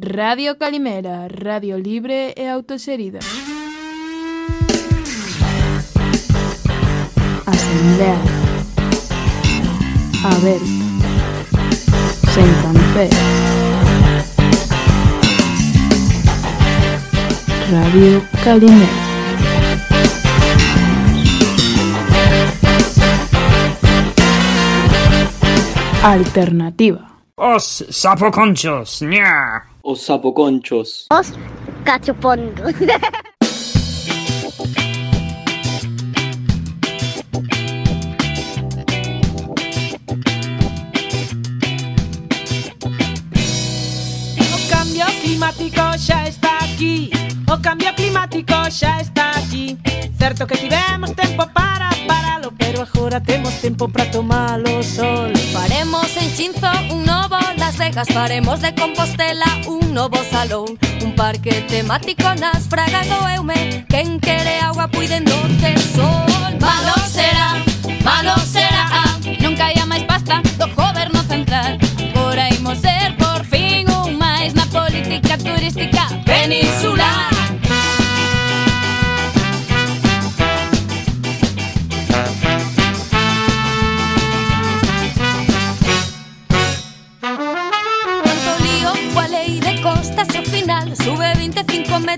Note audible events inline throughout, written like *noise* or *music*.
Radio Calimera, radio libre e autoserida. Asamblea. A ver. Sen cancer. Radio Calimera. Alternativa. Os sapoconchos, ña. Os sapoconchos. Os cachopondos. O cambio climático xa está aquí O cambio climático xa está aquí Certo que tivemos tempo para agora temos tempo para tomar o sol. Faremos en Xinzo un novo Las Vegas. Faremos de Compostela un novo salón. Un parque temático nas Fraga do Eume Quen quere agua puiden do ter sol. Malo será, malo será. Non caía máis pasta do goberno central. Agora imos ser por fin un máis Na política turística peninsular.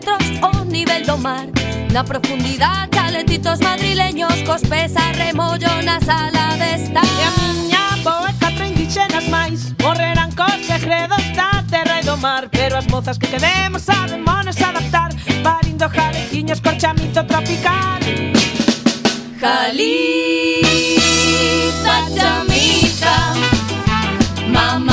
Metros o nivel do mar. Na profundidade caletitos madrileños Cos pés a remollo na sala de estar E a miña boa e catro indígenas máis Morrerán cos segredos da terra e do mar Pero as mozas que quedemos sabémonos adaptar. Parindo jalequiños cor chamizo tropical. Jaliza, chamiza Mama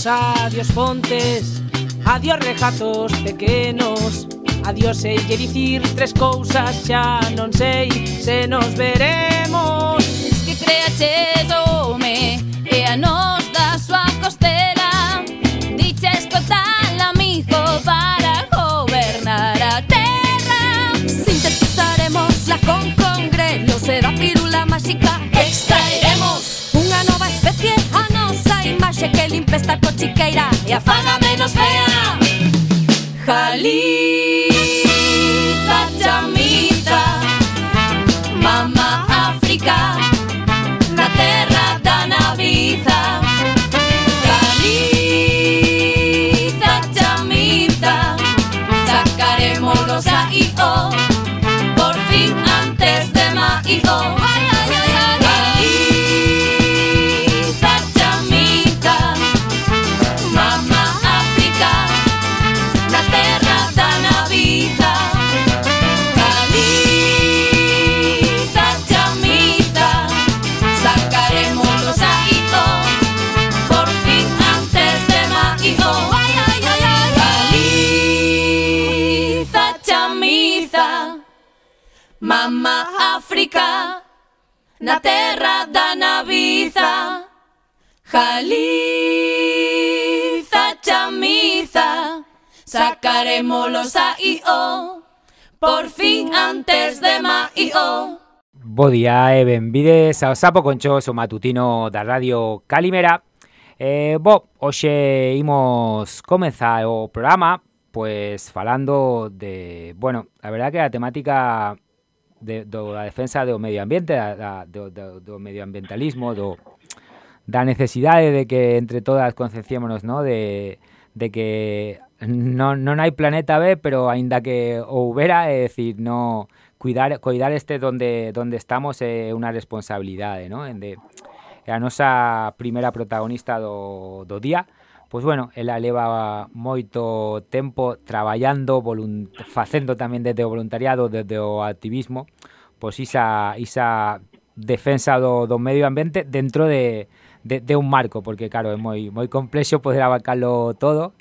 ríos, adiós fontes, adiós rejazos pequenos. Adiós sei que dicir tres cousas xa non sei se nos veremos. Es que creaches home e a nos da súa costela. Dicha escotar amigo para gobernar a terra. Sintetizaremos la con congre, da pirula máxica calle que limpia esta cochiqueira y a faga menos fea. Jalita, chamita, mamá África, la terra da naviza. Jalita, chamita, sacaremos los AIO, por fin antes de maíz. Mama África Na terra da naviza Jaliza, chamiza Sacaremos aí, oh Por fin antes de maio Bo día e benvides ao Sapo Conchos, o matutino da Radio Calimera. Eh, bo, hoxe imos comezar o programa pois falando de, bueno, a verdad que a temática de, do, da defensa do medio ambiente, da, da, do, do, do medioambientalismo, do, da necesidade de que entre todas concienciémonos, ¿no? de, de que non, non hai planeta B, pero aínda que houbera, é dicir, no cuidar cuidar este donde donde estamos é unha responsabilidade, ¿no? En de, é a nosa primeira protagonista do, do día, Pois bueno, ela leva moito tempo traballando, facendo tamén desde o voluntariado, desde o activismo, pois isa, isa defensa do, do medio ambiente dentro de, de, de un marco, porque claro, é moi moi complexo poder abarcarlo todo.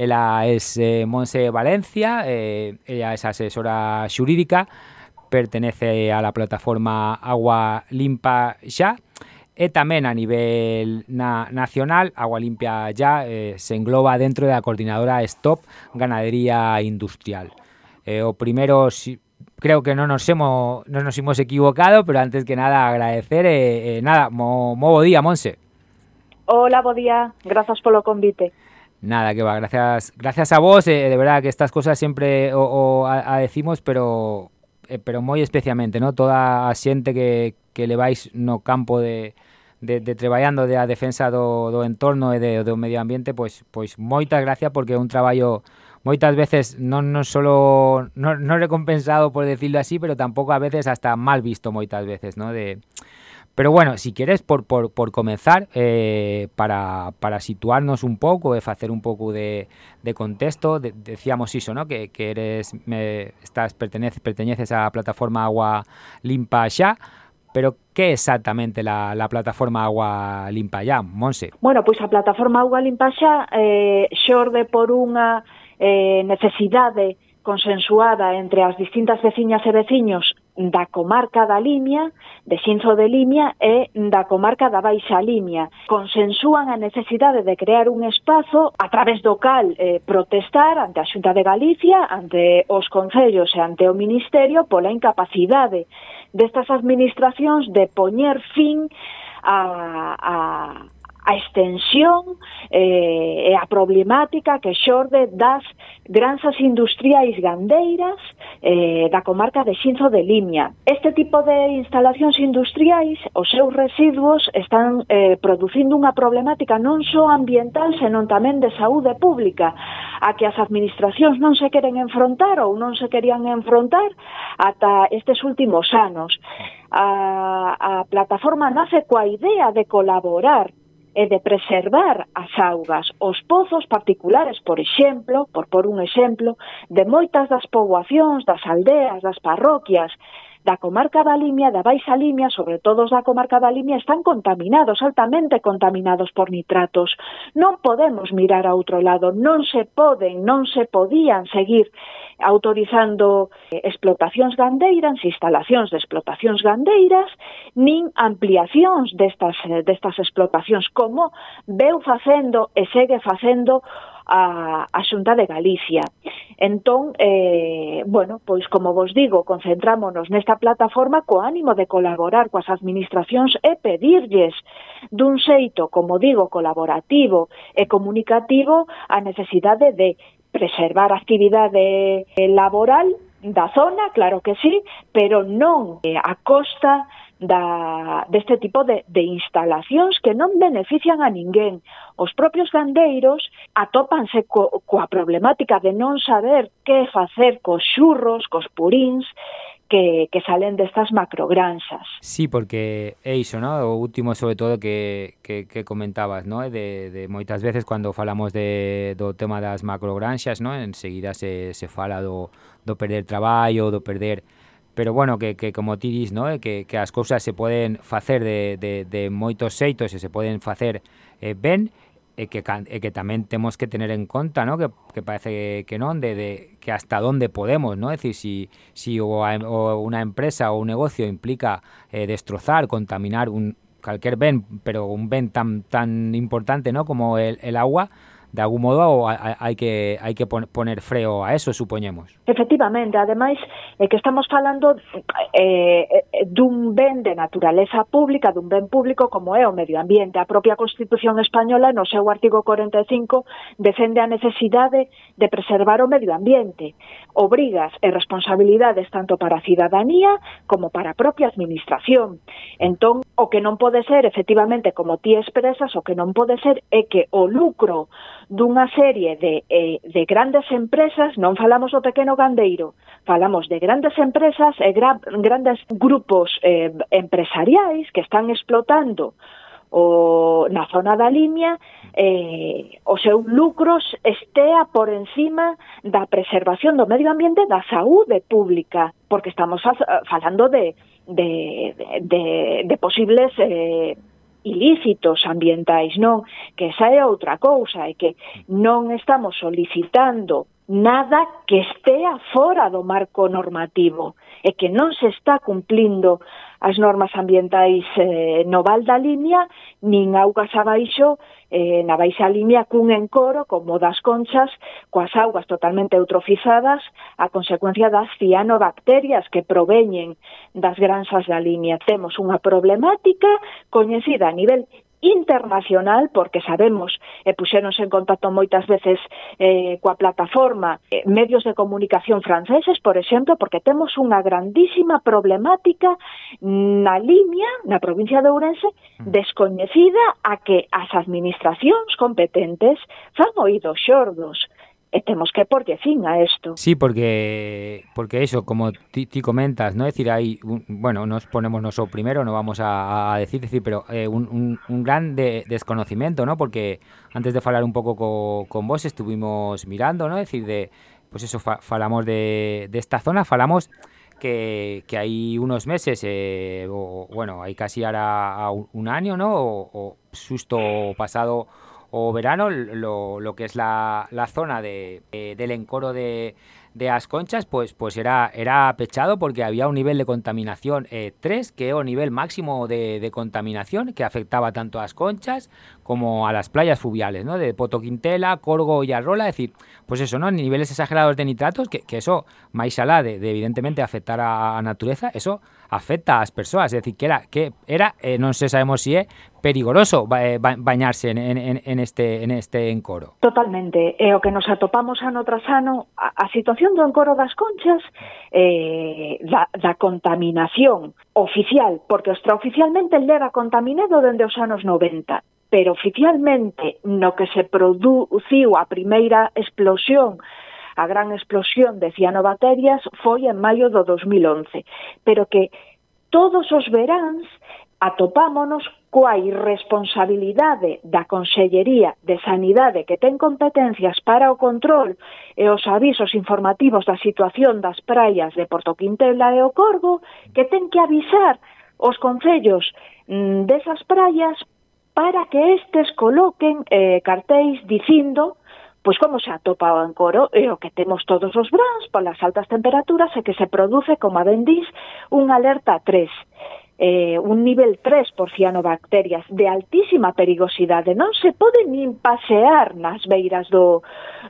Ela é eh, Monse Valencia, eh, ela é asesora xurídica, pertenece a la plataforma Agua Limpa Xa, e tamén a nivel na, nacional, Agua Limpia Ya eh, se engloba dentro da coordinadora Stop Ganadería Industrial. Eh, o primeiro, si, creo que non nos hemos, non nos hemos equivocado, pero antes que nada agradecer, eh, eh, nada, mo, mo bo día, Monse. Hola, bo día, grazas polo convite. Nada, que va, gracias, gracias a vos, eh, de verdad que estas cosas siempre o, o a, a decimos, pero eh, pero moi especialmente, ¿no? Toda a xente que, que levais no campo de, de, de traballando de a defensa do, do entorno e de, do medio ambiente, pois, pois moitas gracias porque é un traballo moitas veces non non solo non, non recompensado por decirlo así, pero tampouco a veces hasta mal visto moitas veces, ¿no? De Pero bueno, si quieres, por, por, por comenzar, eh, para, para situarnos un pouco e facer un pouco de, de contexto, de, decíamos iso, ¿no? que, que eres me, estás perteneces, perteneces á plataforma Agua Limpa Xa, Pero, que é exactamente la, la plataforma Agua Limpa Xa, Monse? Bueno, pois a plataforma Agua Limpa Xa eh, xorde por unha eh, necesidade consensuada entre as distintas veciñas e veciños da comarca da Limia, de Xinzo de Limia e da comarca da Baixa Limia. Consensúan a necesidade de crear un espazo a través do cal eh, protestar ante a Xunta de Galicia, ante os concellos e ante o Ministerio pola incapacidade destas administracións de poñer fin a, a a extensión eh, e a problemática que xorde das granzas industriais gandeiras eh, da comarca de Xinzo de Limia. Este tipo de instalacións industriais, os seus residuos están eh, producindo unha problemática non só ambiental, senón tamén de saúde pública, a que as administracións non se queren enfrontar ou non se querían enfrontar ata estes últimos anos. A, a plataforma nace coa idea de colaborar e de preservar as augas, os pozos particulares, por exemplo, por por un exemplo, de moitas das poboacións, das aldeas, das parroquias, da comarca da Limia, da Baixa Limia, sobre todo os da comarca da Limia, están contaminados, altamente contaminados por nitratos. Non podemos mirar a outro lado, non se poden, non se podían seguir autorizando eh, explotacións gandeiras, instalacións de explotacións gandeiras, nin ampliacións destas, eh, destas explotacións, como veu facendo e segue facendo a, a Xunta de Galicia. Entón, eh, bueno, pois como vos digo, concentrámonos nesta plataforma co ánimo de colaborar coas administracións e pedirlles dun xeito, como digo, colaborativo e comunicativo a necesidade de preservar a actividade eh, laboral da zona, claro que sí, pero non eh, a costa da, deste tipo de, de instalacións que non benefician a ninguén. Os propios gandeiros atópanse co, coa problemática de non saber que facer cos xurros, cos purins, que, que salen de estas macrogranxas. Sí, porque é iso, ¿no? o último sobre todo que, que, que comentabas, ¿no? de, de moitas veces cando falamos de, do tema das macrogranxas, ¿no? enseguida se, se fala do, do perder traballo, do perder pero bueno, que, que como ti dis, ¿no? que, que as cousas se poden facer de, de, de moitos xeitos e se poden facer eh, ben, e que, e que tamén temos que tener en conta, ¿no? que, parece que non, de, de que hasta onde podemos, ¿no? es decir, si, si o, o unha empresa ou un negocio implica eh, destrozar, contaminar un calquer ben, pero un ben tan tan importante, ¿no? como el, el agua, de algún modo hai que hai que poner freo a eso, supoñemos. Efectivamente, ademais é que estamos falando eh, eh, dun ben de naturaleza pública, dun ben público como é o medio ambiente. A propia Constitución española no seu artigo 45 defende a necesidade de preservar o medio ambiente, obrigas e responsabilidades tanto para a cidadanía como para a propia administración. Entón, o que non pode ser, efectivamente, como ti expresas, o que non pode ser é que o lucro dunha serie de, eh, de grandes empresas, non falamos do pequeno gandeiro, falamos de grandes empresas e gra grandes grupos eh, empresariais que están explotando o na zona da Limia eh, o seu lucros estea por encima da preservación do medio ambiente da saúde pública, porque estamos falando de, de, de, de posibles eh, ilícitos ambientais, non, que esa é outra cousa, e que non estamos solicitando nada que estea fora do marco normativo e que non se está cumplindo as normas ambientais eh, no Val da Limia, nin augas abaixo eh, na Baixa Limia cun encoro como das conchas, coas augas totalmente eutrofizadas a consecuencia das cianobacterias que proveñen das granxas da Limia. Temos unha problemática coñecida a nivel internacional porque sabemos e puxéronse en contacto moitas veces eh, coa plataforma eh, medios de comunicación franceses, por exemplo, porque temos unha grandísima problemática na liña, na provincia de Ourense, mm. descoñecida a que as administracións competentes fan oídos xordos. Temos que porlle fin a isto. Sí, porque porque eso, como ti, comentas, no es decir, hay un, bueno, nos ponemos nosotros primero, no vamos a, decir, decir, pero eh, un, un, un, gran de, desconocimiento, ¿no? Porque antes de falar un pouco co, con vos estuvimos mirando, ¿no? Es decir, de pues eso fa, falamos de, de esta zona, falamos que, que hay unos meses, eh, o bueno, hay casi ahora un año, ¿no? O susto pasado o verano, lo, lo que es la, la zona de, de, del encoro de, de as conchas, pues, pues era, era pechado porque había un nivel de contaminación eh, 3, que era un nivel máximo de, de, contaminación que afectaba tanto a las conchas como a las playas fluviales, ¿no? De Potoquintela, Corgo y Arrola, es decir, pues eso, ¿no? Niveles exagerados de nitratos, que, que eso, máis alá de, de evidentemente afectar a, a natureza, eso afecta ás persoas, é dicir, que era que era, eh, non se sabemos si é perigoroso eh, bañarse en, en, en este en este encoro. Totalmente, e o que nos atopamos ano tras ano, a, a situación do encoro das conchas eh, da, da contaminación oficial, porque extraoficialmente leva contaminado dende os anos 90 pero oficialmente no que se produciu a primeira explosión a gran explosión de cianobacterias foi en maio do 2011, pero que todos os veráns atopámonos coa irresponsabilidade da Consellería de Sanidade que ten competencias para o control e os avisos informativos da situación das praias de Porto Quintela e o Corvo que ten que avisar os concellos mm, desas praias para que estes coloquen eh, cartéis dicindo pois como se atopa o encoro e o que temos todos os brans polas altas temperaturas e que se produce, como ben dís, unha alerta 3 eh, un nivel 3 por cianobacterias de altísima perigosidade. Non se pode nin pasear nas beiras do,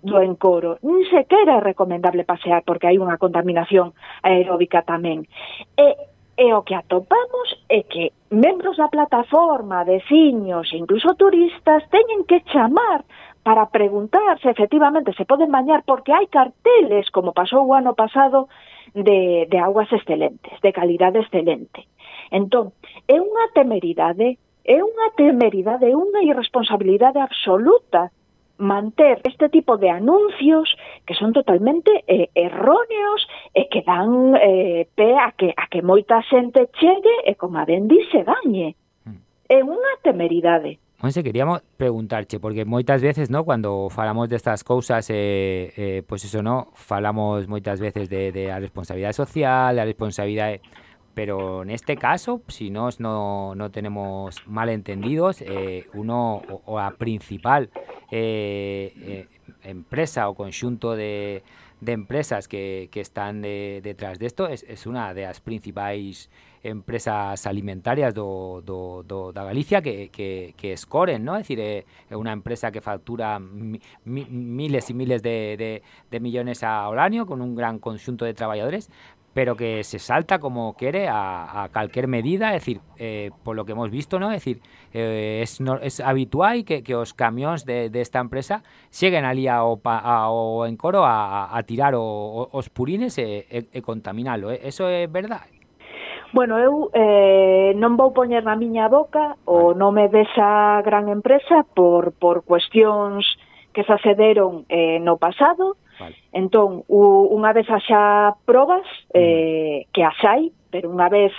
do encoro, nin sequera é recomendable pasear porque hai unha contaminación aeróbica tamén. E E o que atopamos é que membros da plataforma, veciños e incluso turistas teñen que chamar para preguntar se efectivamente se poden bañar porque hai carteles, como pasou o ano pasado, de, de aguas excelentes, de calidade excelente. Entón, é unha temeridade, é unha temeridade, é unha irresponsabilidade absoluta manter este tipo de anuncios que son totalmente eh, erróneos e que dan eh, pé a que, a que moita xente chegue e, como a ben se gañe. Hmm. É unha temeridade. Monse, queríamos preguntarche, porque moitas veces, ¿no? cando falamos destas cousas, eh, eh, pois pues eso, ¿no? falamos moitas veces de, de a responsabilidade social, a responsabilidade Pero en este caso, si nos no, no tenemos malentendidos, eh, uno o, o a principal eh, eh, empresa o conxunto de, empresas que, que están de, detrás de esto es, es una de las principais empresas alimentarias do, do, Galicia que, que, que escoren, ¿no? Es decir, é, é unha empresa que factura mi, mi, miles e miles de, millones ao año con un gran conxunto de traballadores, pero que se salta como quiere a, a cualquier medida, es decir, eh, por lo que hemos visto, ¿no? Es decir, eh, es, no, es habitual que, que os camións de, de esta empresa cheguen ali ao, pa, ao encoro a, a tirar o, o, os purines e, e, e contaminalo, eh? eso é verdade? Bueno, eu eh, non vou poñer na miña boca o nome desa gran empresa por, por cuestións que se eh, no pasado, Vale. Entón, u, unha vez haxa probas, mm. eh, que as hai, pero unha vez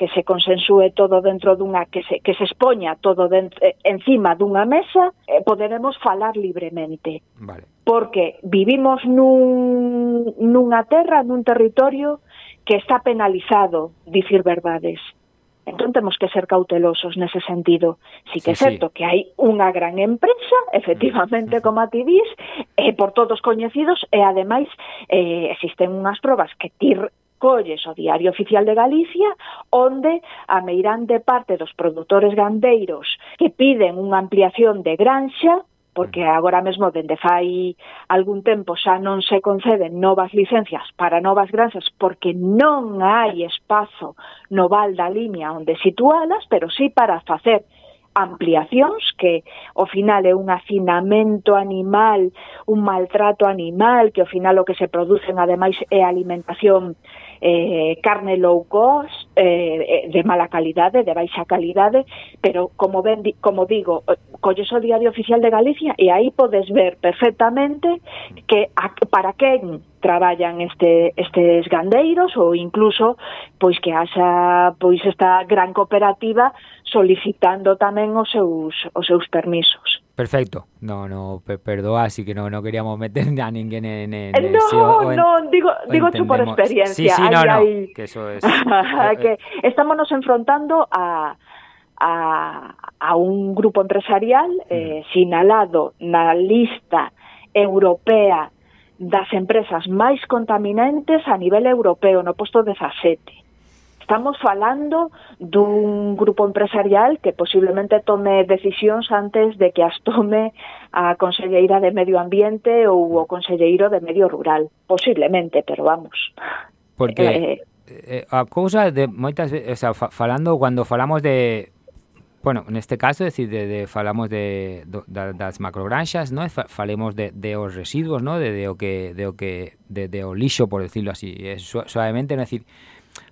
que se consensúe todo dentro dunha que se que se expoña todo dentro, eh, encima dunha mesa, eh, poderemos falar libremente. Vale. Porque vivimos nun nunha terra, nun territorio que está penalizado dicir verdades. Entón temos que ser cautelosos nese sentido. Si que sí, é certo sí. que hai unha gran empresa, *laughs* efectivamente, como a ti dís, eh, por todos coñecidos, e ademais eh, existen unhas probas que tir colles o Diario Oficial de Galicia, onde a meirande parte dos produtores gandeiros que piden unha ampliación de granxa porque agora mesmo dende fai algún tempo xa non se conceden novas licencias para novas granxas porque non hai espazo no val da limia onde situalas, pero sí para facer ampliacións que ao final é un hacinamento animal, un maltrato animal, que ao final o que se producen ademais é alimentación eh, carne low cost, eh, eh de mala calidade, de baixa calidade, pero como ben, como digo, eh, colles o Diario Oficial de Galicia e aí podes ver perfectamente que a, para quen traballan este, estes gandeiros ou incluso pois que haxa pois esta gran cooperativa solicitando tamén os seus os seus permisos. Perfecto, no, no, perdoa, así que no, no queríamos meter *laughs* a ninguén en, en, en No, si o, en, no, digo, digo tú por experiencia. Sí, sí, no, hay, no, hay... que eso es. *laughs* Eh, eh. que estámonos enfrentando a, a, a un grupo empresarial eh, mm. sinalado na lista europea das empresas máis contaminantes a nivel europeo, no posto 17 estamos falando dun grupo empresarial que posiblemente tome decisións antes de que as tome a Conselleira de Medio Ambiente ou o Conselleiro de Medio Rural, posiblemente, pero vamos. Porque eh, eh a cousa de moitas veces, o sea, falando cando falamos de bueno, neste caso, decir, de, de falamos de, do, da, das macrogranxas, ¿no? falemos de, de os residuos, ¿no? de, de o que de o que de, de o lixo, por decirlo así, eh, es, suavemente, no decir,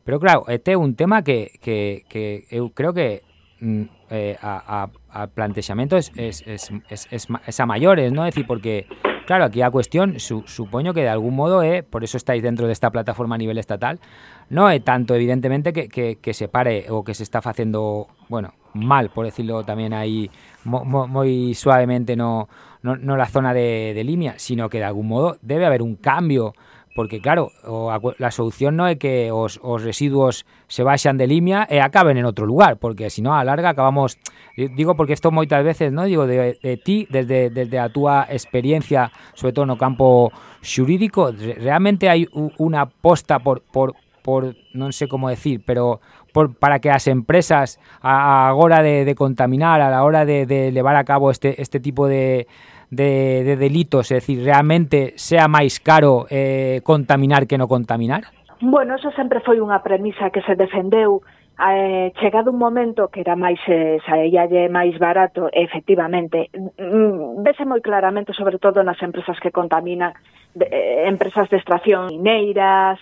pero claro, este é un tema que, que, que eu creo que mm, eh, a, a, a plantexamento es, es, es, es, es, es a maiores, ¿no? Es decir, porque, claro, aquí a cuestión, su, supoño que de algún modo, eh, por eso estáis dentro de esta plataforma a nivel estatal, no é tanto, evidentemente, que, que, que se pare o que se está facendo, bueno, mal, por decirlo tamén aí mo, mo, moi suavemente no, no, no la zona de, de Limia, sino que de algún modo debe haber un cambio porque claro, o a, a solución non é que os, os residuos se baixan de limia e acaben en outro lugar, porque senón a larga acabamos, digo porque isto moitas veces, non digo de, de ti desde desde a túa experiencia, sobre todo no campo xurídico, realmente hai unha aposta por por por non sei como decir, pero por, para que as empresas a, a hora de, de contaminar, a la hora de, de levar a cabo este este tipo de de, de delitos? É dicir, realmente sea máis caro eh, contaminar que non contaminar? Bueno, eso sempre foi unha premisa que se defendeu eh, chegado un momento que era máis eh, saíalle máis barato, efectivamente, mm, vese moi claramente, sobre todo nas empresas que contaminan, de, eh, empresas de extracción mineiras,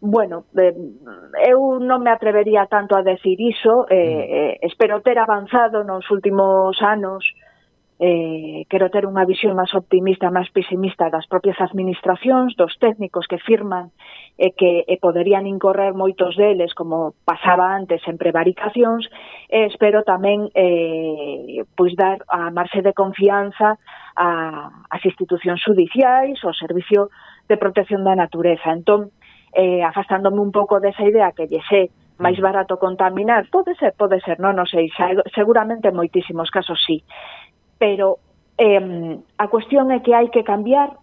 Bueno, eh, eu non me atrevería tanto a decir iso, eh, mm. eh, espero ter avanzado nos últimos anos eh, quero ter unha visión máis optimista, máis pesimista das propias administracións, dos técnicos que firman e eh, que eh, poderían incorrer moitos deles, como pasaba antes, en prevaricacións, e espero tamén eh, pois dar a marxe de confianza a, as institucións judiciais, ao Servicio de Protección da Natureza. Entón, eh, afastándome un pouco desa idea que lle sé máis mm. barato contaminar, pode ser, pode ser, non, non sei, xa, seguramente moitísimos casos sí, pero eh, a cuestión é que hai que cambiar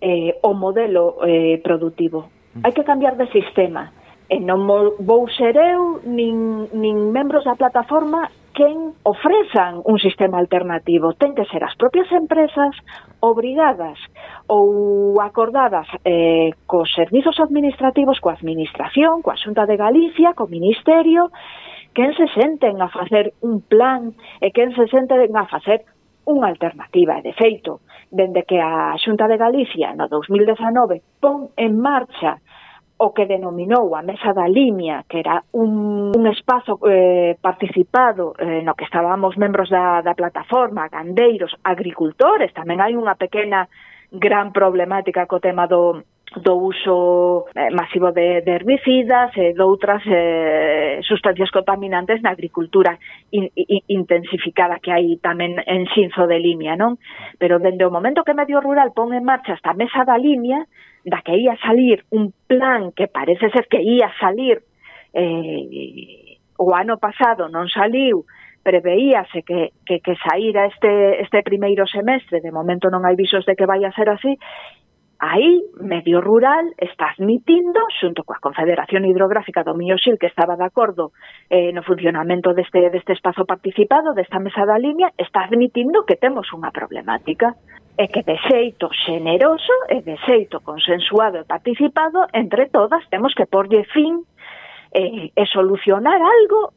eh, o modelo eh, productivo. Mm. Hai que cambiar de sistema. E non vou ser eu, nin, nin membros da plataforma, quen ofrezan un sistema alternativo. Ten que ser as propias empresas obrigadas ou acordadas eh, cos servizos administrativos, coa administración, coa Xunta de Galicia, co Ministerio, quen se senten a facer un plan e quen se senten a facer unha alternativa, e de feito, dende que a Xunta de Galicia no 2019 pon en marcha o que denominou a Mesa da Limia, que era un, un espazo eh, participado eh, no que estábamos membros da, da plataforma, gandeiros, agricultores, tamén hai unha pequena gran problemática co tema do, do uso eh, masivo de, de herbicidas eh, e doutras eh, sustancias contaminantes na agricultura in, in, intensificada que hai tamén en Xinzo de Limia, non? Pero dende o momento que Medio Rural pon en marcha esta mesa da Limia, da que ia salir un plan que parece ser que ia salir eh, o ano pasado non saliu, preveíase que, que, que saíra este, este primeiro semestre, de momento non hai visos de que vai a ser así, aí, medio rural, está admitindo, xunto coa Confederación Hidrográfica do Miñoxil, que estaba de acordo eh, no funcionamento deste, deste espazo participado, desta mesa da línea, está admitindo que temos unha problemática e que de xeito xeneroso e de xeito consensuado e participado, entre todas, temos que porlle fin eh, e solucionar algo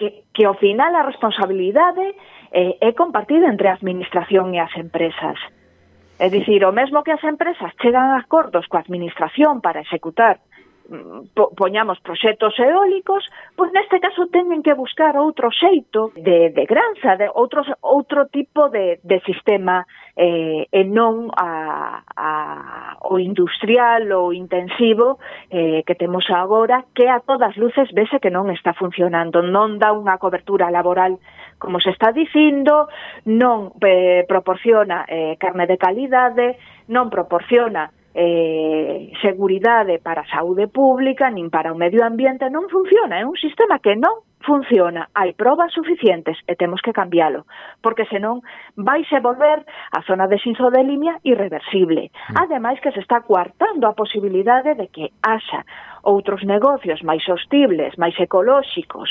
que, que ao final a responsabilidade eh, é compartida entre a administración e as empresas. É dicir, o mesmo que as empresas chegan a acordos coa administración para executar mm, po, poñamos proxectos eólicos, pois neste caso teñen que buscar outro xeito de, de granza, de outros, outro tipo de, de sistema eh, e non a, a, o industrial ou intensivo eh, que temos agora, que a todas luces vese que non está funcionando, non dá unha cobertura laboral como se está dicindo, non eh, proporciona eh, carne de calidade, non proporciona eh, seguridade para a saúde pública, nin para o medio ambiente, non funciona. É un sistema que non funciona, hai probas suficientes e temos que cambiálo, porque senón vaise volver a zona de sinsodelimia irreversible. Mm. Ademais que se está coartando a posibilidade de que haxa outros negocios máis sostibles, máis ecolóxicos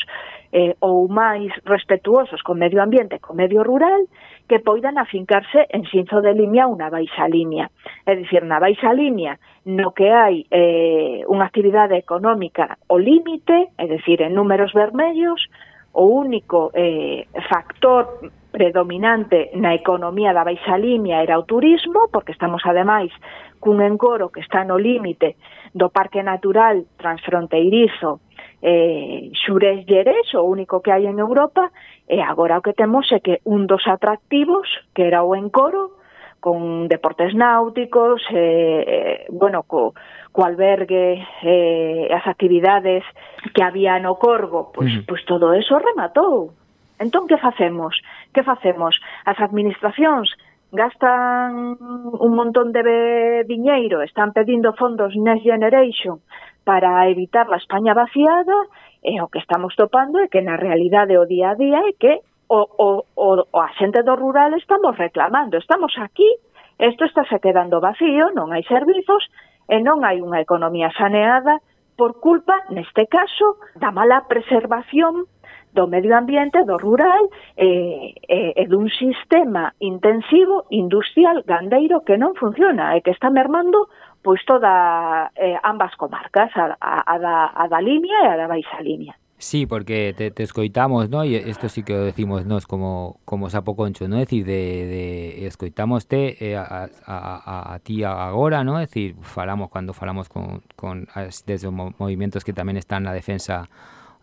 eh, ou máis respetuosos co medio ambiente, co medio rural, que poidan afincarse en Xinzo de Limia ou na Baixa línea. É dicir, na Baixa línea no que hai eh, unha actividade económica o límite, é dicir, en números vermellos, o único eh, factor predominante na economía da baixa limia era o turismo, porque estamos ademais cun encoro que está no límite do parque natural transfronteirizo eh, Xurés Llerés, o único que hai en Europa, e agora o que temos é que un dos atractivos, que era o encoro, con deportes náuticos, eh, bueno, co, co albergue, eh, as actividades que había no Corgo, pois, uh -huh. pois todo eso rematou. Entón, que facemos? que facemos? As administracións gastan un montón de diñeiro, están pedindo fondos Next Generation para evitar a España vaciada, e o que estamos topando é que na realidade o día a día é que o, o, o, o a xente do rural estamos reclamando, estamos aquí, isto está se quedando vacío, non hai servizos, e non hai unha economía saneada por culpa, neste caso, da mala preservación do medio ambiente, do rural e, e, e dun sistema intensivo industrial gandeiro que non funciona e que está mermando pois toda eh, ambas comarcas, a, a, a, da, a da línea e a da baixa línea. Sí, porque te, te escoitamos, ¿no? E isto sí que o decimos nós como, como sapo concho, ¿no? É decir, de, de escoitamoste eh, a, a, a, a ti agora, ¿no? É decir, falamos cuando falamos con, con desde os que tamén están na defensa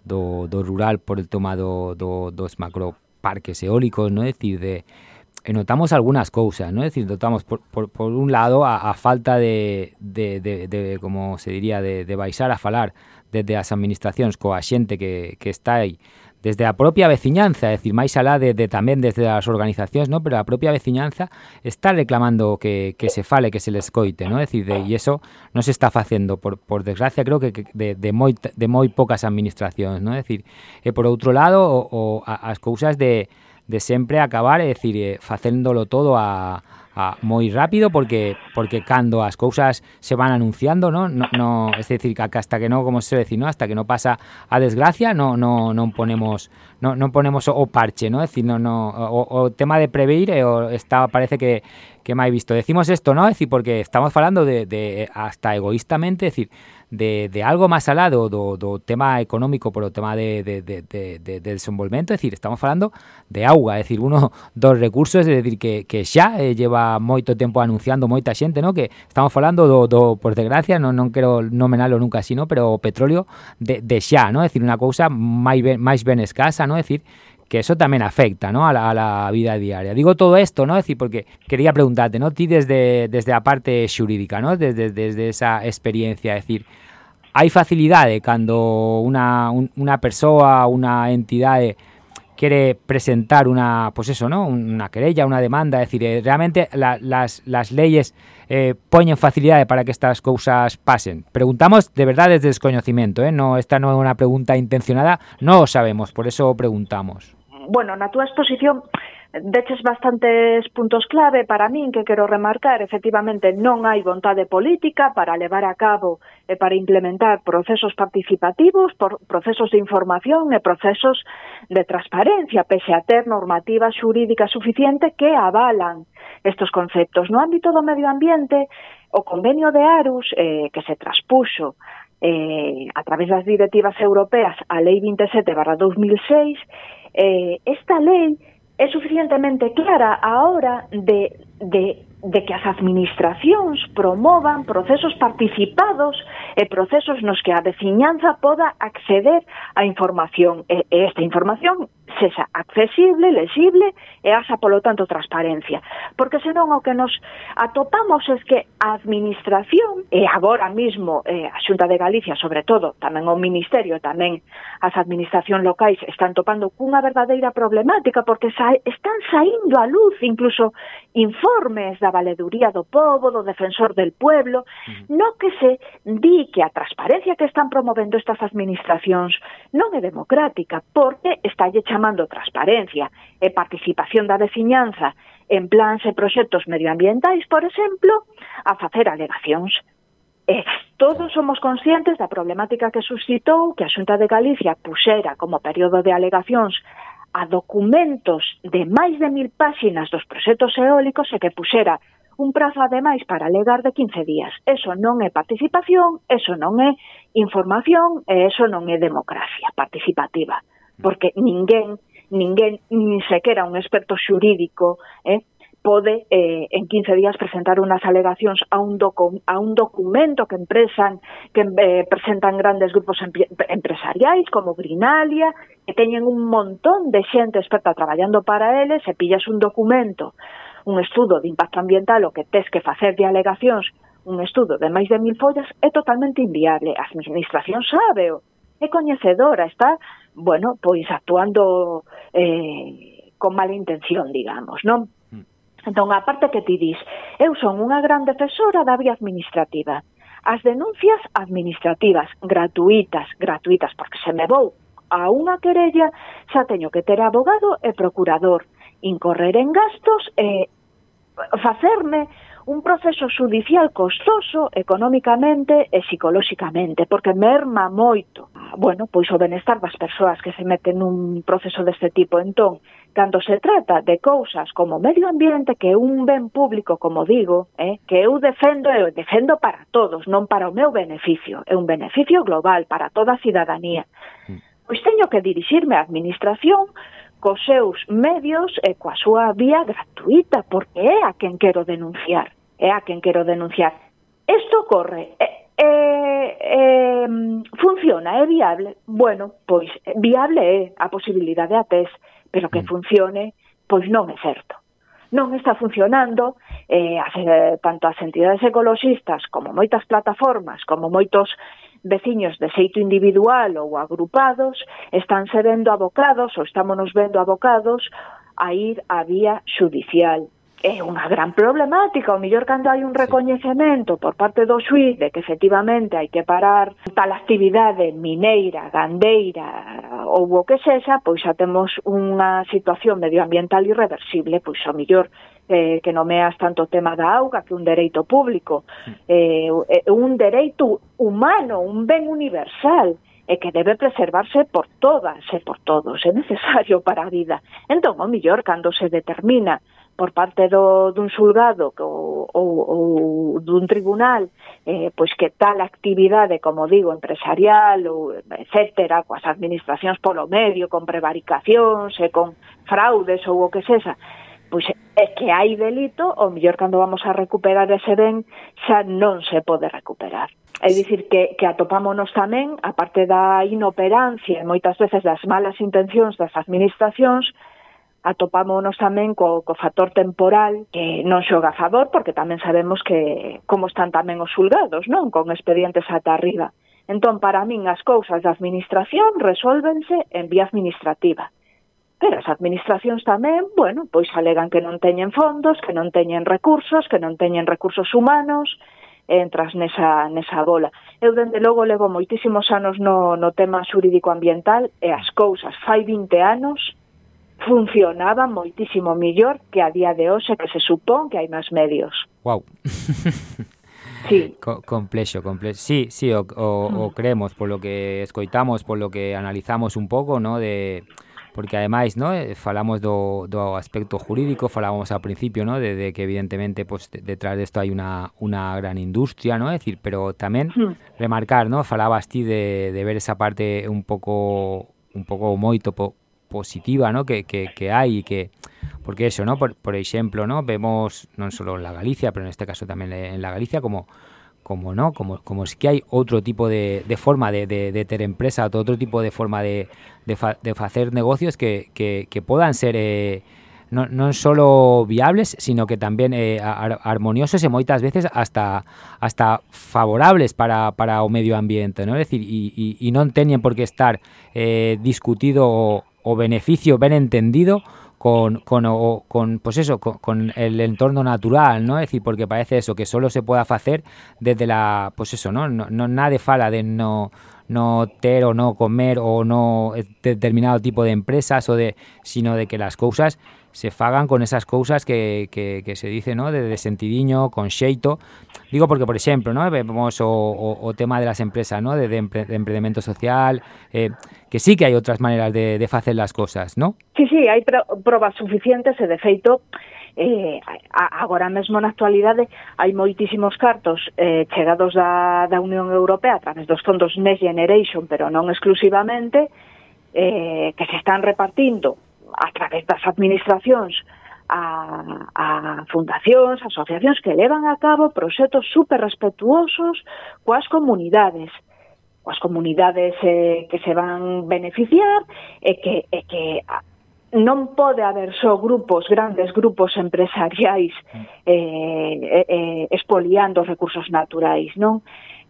do, do rural por el tema do, do, dos macroparques eólicos, no É decir, de, e notamos algunas cousas, ¿no? Es decir, notamos por, por, por un lado a, a falta de, de, de, de, como se diría, de, de baixar a falar desde as administracións coa xente que, que está aí desde a propia veciñanza, é dicir, máis alá de, de tamén desde as organizacións, ¿no? pero a propia veciñanza está reclamando que, que se fale, que se les coite, ¿no? é dicir, de, e eso non se está facendo, por, por desgracia creo que, que de, de, moi, de moi pocas administracións, ¿no? é dicir, e eh, por outro lado, o, o, as cousas de, de sempre acabar, é dicir, eh, facéndolo todo a, a moi rápido porque porque cando as cousas se van anunciando, non? No, no, es decir, que hasta que non, como se decir, no, hasta que non pasa a desgracia, no, no, non ponemos non, non ponemos o, parche, ¿no? Es decir, no, no, o, o tema de prever eh, o está parece que que máis visto. Decimos esto, ¿no? Es decir, porque estamos falando de, de hasta egoístamente, es decir, de, de algo máis alá do, do, do tema económico polo tema de, de, de, de, de, de desenvolvemento, é dicir, estamos falando de auga, é dicir, uno *laughs* dos recursos, é dicir, que, que xa eh, lleva moito tempo anunciando moita xente, no que estamos falando do, do por desgracia, non, non quero nomenalo nunca así, no? pero o petróleo de, de xa, no? é dicir, unha cousa máis ben, máis ben escasa, no? é dicir, que eso también afecta ¿no? a, la, la vida diaria. Digo todo esto, ¿no? Es decir, porque quería preguntarte, ¿no? Ti desde, desde a parte xurídica, ¿no? Desde, desde esa experiencia, es decir, hai facilidade cando unha, un, unha persoa, unha entidade quere presentar una, pues eso, ¿no? Una querella, una demanda, es decir, eh, realmente la, las, las leyes eh, poñen facilidade para que estas cousas pasen. Preguntamos de verdad desde descoñecimiento, ¿eh? No, esta non é unha pregunta intencionada, non o sabemos, por eso preguntamos. bueno, na túa exposición deches bastantes puntos clave para min que quero remarcar, efectivamente non hai vontade política para levar a cabo e para implementar procesos participativos, por, procesos de información e procesos de transparencia, pese a ter normativa xurídica suficiente que avalan estos conceptos. No ámbito do medio ambiente, o convenio de Arus, eh, que se traspuxo eh, a través das directivas europeas a Lei 27 barra 2006, eh, esta lei é suficientemente clara a hora de, de, de que as administracións promovan procesos participados e procesos nos que a veciñanza poda acceder á información. E, e esta información sexa accesible, lexible e haxa, polo tanto, transparencia. Porque senón o que nos atopamos é que a administración, e agora mismo eh, a Xunta de Galicia, sobre todo, tamén o Ministerio, tamén as administracións locais, están topando cunha verdadeira problemática porque sa están saindo a luz incluso informes da Valeduría do Pobo, do Defensor del Pueblo, mm. no que se di que a transparencia que están promovendo estas administracións non é democrática porque está lle chamando transparencia e participación da veciñanza en plans e proxectos medioambientais, por exemplo, a facer alegacións. E todos somos conscientes da problemática que suscitou que a Xunta de Galicia puxera como período de alegacións a documentos de máis de mil páxinas dos proxectos eólicos e que puxera un prazo ademais para alegar de 15 días. Eso non é participación, eso non é información e eso non é democracia participativa porque ninguén, ninguén, nin sequera un experto xurídico, eh, pode eh, en 15 días presentar unas alegacións a un, docu a un documento que empresan que eh, presentan grandes grupos empresariais como Grinalia, que teñen un montón de xente experta traballando para eles, e pillas un documento, un estudo de impacto ambiental, o que tes que facer de alegacións, un estudo de máis de mil follas, é totalmente inviable. A administración sabe -o é coñecedora, está, bueno, pois actuando eh, con mala intención, digamos, non? Mm. Entón, a parte que ti dis, eu son unha gran defensora da vía administrativa. As denuncias administrativas, gratuitas, gratuitas, porque se me vou a unha querella, xa teño que ter abogado e procurador, incorrer en gastos e facerme un proceso judicial costoso económicamente e psicolóxicamente, porque merma moito, bueno, pois o benestar das persoas que se meten nun proceso deste tipo. Entón, cando se trata de cousas como medio ambiente, que é un ben público, como digo, eh, que eu defendo, e defendo para todos, non para o meu beneficio, é un beneficio global para toda a cidadanía. Mm. Pois teño que dirixirme á administración cos seus medios e coa súa vía gratuita, porque é a quen quero denunciar, é a quen quero denunciar. Isto corre, é, é, é, funciona, é viable? Bueno, pois eh, viable é, a posibilidade a tes, pero que mm. funcione, pois non é certo non está funcionando, eh, as, eh, tanto as entidades ecologistas como moitas plataformas, como moitos veciños de xeito individual ou agrupados estánse vendo abocados ou estámonos vendo abocados a ir á vía judicial é unha gran problemática, o mellor cando hai un recoñecemento por parte do xuiz de que efectivamente hai que parar tal actividade mineira, gandeira ou o que sexa, pois xa temos unha situación medioambiental irreversible, pois o mellor eh, que nomeas tanto o tema da auga que un dereito público, eh, eh, un dereito humano, un ben universal, e que debe preservarse por todas e por todos, é necesario para a vida. Entón, o mellor, cando se determina por parte do, dun xulgado ou, ou, ou dun tribunal eh, pois que tal actividade, como digo, empresarial ou etcétera, coas administracións polo medio, con prevaricacións e con fraudes ou o que sexa, pois é que hai delito, o mellor cando vamos a recuperar ese ben, xa non se pode recuperar. É dicir, que, que atopámonos tamén, a parte da inoperancia e moitas veces das malas intencións das administracións, atopámonos tamén co, co factor temporal que non xoga a favor porque tamén sabemos que como están tamén os xulgados, non? Con expedientes ata arriba. Entón, para min, as cousas da administración resolvense en vía administrativa. Pero as administracións tamén, bueno, pois alegan que non teñen fondos, que non teñen recursos, que non teñen recursos humanos, entras nesa, nesa bola. Eu, dende logo, levo moitísimos anos no, no tema xurídico ambiental e as cousas fai 20 anos funcionaba moitísimo millor que a día de hoxe que se supón que hai máis medios. Wow. *laughs* Sí. Co complexo, complexo. Sí, sí, o, o, o mm. creemos polo que escoitamos, polo que analizamos un pouco, ¿no? de porque ademais, ¿no? Eh, falamos do, do aspecto jurídico, falábamos ao principio, ¿no? de, de que evidentemente pues, detrás de esto hai unha, unha gran industria, ¿no? Es decir, pero tamén mm. remarcar, ¿no? falabas ti de, de ver esa parte un pouco un pouco moito po, positiva, ¿no? Que, que, hai e que porque eso, ¿no? Por, por exemplo, ¿no? Vemos non solo en la Galicia, pero en este caso tamén en la Galicia como como no, como, como es que hai outro tipo de, de forma de, de, ter empresa, outro tipo de forma de, de, facer negocios que, que, podan ser eh, non, non solo viables, sino que tamén eh, ar, armoniosos e moitas veces hasta hasta favorables para, para o medio ambiente, ¿no? É dicir, e, e, e non teñen por que estar eh, o beneficio ben entendido con, con, o, con pues eso, con, con, el entorno natural, ¿no? Es decir, porque parece eso, que solo se pueda hacer desde la, pues eso, ¿no? no, no nadie fala de no no ter o no comer o no determinado tipo de empresas o de sino de que las cousas se fagan con esas cousas que, que, que se dice, ¿no? De, de sentidiño, con xeito. Digo porque, por exemplo, ¿no? Vemos o, o, o tema de las empresas, ¿no? De, de, empre, de emprendemento social, eh, que sí que hai outras maneras de, de facer las cosas, ¿no? Sí, sí, hai pr probas suficientes e de feito eh, agora mesmo na actualidade hai moitísimos cartos eh, chegados da, da Unión Europea a través dos fondos Next Generation, pero non exclusivamente, eh, que se están repartindo a través das administracións a, a fundacións, asociacións que levan a cabo proxectos super respetuosos coas comunidades coas comunidades eh, que se van beneficiar e que, e que non pode haber só grupos, grandes grupos empresariais mm. eh, eh, expoliando os recursos naturais, non?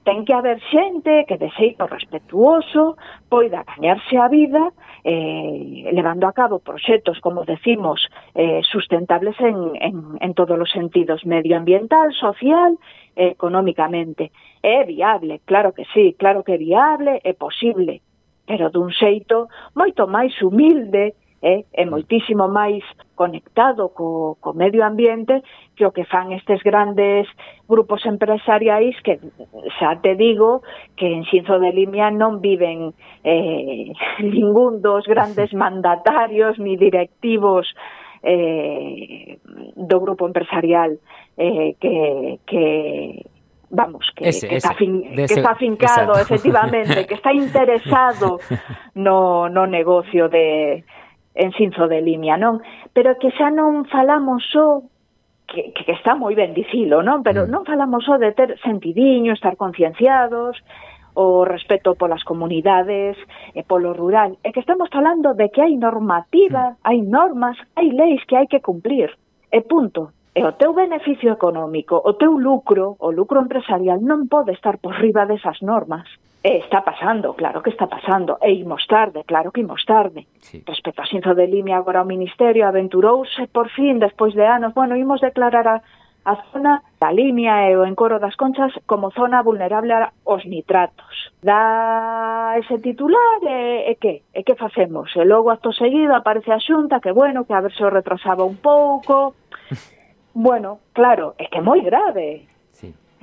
ten que haber xente que de xeito respetuoso poida gañarse a vida eh, levando a cabo proxectos, como decimos, eh, sustentables en, en, en todos os sentidos, medioambiental, social eh, económicamente. É viable, claro que sí, claro que é viable, é posible, pero dun xeito moito máis humilde, eh? é moitísimo máis conectado co, co medio ambiente que o que fan estes grandes grupos empresariais que xa te digo que en Xinzo de Limia non viven eh, *laughs* ningún dos grandes *laughs* mandatarios ni directivos eh, do grupo empresarial eh, que, que vamos, que, ese, que, ese, está, fin, que ese, está fincado, exacto. efectivamente, que está *laughs* interesado no, no negocio de, en Cinzo de Limia, non? Pero que xa non falamos só que, que está moi ben dicilo, non? Pero mm. non falamos só de ter sentidiño, estar concienciados, o respeto polas comunidades e polo rural. É que estamos falando de que hai normativa, mm. hai normas, hai leis que hai que cumplir. E punto. E o teu beneficio económico, o teu lucro, o lucro empresarial non pode estar por riba desas normas. Está pasando, claro que está pasando. E imos tarde, claro que imos tarde. Sí. Respecto a Sinzo de Limia, agora o Ministerio aventurouse por fin, despois de anos, bueno, imos declarar a, a zona da Limia e o encoro das Conchas como zona vulnerable aos nitratos. Da ese titular e, e que? E que facemos? E logo acto seguido aparece a xunta que, bueno, que a ver se o retrasaba un pouco... *laughs* Bueno, claro, é que é moi grave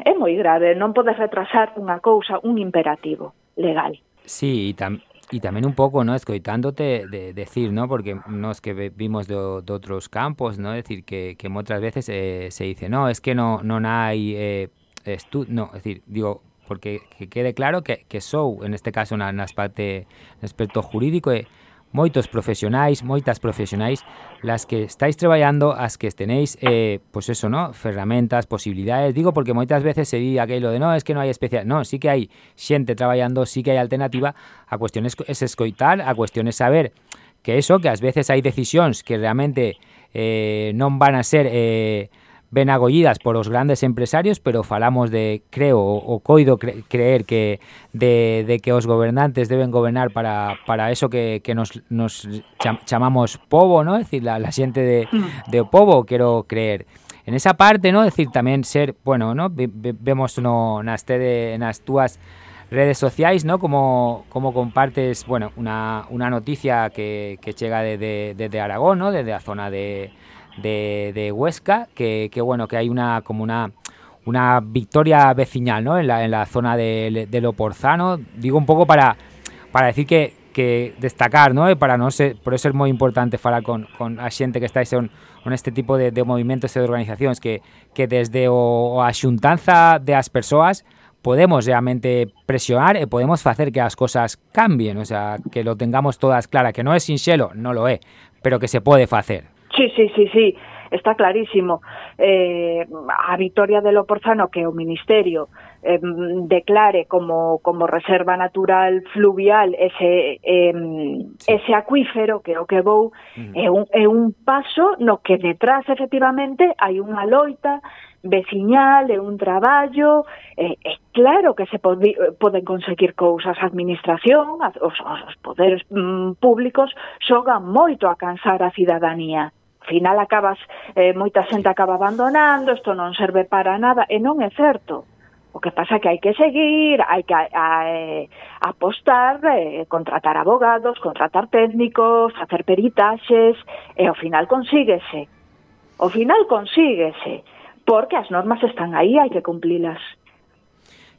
é moi grave, non podes retrasar unha cousa, un imperativo legal. Sí, e tam, E tamén un pouco, ¿no? escoitándote de, decir, ¿no? porque nos que vimos de, de outros campos, ¿no? decir que, que moitas veces eh, se dice, no, es que non non hai eh, estu no, es decir, digo, porque que quede claro que, que sou, en este caso, na, na parte aspecto jurídico, eh, moitos profesionais, moitas profesionais, las que estáis traballando, as que tenéis, eh, pues eso, ¿no? Ferramentas, posibilidades, digo porque moitas veces se di aquello de no, es que no hai especial, No, sí que hai xente traballando, sí que hai alternativa, a cuestión es, es escoitar, a cuestión es saber que eso, que ás veces hai decisións que realmente eh, non van a ser... Eh, ben agollidas por os grandes empresarios, pero falamos de, creo, o coido cre creer que de, de que os gobernantes deben gobernar para, para eso que, que nos, nos chamamos povo, ¿no? Es decir, la, la xente de, mm. de povo, quero creer. En esa parte, ¿no? Es decir, tamén ser, bueno, ¿no? Vemos no, nas, tede, nas túas redes sociais, ¿no? Como, como compartes, bueno, una, una noticia que, que chega desde de, de, de Aragón, ¿no? Desde a zona de de, Huesca, que, bueno, que hay una como una una victoria vecinal, ¿no? En la, en la zona de, de Loporzano, digo un pouco para para decir que, que destacar, ¿no? E para non ser, por eso é moi importante falar con, con a xente que estáis en, con este tipo de, de movimentos e de organizacións que, que desde o, a de as persoas podemos realmente presionar e podemos facer que as cosas cambien, o sea, que lo tengamos todas clara, que non é sinxelo, non lo é, pero que se pode facer. Sí, sí, sí, sí, está clarísimo. Eh, a Vitoria de Loporzano que o Ministerio eh, declare como, como reserva natural fluvial ese, eh, sí. ese acuífero que o que vou, mm. é, un, é un paso no que detrás efectivamente hai unha loita veciñal, é un traballo, é, é claro que se pode, poden conseguir cousas a administración, os, os poderes mm, públicos xogan moito a cansar a cidadanía final acabas, eh, moita xente acaba abandonando, isto non serve para nada, e non é certo. O que pasa é que hai que seguir, hai que a, a, eh, apostar, eh, contratar abogados, contratar técnicos, hacer peritaxes, e ao final consíguese. Ao final consíguese, porque as normas están aí, hai que cumplilas.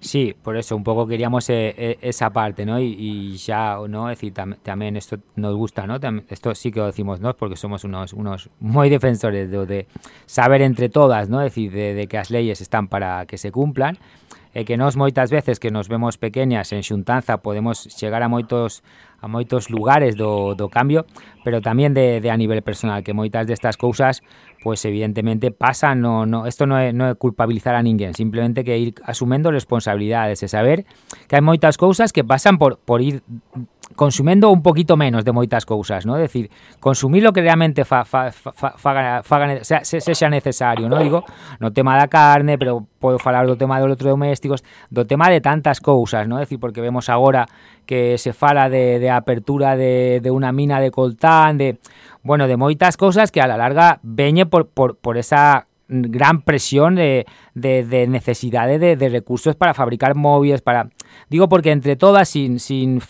Sí, por eso un pouco queríamos eh, eh, esa parte, ¿no? Y, y xa, ¿no? Es decir, tam, tamén isto nos gusta, ¿no? Tam, esto sí que o decimos ¿no? porque somos unos unos moi defensores do de saber entre todas, ¿no? Es decir, de, de que as leyes están para que se cumplan e que nos moitas veces que nos vemos pequeñas en xuntanza podemos chegar a moitos a moitos lugares do, do cambio, pero tamén de, de a nivel personal, que moitas destas cousas, pois pues, evidentemente pasan, no, no, isto non é, non é culpabilizar a ninguén, simplemente que ir asumendo responsabilidades e saber que hai moitas cousas que pasan por, por ir consumiendo un poquito menos de moitas cousas, ¿no? Es decir, consumir lo que realmente fa, fa, fa, fa, fa, fa, sea, se, sexa necesario, ¿no? Digo, no tema da carne, pero podo falar do tema dos electrodomésticos, do tema de tantas cousas, ¿no? Es decir, porque vemos agora que se fala de, apertura de, de una mina de coltán, de, bueno, de moitas cousas que a la larga veñe por, por, por esa gran presión de, de, de necesidade de, de recursos para fabricar móviles, para... Digo porque entre todas, sin, sin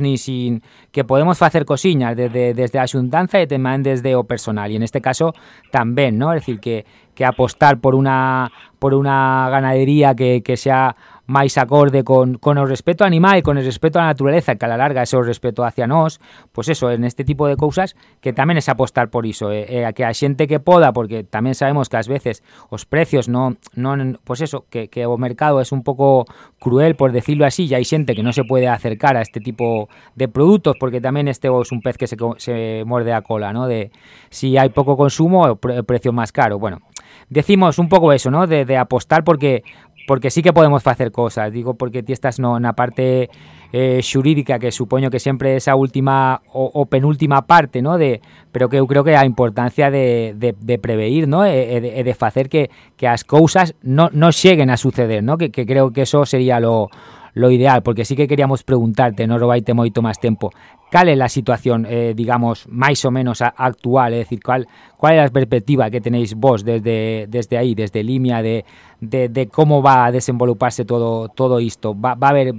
ni sin que podemos facer cosiñas desde, desde a xuntanza e desde o personal, e en este caso tamén, ¿no? Es decir, que, que apostar por una, por una ganadería que, que sea máis acorde con, con o respeto animal con o respeto á naturaleza, que a la larga é o respeto hacia nós, pois pues eso, en este tipo de cousas, que tamén é apostar por iso, e, e a que a xente que poda, porque tamén sabemos que ás veces os precios non, non pues eso, que, que o mercado é un pouco cruel, por decirlo así, e hai xente que non se pode acercar a este tipo de produtos, porque tamén este é un pez que se, se morde a cola, ¿no? de si hai pouco consumo, o precio máis caro, bueno, decimos un pouco eso, ¿no? De apostar porque porque sí que podemos facer cosas, digo porque ti estás no, na parte eh, xurídica que supoño que sempre esa última o, o penúltima parte, ¿no? de pero que eu creo que a importancia de, de, de preveir, ¿no? e, e, de, e de facer que, que as cousas non, non cheguen a suceder, ¿no? que, que creo que eso sería lo lo ideal, porque sí que queríamos preguntarte, non robaite moito máis tempo, cal é a situación, eh, digamos, máis ou menos actual, é dicir, cal, cual é a perspectiva que tenéis vos desde, desde aí, desde Limia, de, de, de va a desenvoluparse todo, todo isto? Va, va a haber,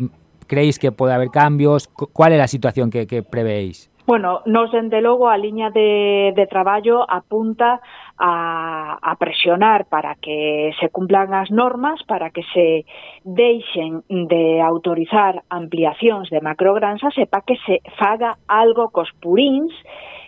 creéis que pode haber cambios? Cual é a situación que, que prevéis? Bueno, nos dende logo a liña de, de traballo apunta a, a presionar para que se cumplan as normas, para que se deixen de autorizar ampliacións de macrogranxas e para que se faga algo cos purins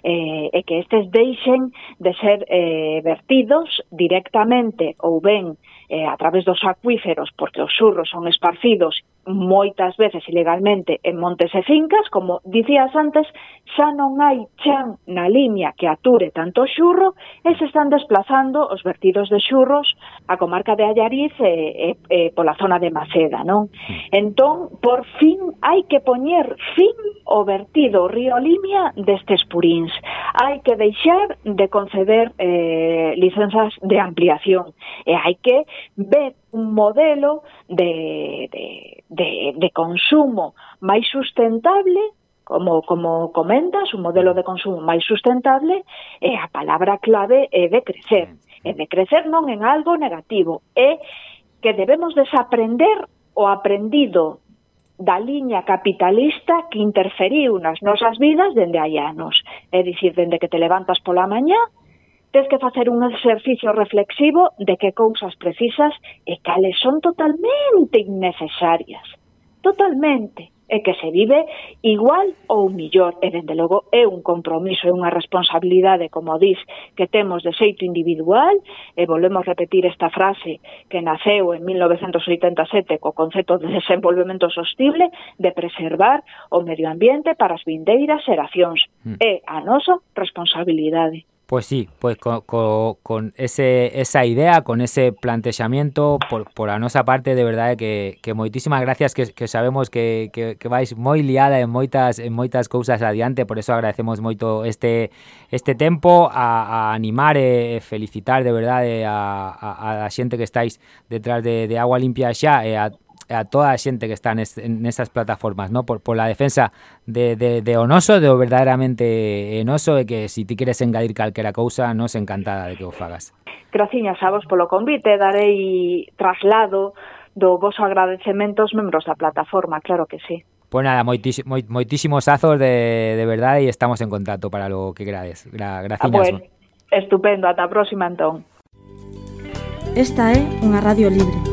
eh, e que estes deixen de ser eh, vertidos directamente ou ben eh, a través dos acuíferos, porque os xurros son esparcidos moitas veces ilegalmente en montes e fincas, como dicías antes, xa non hai chan na liña que ature tanto xurro e se están desplazando os vertidos de xurros a comarca de Allariz e, e, e pola zona de Maceda, non? Entón, por fin hai que poñer fin o vertido o río Limia destes puríns. Hai que deixar de conceder eh, licenzas de ampliación e hai que ver un modelo de, de, de, de consumo máis sustentable como, como comentas, un modelo de consumo máis sustentable, e a palabra clave é de crecer. E de crecer non en algo negativo, é que debemos desaprender o aprendido da liña capitalista que interferiu nas nosas vidas dende hai anos. É dicir, dende que te levantas pola mañá, Tens que facer un exercicio reflexivo de que cousas precisas e cales son totalmente innecesarias. Totalmente. E que se vive igual ou millor. E, dende logo, é un compromiso, é unha responsabilidade, como dis, que temos de xeito individual. E volvemos repetir esta frase que naceu en 1987 co concepto de desenvolvemento sostible de preservar o medio ambiente para as vindeiras xeracións. Mm. É a nosa responsabilidade. Pues sí, pues con, con, con ese, esa idea, con ese plantexamiento, por, por a nosa parte, de verdade que, que moitísimas gracias, que, que sabemos que, que, que vais moi liada en moitas en moitas cousas adiante, por eso agradecemos moito este este tempo a, a animar e felicitar de verdade a, a, a xente que estáis detrás de, de Agua Limpia xa e a a toda a xente que está nes, esas plataformas, ¿no? Por, por la defensa de, de, de Onoso, de o verdadeiramente Enoso, e que se si ti queres engadir calquera cousa, nos encantada de que o fagas. Graciñas a vos polo convite, darei traslado do voso agradecemento aos membros da plataforma, claro que sí. Pues nada, moitis, moit, moitísimos azos de, de verdade e estamos en contacto para lo que grades. Gra, graciñas. Ah, pues, estupendo, ata a próxima entón. Esta é unha radio libre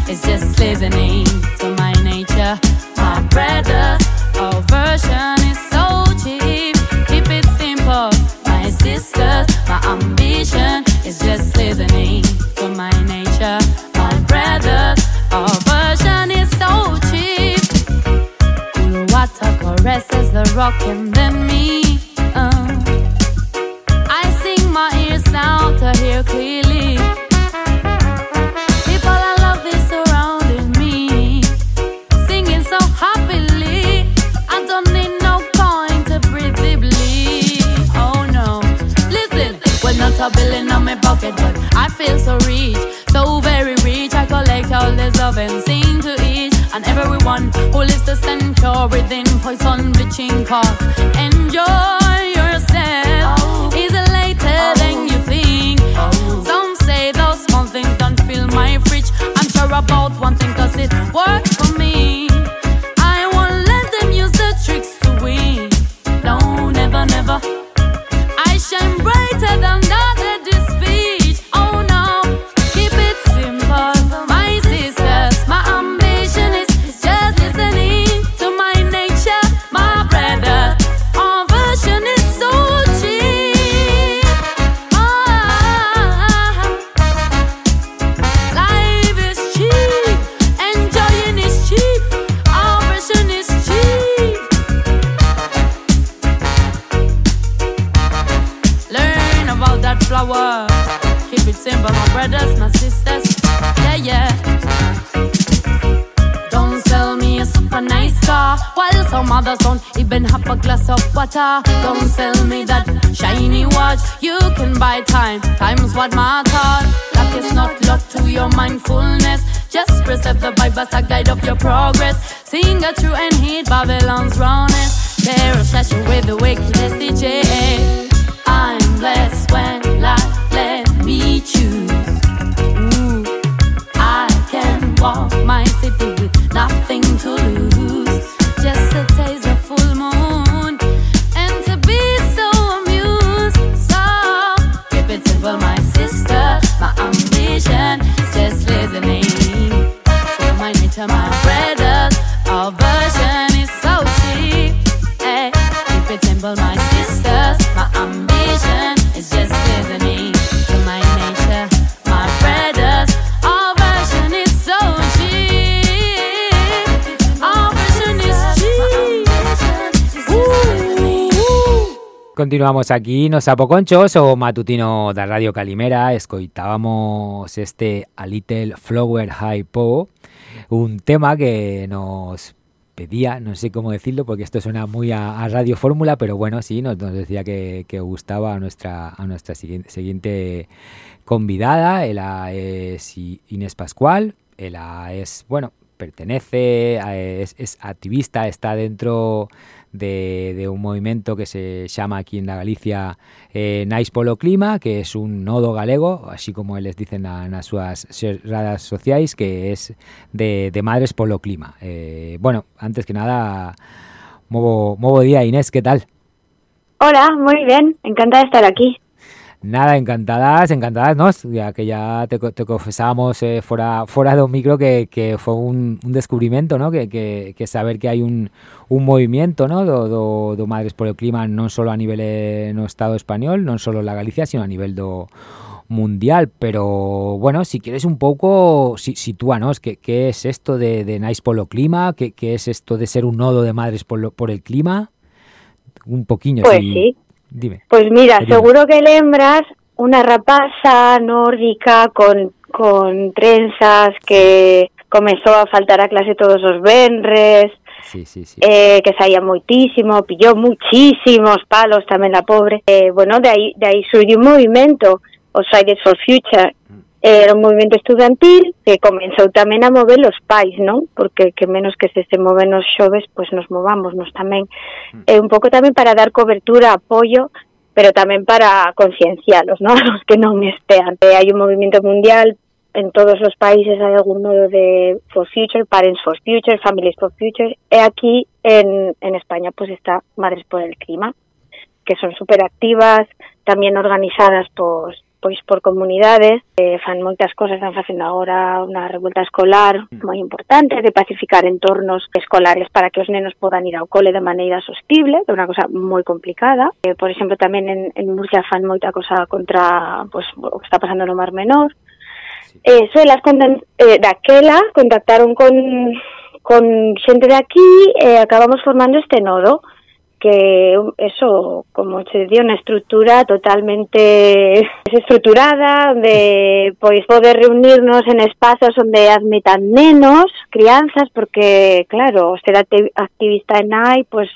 is just listening to my nature. My brothers, our version is so cheap. Keep it simple, my sisters. My ambition is just listening to my nature. My brothers, our version is so cheap. Cool water caresses the rock and then me. Uh. I sing my ears now to hear clearly. A billion on my pocket, but I feel so rich, so very rich. I collect all this love and sing to each and everyone who lives stand pure within poison bleaching cough. Enjoy yourself, oh. is later than oh. you think. Oh. Some say those small things don't fill my fridge. I'm sure about one thing cause it works for me. I won't let them use the tricks to win. No, never, never. I shine brighter than that brothers, my sisters. Yeah, yeah. Don't sell me a super nice car while some others don't even have a glass of water. Don't sell me that shiny watch. You can buy time, time's what matters. Luck is not luck to your mindfulness. Just preserve the Bible as a guide of your progress. Sing a true and heed Babylon's rawness. Share a session with the wickedest DJ. I'm blessed when life nothing to lose. Just a taste of full moon, and to be so amused. So, keep it simple, my sister. My ambition, just listening my nature, my brothers. Our version is so cheap. Hey, keep it simple, my continuamos aquí nos apoconchos o matutino da Radio Calimera escoitábamos este A Little Flower High Po un tema que nos pedía, no sé cómo decirlo porque esto suena muy a, Radio Fórmula, pero bueno, sí, nos, decía que, gustaba a nuestra, a nuestra siguiente, siguiente convidada, ella es Inés Pascual, ella es, bueno, pertenece, es, activista, está dentro de, un movimento que se llama aquí en la Galicia eh, Nais Polo Clima, que es un nodo galego, así como les dicen nas súas redes sociais, que es de, Madres Polo Clima. Eh, bueno, antes que nada, movo día, Inés, ¿qué tal? Hola, muy bien, encantada de estar aquí. Nada, encantadas, encantadas, ¿no? Ya que ya te, te confesábamos eh, fuera, fuera de un micro que, que fue un, un, descubrimiento, ¿no? Que, que, que, saber que hay un, un movimiento, ¿no? Do, do, do Madres por el Clima non solo a nivel eh, no Estado español, non solo la Galicia, sino a nivel do mundial, pero bueno, si quieres un pouco si, sitúanos, ¿qué, qué es esto de, de Nice Polo Clima? ¿Qué, ¿Qué es esto de ser un nodo de Madres por, por el Clima? Un poquinho, pues si... sí. Dime. Pues mira, seguro que lembras una rapaza nórdica con, con trenzas que comezou a faltar a clase todos os venres, sí, sí, sí. Eh, que saía moitísimo, pillou muchísimos palos tamén a pobre. Eh, bueno, de aí, de aí surgiu un movimento, Fridays for Future, era un movimento estudantil que comenzou tamén a mover os pais, non? Porque que menos que se se moven os xoves, pois nos movamos nos tamén. É un pouco tamén para dar cobertura, apoio, pero tamén para conciencialos, non? *laughs* Os que non estean. Eh, hai un movimento mundial en todos os países hai algún modo de For Future, Parents for Future, Families for Future, e aquí en, en España pues, está Madres por el Clima, que son super activas, tamén organizadas pois pois por comunidades, eh, fan moitas cosas, están facendo agora unha revuelta escolar mm. moi importante de pacificar entornos escolares para que os nenos podan ir ao cole de maneira sostible, é unha cosa moi complicada. Eh, por exemplo, tamén en, en Murcia fan moita cosa contra pois, o que está pasando no Mar Menor. Eh, so, elas contan, eh, daquela contactaron con, con xente de aquí e eh, acabamos formando este nodo que eso, como se dio unha estrutura totalmente *laughs* estruturada, onde pois poder reunirnos en espazos onde admitan nenos, crianzas, porque claro, ser activista en AI, pois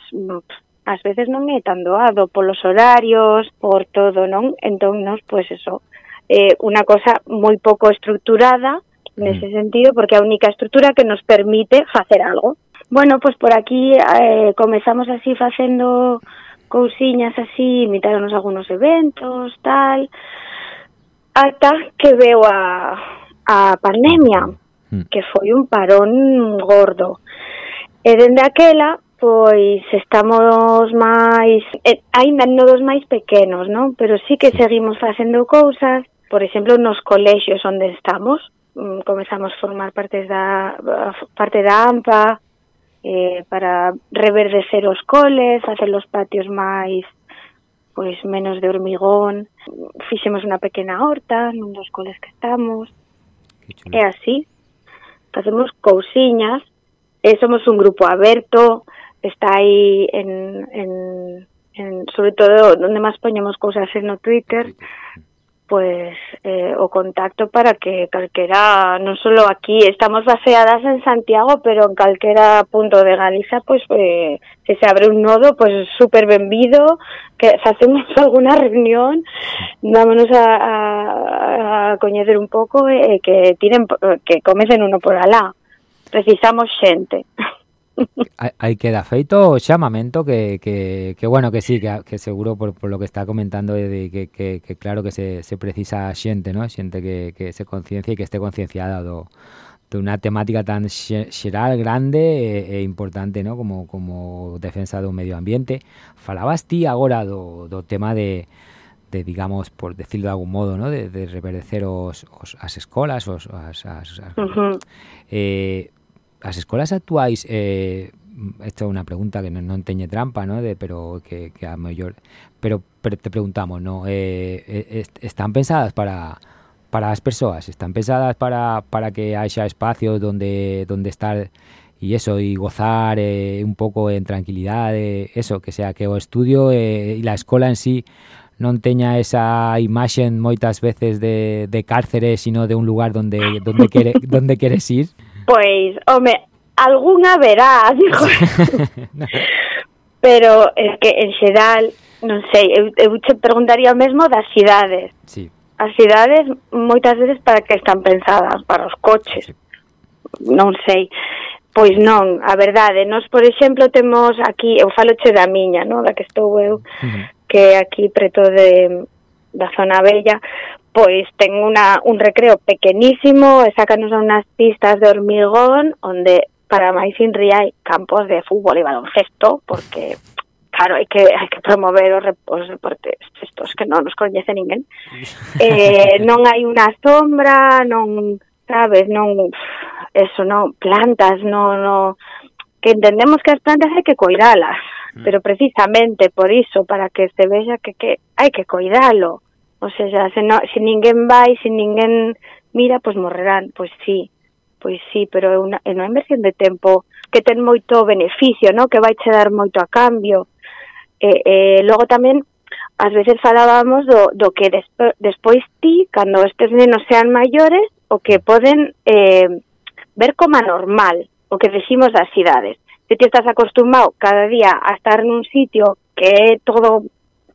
ás veces non é tan doado polos horarios, por todo, non? Entón, nos, pois eso, eh, unha cosa moi pouco estruturada, nese mm. sentido, porque é a única estrutura que nos permite facer algo. Bueno, pois por aquí eh, comezamos así facendo cousiñas así, imitáronos algunos eventos, tal, ata que veo a, a pandemia, mm. que foi un parón gordo. E dende aquela, pois estamos máis, eh, ainda non dos máis pequenos, non? Pero sí que seguimos facendo cousas, por exemplo, nos colexios onde estamos, mm, comezamos a formar partes da, parte da AMPA, eh, para reverdecer os coles, hacer os patios máis pois menos de hormigón, fixemos unha pequena horta nun dos coles que estamos. É así. Facemos cousiñas, e somos un grupo aberto, está aí en, en, en sobre todo onde máis poñemos cousas é no Twitter, pues eh, o contacto para que calquera, non solo aquí, estamos baseadas en Santiago, pero en calquera punto de Galiza, pues eh, se se abre un nodo, pues super benvido, que *laughs* facemos alguna reunión, vámonos a, a, un pouco e eh, que tiren, que comecen uno por alá. Precisamos xente. *laughs* Aí queda feito o chamamento que, que, que bueno, que sí, que, que seguro por, por, lo que está comentando de que, que, que claro que se, se precisa xente, ¿no? xente que, que se conciencia e que este concienciada do, de una temática tan xeral, grande e, e importante, ¿no? Como como defensa do medio ambiente. Falabas ti agora do, do tema de, de digamos, por decirlo de algún modo, ¿no? De, de reverdecer os, os as escolas, os as, as, as uh -huh. eh, as escolas actuais eh, esta é unha pregunta que non, non teñe trampa, ¿no? De, pero que, que a mellor pero, pero te preguntamos, ¿no? Eh, eh, están pensadas para para as persoas, están pensadas para, para que haxa espacios donde donde estar y eso, y gozar eh, un pouco en tranquilidad, eso, que sea que o estudio e la escola en sí non teña esa imaxen moitas veces de, de sino de un lugar donde donde quere, donde queres ir. Pois, home, algunha verá, *laughs* digo. *laughs* Pero é que en xeral, non sei, eu, eu che preguntaría mesmo das cidades. Sí. As cidades moitas veces para que están pensadas, para os coches. Sí. Non sei. Pois non, a verdade, nós, por exemplo, temos aquí, eu falo che da miña, no? da que estou eu, uh -huh. que aquí preto de, da zona bella, pois ten una, un recreo pequenísimo e sácanos a unas pistas de hormigón onde para máis inri hai campos de fútbol e baloncesto, porque claro, hai que hai que promover os, os deportes estos que non nos coñece ninguén. Eh, *laughs* non hai unha sombra, non, sabes, non eso, non, plantas, non, non que entendemos que as plantas hai que coidalas, pero precisamente por iso, para que se vexa que, que hai que coidalo. O sea, se, no, se ninguén vai, se ninguén mira, pois morrerán, pois sí, pois sí, pero é unha, é unha inversión de tempo que ten moito beneficio, no? que vai che dar moito a cambio. E, e logo tamén, ás veces falábamos do, do que despo, despois ti, cando estes nenos sean maiores, o que poden eh, ver como normal, o que decimos das cidades. Se ti estás acostumado cada día a estar nun sitio que é todo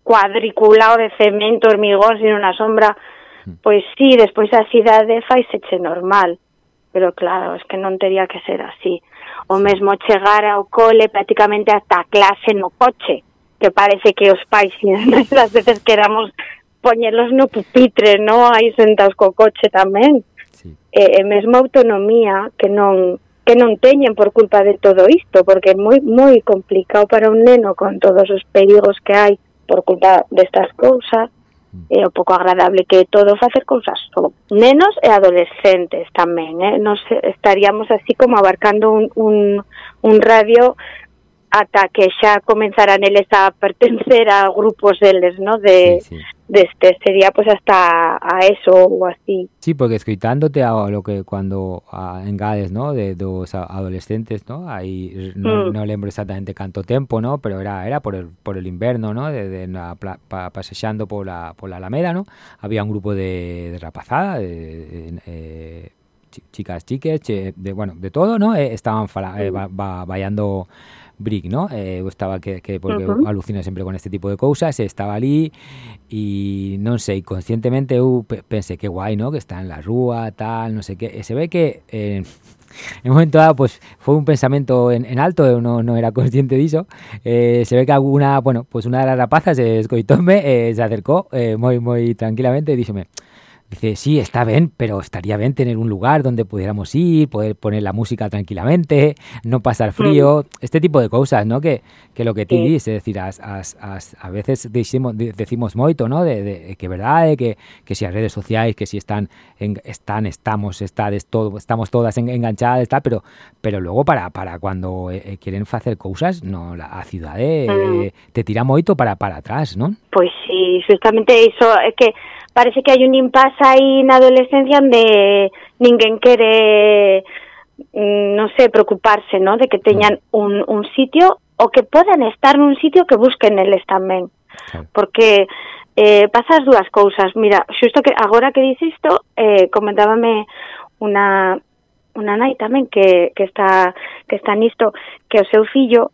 cuadriculado de cemento, hormigón, sin unha sombra, pois sí, despois a cidade faise che normal, pero claro, es que non tería que ser así. O mesmo chegar ao cole prácticamente hasta a clase no coche, que parece que os pais *laughs* as veces queramos poñelos no pupitre, no aí sentados co coche tamén. Sí. E, e mesmo autonomía que non que non teñen por culpa de todo isto, porque é moi moi complicado para un neno con todos os perigos que hai por culpa destas cousas mm. é un pouco agradable que todo facer cousas só. Nenos e adolescentes tamén, eh? nos estaríamos así como abarcando un, un, un radio ata que xa comenzaran eles a pertencer a grupos deles, no? de, sí, sí. Deste sería pues hasta a eso ou así. Sí, porque escoitándote a lo que cuando a, engades, ¿no? De dos adolescentes, ¿no? Aí no, Mm. no lembro exactamente canto tempo, ¿no? Pero era era por el por el inverno, ¿no? De, de na pa, por la por la Alameda, ¿no? Había un grupo de, de rapazada, de, de, eh, chi- chicas, chiques, che- de bueno, de todo, ¿no? Eh, estaban fala, eh, ba, ba, baiando brick, ¿no? Eh, eu estaba que, que porque eu Ujú. alucino sempre con este tipo de cousas, estaba ali e non sei, conscientemente eu pe- pensei que guai, ¿no? Que está en la rúa, tal, non sei que, e se ve que eh, *laughs* en un momento dado, pues foi un pensamento en, en alto, eu non, non era consciente diso, eh, se ve que alguna, bueno, pues una de las rapazas eh, escoitóme, eh, se acercó eh, moi moi tranquilamente e díxome, Dice, sí, está bien, pero estaría bien tener un lugar donde pudiéramos ir, poder poner la música tranquilamente, no pasar frío, este tipo de cosas, ¿no? Que, que lo que ti Sí. dices, es decir, as, as, as, a veces decimos, de- decimos moito, ¿no? De, de que verdad, de que, que si as redes sociais, que si están, en, están, estamos, estades, todo, estamos todas en, enganchadas, tal, pero, pero luego para, para cuando eh, eh, quieren facer cousas, no, la, a cidade eh, te tira moito para, para atrás, ¿no? Pois sí, justamente iso é que parece que hai un impas aí na adolescencia onde ninguén quere mm, non sei, preocuparse, ¿no? de que mm. teñan un, un sitio o que podan estar nun sitio que busquen eles tamén. Porque eh, pasas dúas cousas. Mira, xusto que agora que dices isto, eh, comentábame una, una nai tamén que, que, está, que está nisto, que o seu fillo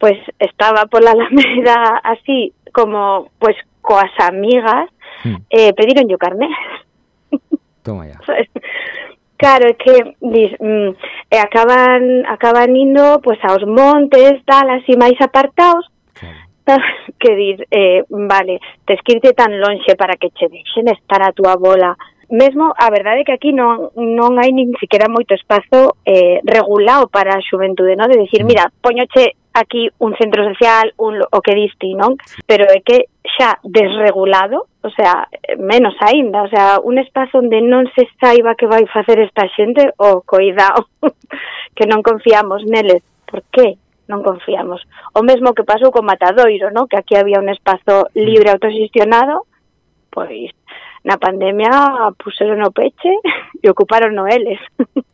pues estaba pola alameda así como pues coas amigas, mm. eh, pediron yo carné. Toma ya. *laughs* Claro, é que dis, mm, e acaban acaban indo pues, aos montes, tal, así máis apartados. Claro. *laughs* Que dis, eh, vale, tes que irte tan lonxe para que che deixen estar a tua bola. Mesmo, a verdade é que aquí non, non hai nin siquiera moito espazo eh, regulado para a xuventude, non? De dicir, hmm. mira, poñoche aquí un centro social, un, o que diste, non? Pero é que xa desregulado, o sea, menos aínda, o sea, un espazo onde non se saiba que vai facer esta xente, o oh, coidao, *laughs* que non confiamos neles. Por que non confiamos? O mesmo que pasou con Matadoiro, non? Que aquí había un espazo libre autoxestionado, pois na pandemia puseron o peche *laughs* e ocuparon no eles. *laughs*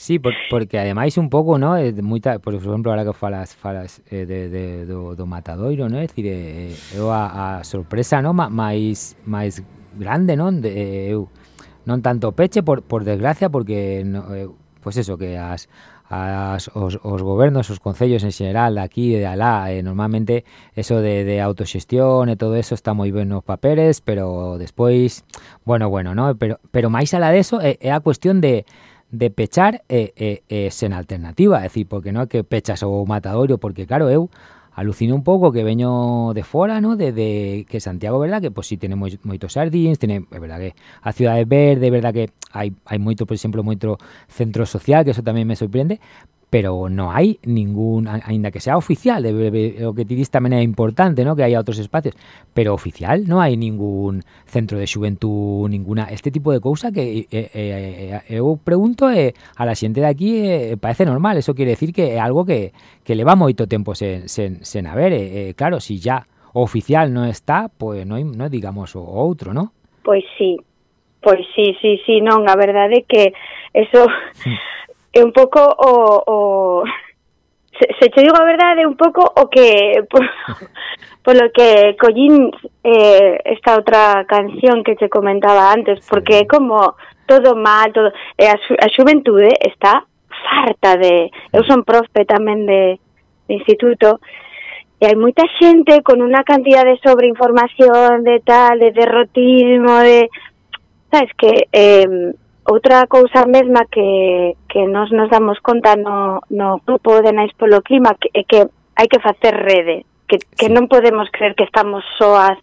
Sí, por, porque ademais un pouco, ¿no? Eh, moita, por exemplo, ahora que falas falas eh, de, de, do, do matadoiro, ¿no? É dicir, eh, eh, eu a, a sorpresa, ¿no? Máis máis grande, non? De, eh, eu non tanto peche por, por desgracia porque no, eh, pues eso que as as, os, os gobernos, os concellos en xeral aquí e alá, eh, normalmente eso de, de autoxestión e todo eso está moi ben nos papeles, pero despois bueno, bueno, no? pero, pero máis alá deso é, eh, é a cuestión de de pechar eh, eh, e sen alternativa, é dicir, porque non é que pechas o matadoiro, porque claro, eu alucino un pouco que veño de fora, ¿no? de, de, que Santiago, verdad, que pois pues, si sí, tiene moi, moitos sardins, tiene, é verdad que a cidade verde, é verdad que hai, hai moito, por exemplo, moito centro social, que eso tamén me sorprende, pero no hai ningún, aínda que sea oficial, de o que ti dis tamén é importante, ¿no? que hai outros espacios, pero oficial non hai ningún centro de xuventú, ninguna, este tipo de cousa que eh, eh, eh eu pregunto eh, a la xente de aquí eh, parece normal, eso quiere decir que é algo que, que leva moito tempo sen, sen, sen haber, eh, eh claro, si ya oficial non está, pois pues non, non digamos o outro, ¿no? Pois sí, Pois sí, sí, sí, non, a verdade é que eso mm é un pouco o, o se, se che digo a verdade, é un pouco o que por, *laughs* polo que collín eh, esta outra canción que che comentaba antes, porque é como todo mal, todo, e a, a xuventude está farta de... Eu son profe tamén de, de instituto, e hai moita xente con unha cantidad de sobreinformación, de tal, de derrotismo, de... Sabes que... Eh, Outra cousa mesma que, que nos nos damos conta no, no grupo de Nais polo Clima que, é que hai que facer rede, que, que non podemos creer que estamos soas,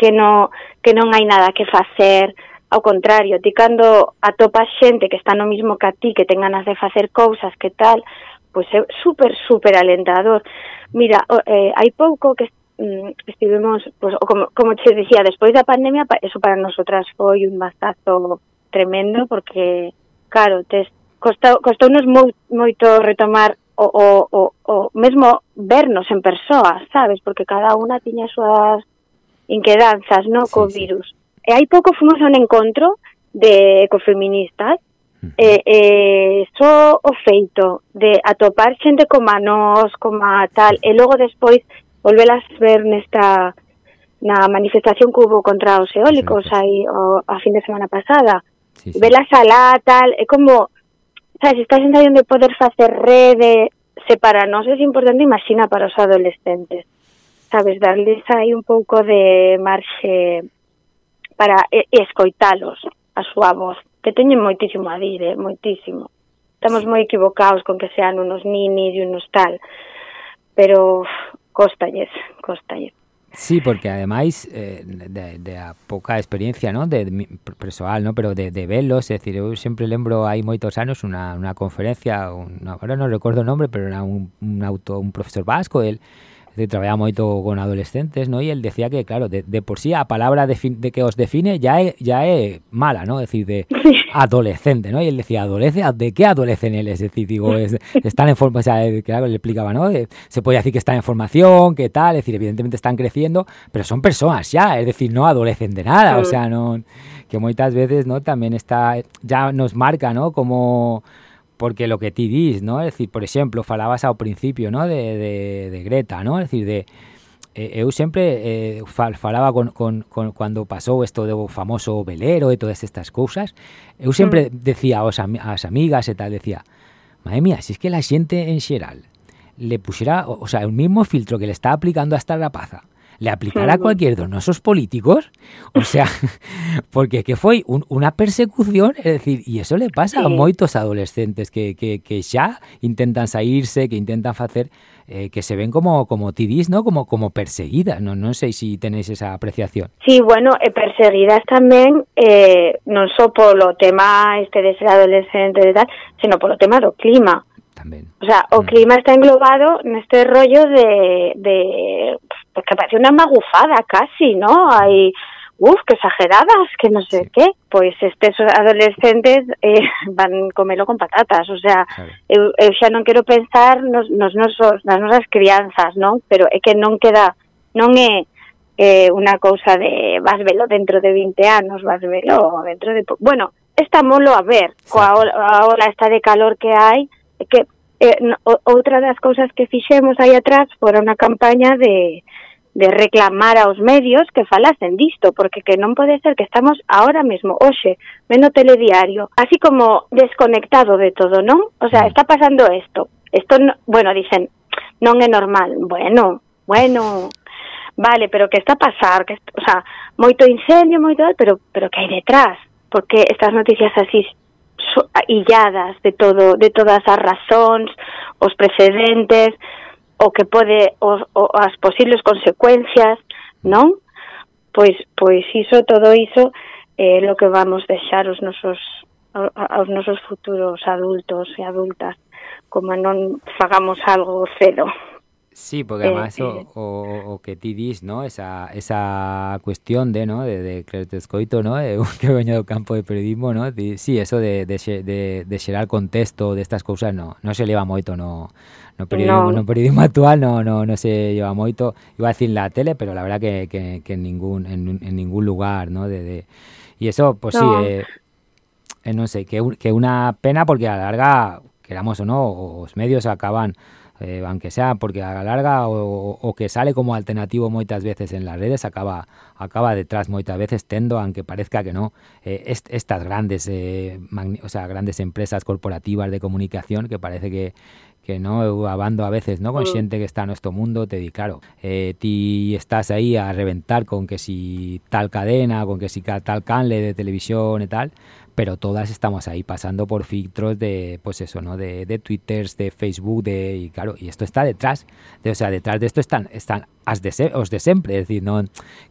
que, no, que non hai nada que facer, ao contrario, ti cando atopas xente que está no mismo que a ti, que ten ganas de facer cousas, que tal, pois é super, super alentador. Mira, eh, hai pouco que mm, estivemos, pois, como, como che dicía, despois da pandemia, eso para nosotras foi un bastazo tremendo porque, claro, tes, costou, costounos moito retomar o, o, o, o mesmo vernos en persoa, sabes? Porque cada unha tiña as súas inquedanzas, no, co sí, virus. Sí. E hai pouco fomos a un encontro de ecofeministas e, e só o feito de atopar xente como a nós, como a tal, e logo despois volvelas ver nesta na manifestación que hubo contra os eólicos aí o, a fin de semana pasada, sí, sí. velas alá, tal, é como, sabes, esta sensación de poder facer rede, se para nós é importante, imagina para os adolescentes, sabes, darles aí un pouco de marxe para e, escoitalos a súa voz, que teñen moitísimo a dir, eh, moitísimo. Estamos moi equivocados con que sean unos ninis e unos tal, pero costalles, costalles. Sí, porque ademais eh, de, de a pouca experiencia no? De, de personal, no, pero de, de velos, é dicir, eu sempre lembro hai moitos anos unha, unha conferencia, un, agora non recordo o nome, pero era un, un, auto, un profesor vasco, el de traballa moito con adolescentes, ¿no? Y él decía que, claro, de, de por sí a palabra de, que os define ya é, ya é mala, ¿no? Es decir, de adolescente, ¿no? Y él decía, ¿adolece? ¿De qué adolecen él? Es decir, digo, es, están en forma, o sea, claro, le explicaba, ¿no? Se puede decir que están en formación, que tal, es decir, evidentemente están creciendo, pero son personas ya, es decir, no adolecen de nada, o sea, no que moitas veces, ¿no? También está, ya nos marca, ¿no? Como porque lo que ti dis, ¿no? Es decir, por exemplo, falabas ao principio, ¿no? De, de, de Greta, ¿no? Es decir, de eh, eu sempre eh, fal, falaba con, con, con cando pasou isto do famoso velero e todas estas cousas, eu hmm. sempre mm. decía aos, as amigas e tal, decía, madre mía, si es que la xente en xeral le puxera, o, o sea, o mismo filtro que le está aplicando a esta rapaza, le aplicará a cualquier de nosos políticos, o *laughs* sea, *laughs* porque que foi un, unha persecución, é dicir, e eso le pasa sí. a moitos adolescentes que, que, que xa intentan saírse, que intentan facer eh, que se ven como como tidis, ¿no? Como como perseguidas, no non sei se si tenéis esa apreciación. Sí, bueno, e perseguidas tamén eh, non só polo tema este de ser adolescente e tal, sino polo tema do clima tamén. O sea, o mm. clima está englobado neste rollo de, de porque parece unha magufada casi, ¿no? Hai uf, que exageradas, que non sei sí. que, pois estes adolescentes eh, *laughs* van comelo con patatas, o sea, claro. eu, eu xa non quero pensar nos, nos nosos, nas nosas crianzas, non? Pero é que non queda, non é eh, unha cousa de vas velo dentro de 20 anos, vas velo dentro de... Bueno, está molo a ver, sí. coa a ola esta de calor que hai, que eh, no, outra das cousas que fixemos aí atrás fora unha campaña de de reclamar aos medios que falasen disto, porque que non pode ser que estamos ahora mesmo, hoxe, vendo telediario, así como desconectado de todo, non? O sea, mm. está pasando isto. Isto, no, bueno, dicen, non é normal. Bueno, bueno, vale, pero que está a pasar? Que, o sea, moito incendio, moito, pero, pero que hai detrás? Porque estas noticias así so, illadas de todo, de todas as razóns, os precedentes, o que pode o, o, as posibles consecuencias, non? Pois pois iso todo iso é eh, lo que vamos deixar os nosos aos nosos futuros adultos e adultas como non fagamos algo cedo. Sí, porque además eh, o, o, que ti dis, ¿no? Esa, esa cuestión de, ¿no? De, de que te escoito, ¿no? De, *laughs* que veño do campo de periodismo, ¿no? De, sí, eso de, de, de, de xerar contexto de estas cousas, no, no se leva moito no, no periodismo, no. no periodismo *laughs* actual, no, no, no se lleva moito, iba a decir la tele, pero la verdad que, que, que en ningún en, en ningún lugar, ¿no? De, de, y eso, pues no. sí, eh, eh, no sé, que, que una pena porque a la larga, queramos o no, os medios acaban eh, aunque sea porque a la larga o, que sale como alternativo moitas veces en las redes acaba acaba detrás moitas veces tendo aunque parezca que no eh, est estas grandes eh, o sea grandes empresas corporativas de comunicación que parece que que no abando a veces no con xente que está en nuestro mundo te di claro eh, ti estás aí a reventar con que si tal cadena con que si tal canle de televisión e tal pero todas estamos ahí pasando por filtros de, pues eso, ¿no? De, de twitters, de Facebook, de, y claro, y esto está detrás, de, o sea, detrás de esto están, están as de, se, os de siempre, es decir, no,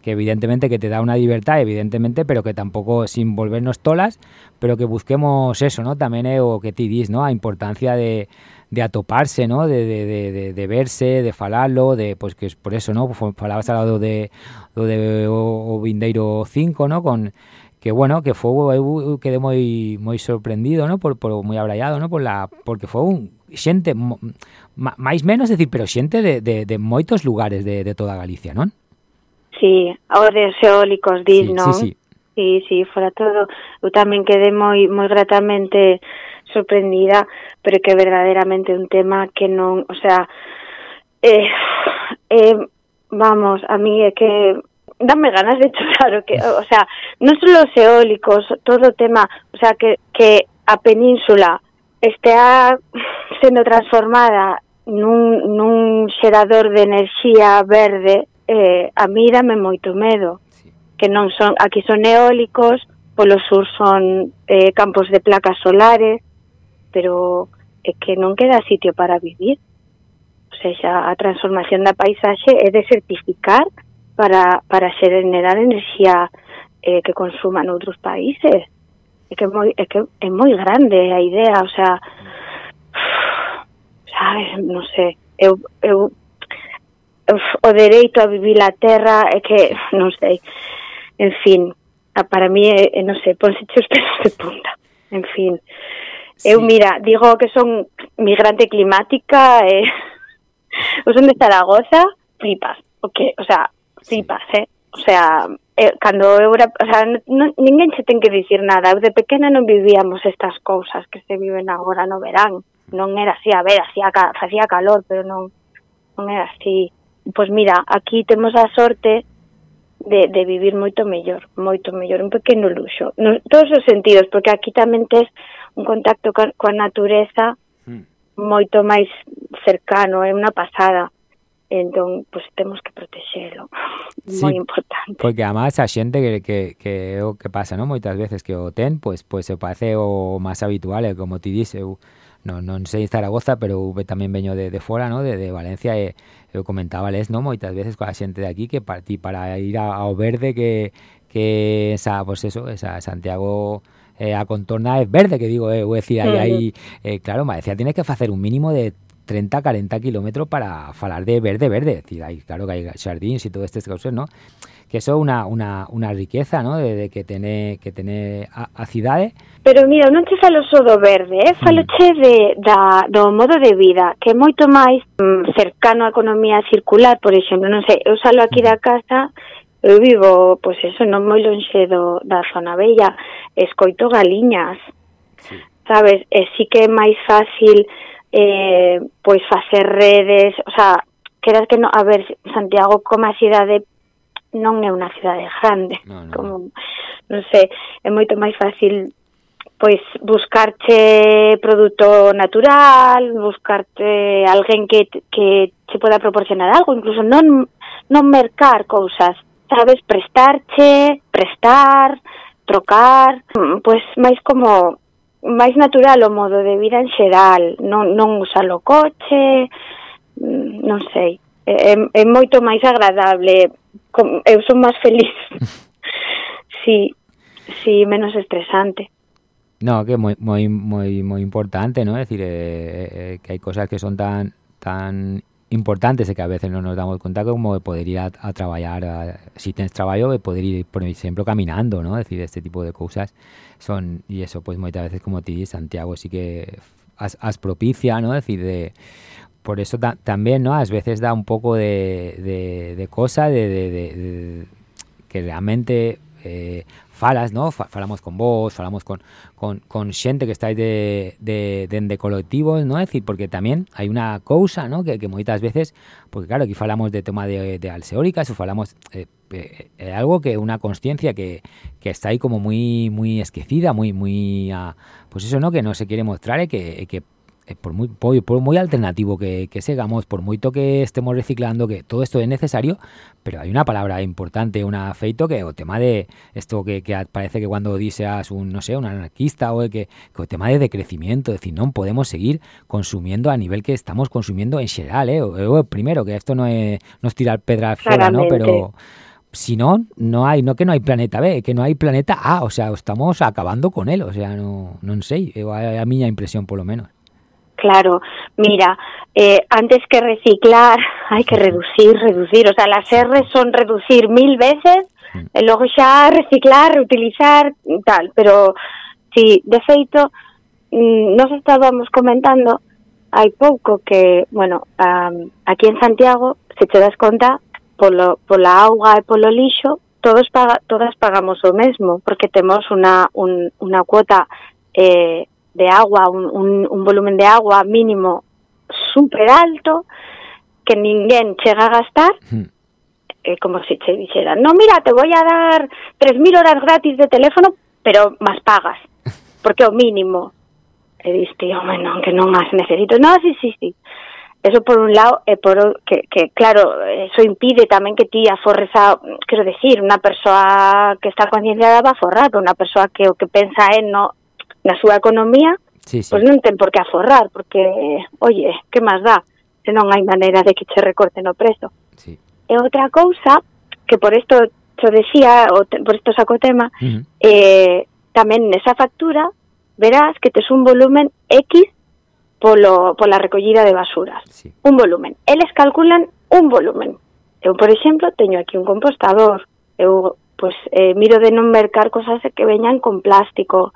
que evidentemente que te da una libertad, evidentemente, pero que tampoco sin volvernos tolas, pero que busquemos eso, ¿no? También, eh, o que ti dis, ¿no? A importancia de, de atoparse, ¿no? De, de, de, de, verse, de falalo, de pues que por eso, ¿no? Falabas al lado de do de o, o Vindeiro 5, ¿no? Con que bueno, que foi eu quedé moi moi sorprendido, ¿no? Por, por moi abraiado, ¿no? Por la porque foi un xente máis menos, decir, pero xente de, de, de moitos lugares de, de toda Galicia, non? Sí, o de eólicos dis, sí, non? Sí, sí. Sí, sí, fora todo. Eu tamén quedé moi moi gratamente sorprendida, pero que verdadeiramente un tema que non, o sea, eh, eh, vamos, a mí é que dame ganas de chorar, o que, o sea, non só os eólicos, todo o tema, o sea, que, que a península estea sendo transformada nun, nun xerador de enerxía verde, eh, a mí dame moito medo, que non son, aquí son eólicos, polo sur son eh, campos de placas solares, pero é que non queda sitio para vivir. O sea, xa a transformación da paisaxe é desertificar para, para xerenerar enerxía eh, que consuman outros países. É que é moi, é que é moi grande a idea, o sea, *sighs* sabes, non sei, eu, eu, eu o dereito a vivir a terra é que, *laughs* non sei, en fin, para mí, é, non sei, ponse os pelos de punta, en fin, Eu, mira, digo que son migrante climática, eh, *laughs* eu son de Zaragoza, flipas, o que, o sea, flipas, eh? O sea, eh, cando eu era, o sea, non, ninguén se ten que dicir nada. Eu de pequena non vivíamos estas cousas que se viven agora no verán. Non era así, a ver, hacía, facía calor, pero non, non era así. Pois mira, aquí temos a sorte de, de vivir moito mellor, moito mellor, un pequeno luxo. No, todos os sentidos, porque aquí tamén tes un contacto ca, coa natureza hmm. moito máis cercano, é unha pasada. Entón, pois temos que protexelo. Sí, moi importante. Porque además a xente que, que, que o que pasa, non? Moitas veces que o ten, pois, pois se parece o máis habitual, eh, como ti dices, eu non, non sei Zaragoza, pero tamén veño de, de fora, no? de, de Valencia e eu comentaba les, no? moitas veces coa xente de aquí que partí para ir a, ao verde que, que esa, pues eso, esa Santiago eh, a contorna é verde, que digo, eh, decir, aí, aí eh, claro, me decía, tienes que facer un mínimo de 30, 40 kilómetros para falar de verde, verde. Es decir, claro que hay jardins y todo este cosas, ¿no? que eso é una, una, una riqueza, ¿no? de, de que tener que tener a, a cidade. Pero mira, non che falo só do verde, eh? falo mm. che de, da, do modo de vida, que é moito máis mm, cercano á economía circular, por exemplo, non sei, eu salo aquí mm. da casa, eu vivo, pois pues eso, non moi lonxe do, da zona bella, escoito galiñas, sí. sabes, e sí que é máis fácil eh, pois facer redes, o sea, quedas que no, a ver, Santiago como a cidade non é unha cidade grande, no, no, como, non sei, é moito máis fácil pois buscarche produto natural, buscarte alguén que, que che poda proporcionar algo, incluso non, non mercar cousas, sabes, prestarche, prestar, trocar, mm, pois máis como máis natural o modo de vida en xeral, non, non usar o coche, mm, non sei, é, é moito máis agradable eu son máis feliz, *laughs* si, si menos estresante. No, que moi, moi, moi, moi importante, ¿no? Es decir, eh, eh, que hai cosas que son tan tan importantes e que a veces non nos damos conta como de poder ir a, a traballar, a, si tens traballo, de poder ir, por exemplo, caminando, ¿no? Es decir, este tipo de cousas son, e eso, pues moitas veces, como ti Santiago, sí que as, as propicia, ¿no? Es decir, de, por eso ta, también, ¿no? Ás veces da un pouco de, de, de cosa de, de, que realmente eh, falas, ¿no? Fa, falamos con vos, falamos con, con, con xente que estáis de, de, de, de colectivos, ¿no? Es decir, porque tamén hai unha cousa, ¿no? Que, que veces, porque claro, aquí falamos de tema de, de alseóricas falamos eh, eh, é algo que unha consciencia que, que está aí como moi moi esquecida, moi moi a, pues eso, ¿no? Que non se quere mostrar e que, que eh, por moi por, por moi alternativo que, que segamos, por moito que estemos reciclando, que todo isto é necesario, pero hai unha palabra importante, un feito que o tema de isto que, que parece que cando diseas un, no sé, un anarquista ou que, que o tema de decrecimiento, é dicir, non podemos seguir consumiendo a nivel que estamos consumiendo en xeral, eh? Eu primeiro que isto non é nos tirar pedra fora, ¿no? Pero si no, no hay, no que no hay planeta B, que no hay planeta A, o sea, estamos acabando con él, o sea, no, non sei, eu, a, miña impresión polo menos. claro, mira, eh, antes que reciclar *laughs* hai que reducir, reducir, o sea, las R son reducir mil veces, e eh, logo xa reciclar, reutilizar, tal, pero si, de feito, mm, nos estábamos comentando hai pouco que, bueno, um, aquí en Santiago, se te das conta, polo, pola auga e polo lixo, todos paga, todas pagamos o mesmo, porque temos unha, un, unha cuota eh, de agua, un, un, un volumen de agua mínimo super alto que ninguén chega a gastar hmm. eh, como se che dixera, no, mira, te voy a dar 3.000 horas gratis de teléfono pero más pagas *laughs* porque o mínimo e diste, home, non, que non as necesito no, sí, sí, sí Eso por un lado, e por o, que, que claro, eso impide tamén que ti aforres a, quero decir, unha persoa que está concienciada va a forrar, pero unha persoa que o que pensa é no, na súa economía, sí, sí. pois non ten por que aforrar, porque, oye, que máis dá, se non hai maneira de que che recorten o prezo. Sí. E outra cousa, que por isto xo decía, o te, por isto saco tema, uh -huh. eh, tamén nesa factura verás que tes un volumen X polo, pola recollida de basuras. Sí. Un volumen. Eles calculan un volumen. Eu, por exemplo, teño aquí un compostador. Eu, pois, eh, miro de non mercar cosas que veñan con plástico,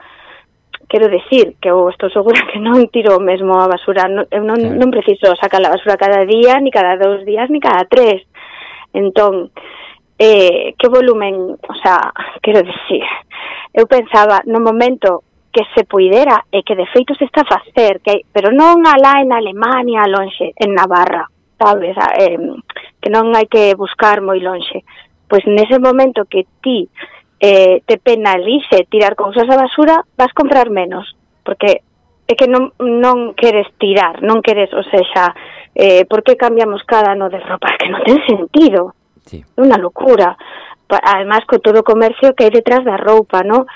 Quero decir que eu estou segura que non tiro mesmo a basura, non, eu eh, non, claro. non preciso sacar a basura cada día, ni cada dous días, ni cada tres. Entón, eh, que volumen, o sea, quero decir, eu pensaba no momento que se puidera e que de feito se está a facer, que, pero non alá en Alemania, lonxe, en Navarra, sabes, eh, que non hai que buscar moi lonxe. Pois nese momento que ti eh, te penalice tirar cousas a basura, vas comprar menos, porque é que non, non queres tirar, non queres, ou sexa, eh, por que cambiamos cada ano de ropa? Que non ten sentido. Sí. É unha locura. Además, con todo o comercio que hai detrás da roupa, ¿no?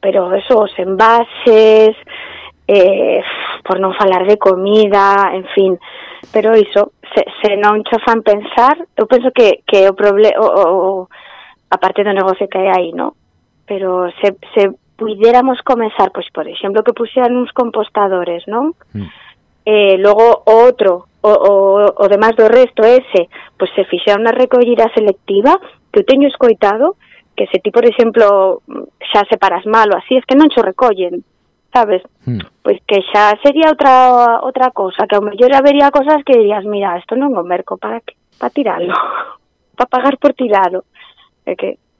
Pero eso, os envases, eh, por non falar de comida, en fin. Pero iso, se, se non cho fan pensar, eu penso que, que o, problema, o, o, a parte do negocio que hai aí, no? Pero se, se puidéramos comezar, pois, por exemplo, que pusieran uns compostadores, non? Mm. Eh, logo, o outro, o, o, o demás do resto ese, pois se fixera unha recollida selectiva, que eu teño escoitado, que se ti, por exemplo, xa separas mal ou así, es que non xo recollen, sabes? Mm. Pois que xa sería outra outra cousa, que ao mellor habería cosas que dirías, mira, isto non o merco, para que? Para tiralo, *laughs* para pagar por tiralo.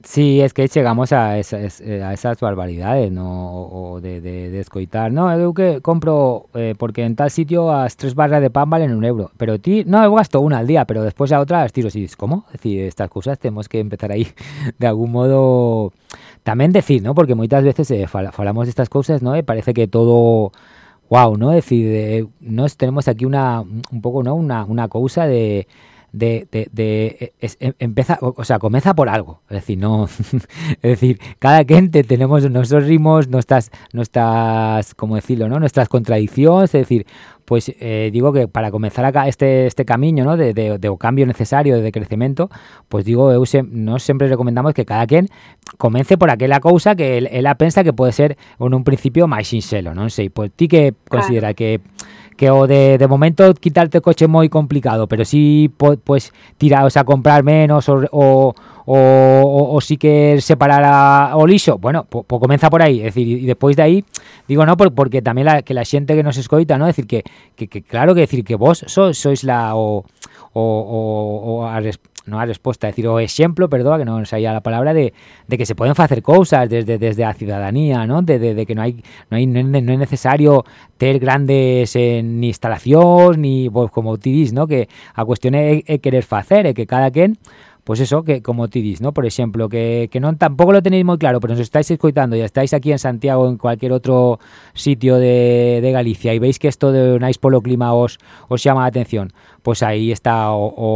Sí, es que chegamos a esas, eh, a esas barbaridades, no, o de, de, escoitar. No, eu que compro, eh, porque en tal sitio as tres barras de pan valen un euro. Pero ti, no, eu gasto una al día, pero después a otra las tiro. Y ¿cómo? Es decir, estas cosas tenemos que empezar ahí *laughs* de algún modo tamén decir, ¿no? Porque moitas veces eh, fal, falamos de estas cousas, ¿no? E parece que todo wow, ¿no? Es decir, nos tenemos aquí una un pouco, ¿no? Una, una cousa de de, de, de es, em, empieza, o, o, sea, comienza por algo, es decir, no, *laughs* es decir, cada gente tenemos nuestros ritmos, nuestras, nuestras, ¿cómo decirlo, no? Nuestras contradicciones, es decir, pues eh, digo que para comenzar acá este, este camino, ¿no? De, de, de cambio necesario, de crecimiento, pues digo, eu se, nos siempre recomendamos que cada quien comence por aquella cousa que él, él pensa que puede ser en un principio máis sinxelo, non sei, pues ti que considera que que o de, de momento quitarte el coche moi complicado, pero sí pues tirar, o sea, comprar menos o, o, o, o sí que separar a, o lixo, bueno, pues, comeza por aí, es decir, y despois de aí, digo no, por, porque tamén la, que la xente que nos escoita, ¿no? decir que, que, claro que decir que vos sois, sois la o, o, o, no a resposta, decir, o exemplo, perdón, que non saía la palabra de, de que se poden facer cousas desde desde a ciudadanía, ¿no? De, de, que non hai non hai non é necesario ter grandes en instalacións ni pues, como ti dis, ¿no? Que a cuestión é querer facer, é que cada quen Pues eso, que como ti dis, ¿no? Por exemplo, que, que non tampouco lo tenéis moi claro, pero nos estáis escoitando e estáis aquí en Santiago en cualquier outro sitio de, de Galicia e veis que esto de nais polo clima os, os chama a atención, pues aí está o, o,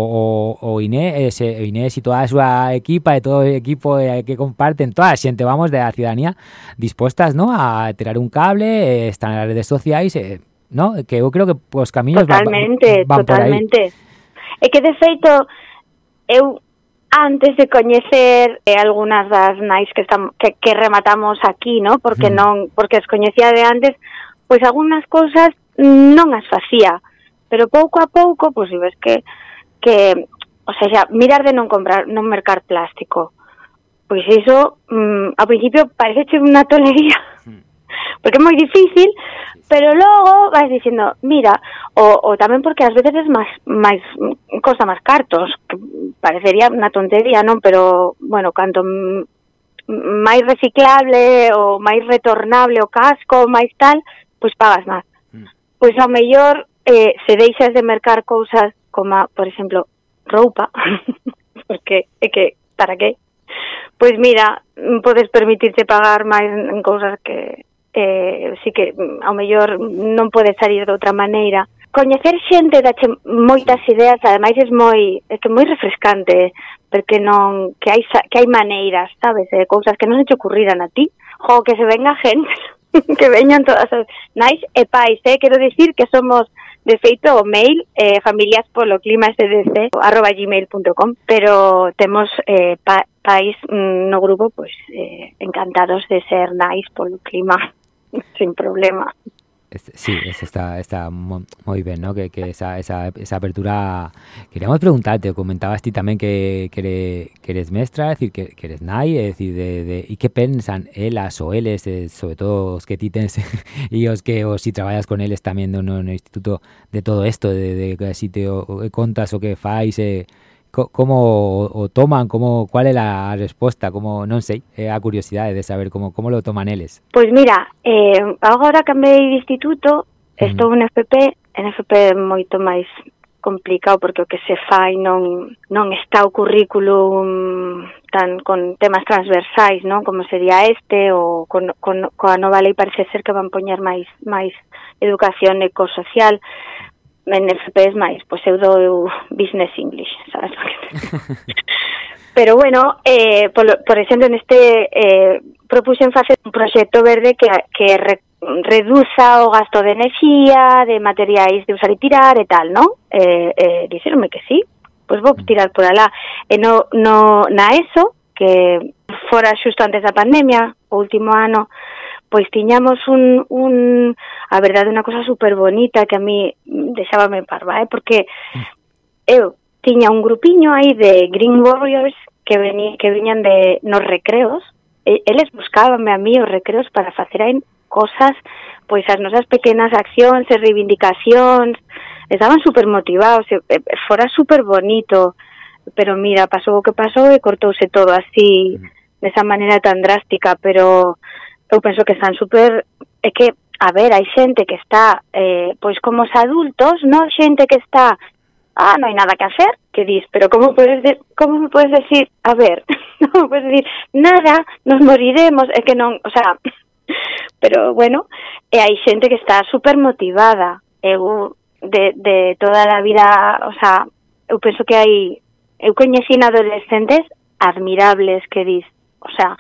o, o Inés, ese, Inés e toda a súa equipa e todo o equipo eh, que comparten, toda a xente, vamos, da ciudadanía dispostas, ¿no? A tirar un cable, eh, están nas redes sociais, eh, ¿no? Que eu creo que os camiños totalmente, van, van totalmente. por aí. Totalmente. É que de feito eu antes de coñecer eh, algunhas das nais que, estamos, que, que rematamos aquí, no? porque mm. non porque as coñecía de antes, pois algunhas cousas non as facía, pero pouco a pouco, pois ves que que, o sea, xa, mirar de non comprar, non mercar plástico. Pois iso, mm, ao principio parece unha tolería, mm. *laughs* porque é moi difícil, pero logo vais dicindo, mira, o, o tamén porque ás veces é máis, máis costa máis cartos, que parecería unha tontería, non? Pero, bueno, canto máis reciclable ou máis retornable o casco, máis tal, pois pagas máis. Mm. Pois ao mellor, eh, se deixas de mercar cousas como, por exemplo, roupa, *laughs* porque é que, para que? Pois mira, podes permitirte pagar máis en cousas que, eh, si que mm, ao mellor non pode salir de outra maneira. Coñecer xente dache moitas ideas, ademais é moi é que moi refrescante, porque non que hai que hai maneiras, sabes, de cousas que non se te ocurriran a ti. Jo, que se venga gente, *laughs* que veñan todas as nais e pais, eh, quero dicir que somos De feito, o mail eh, familias polo clima sdc arroba gmail.com pero temos eh, pa, país mm, no grupo pois pues, eh, encantados de ser nais polo clima. Sin problema. Sí, está, está muy bien, ¿no? Que, que esa, esa, esa apertura... Queríamos preguntarte, comentabas ti tamén que, que, eres, que es decir, que, eres nai, es decir, de, de, e que pensan elas ou eles, eh, sobre todo os que ti tens e *laughs* os que os si traballas con eles tamén no, no instituto de todo esto, de, de, de si te contas o que fais, eh, co, como o toman, como cual é a resposta, como non sei, é a curiosidade de saber como como lo toman eles. Pois mira, eh, agora cambiei de instituto, estou en FP, en FP é moito máis complicado porque o que se fai non, non está o currículum tan con temas transversais, non? Como sería este ou con, con, coa nova lei parece ser que van poñer máis máis educación ecosocial, en FP máis, pois eu dou business English, sabes? *laughs* Pero bueno, eh, por, por exemplo, neste eh, propuxen facer un proxecto verde que, que re, reduza o gasto de enerxía, de materiais de usar e tirar e tal, non? Eh, eh, dixeronme que sí, pois vou tirar por alá. E no, no, na ESO, que fora xusto antes da pandemia, o último ano, pois tiñamos un, un a verdade unha cosa super bonita que a mí deixábame parva, eh? porque mm. eu tiña un grupiño aí de Green Warriors que vení, que viñan de nos recreos, e, eles buscábanme a mí os recreos para facer aí cosas, pois as nosas pequenas accións e reivindicacións, estaban super motivados, fora super bonito, pero mira, pasou o que pasou e cortouse todo así, mm. desa maneira tan drástica, pero eu penso que están super... É que, a ver, hai xente que está, eh, pois como os adultos, non? Xente que está, ah, non hai nada que hacer, que dis, pero como podes de, como me podes decir, a ver, *laughs* non podes decir, nada, nos moriremos, é que non, o sea, *laughs* pero bueno, e hai xente que está super motivada, eu de, de toda a vida, o sea, eu penso que hai, eu coñecín adolescentes admirables que dis, o sea,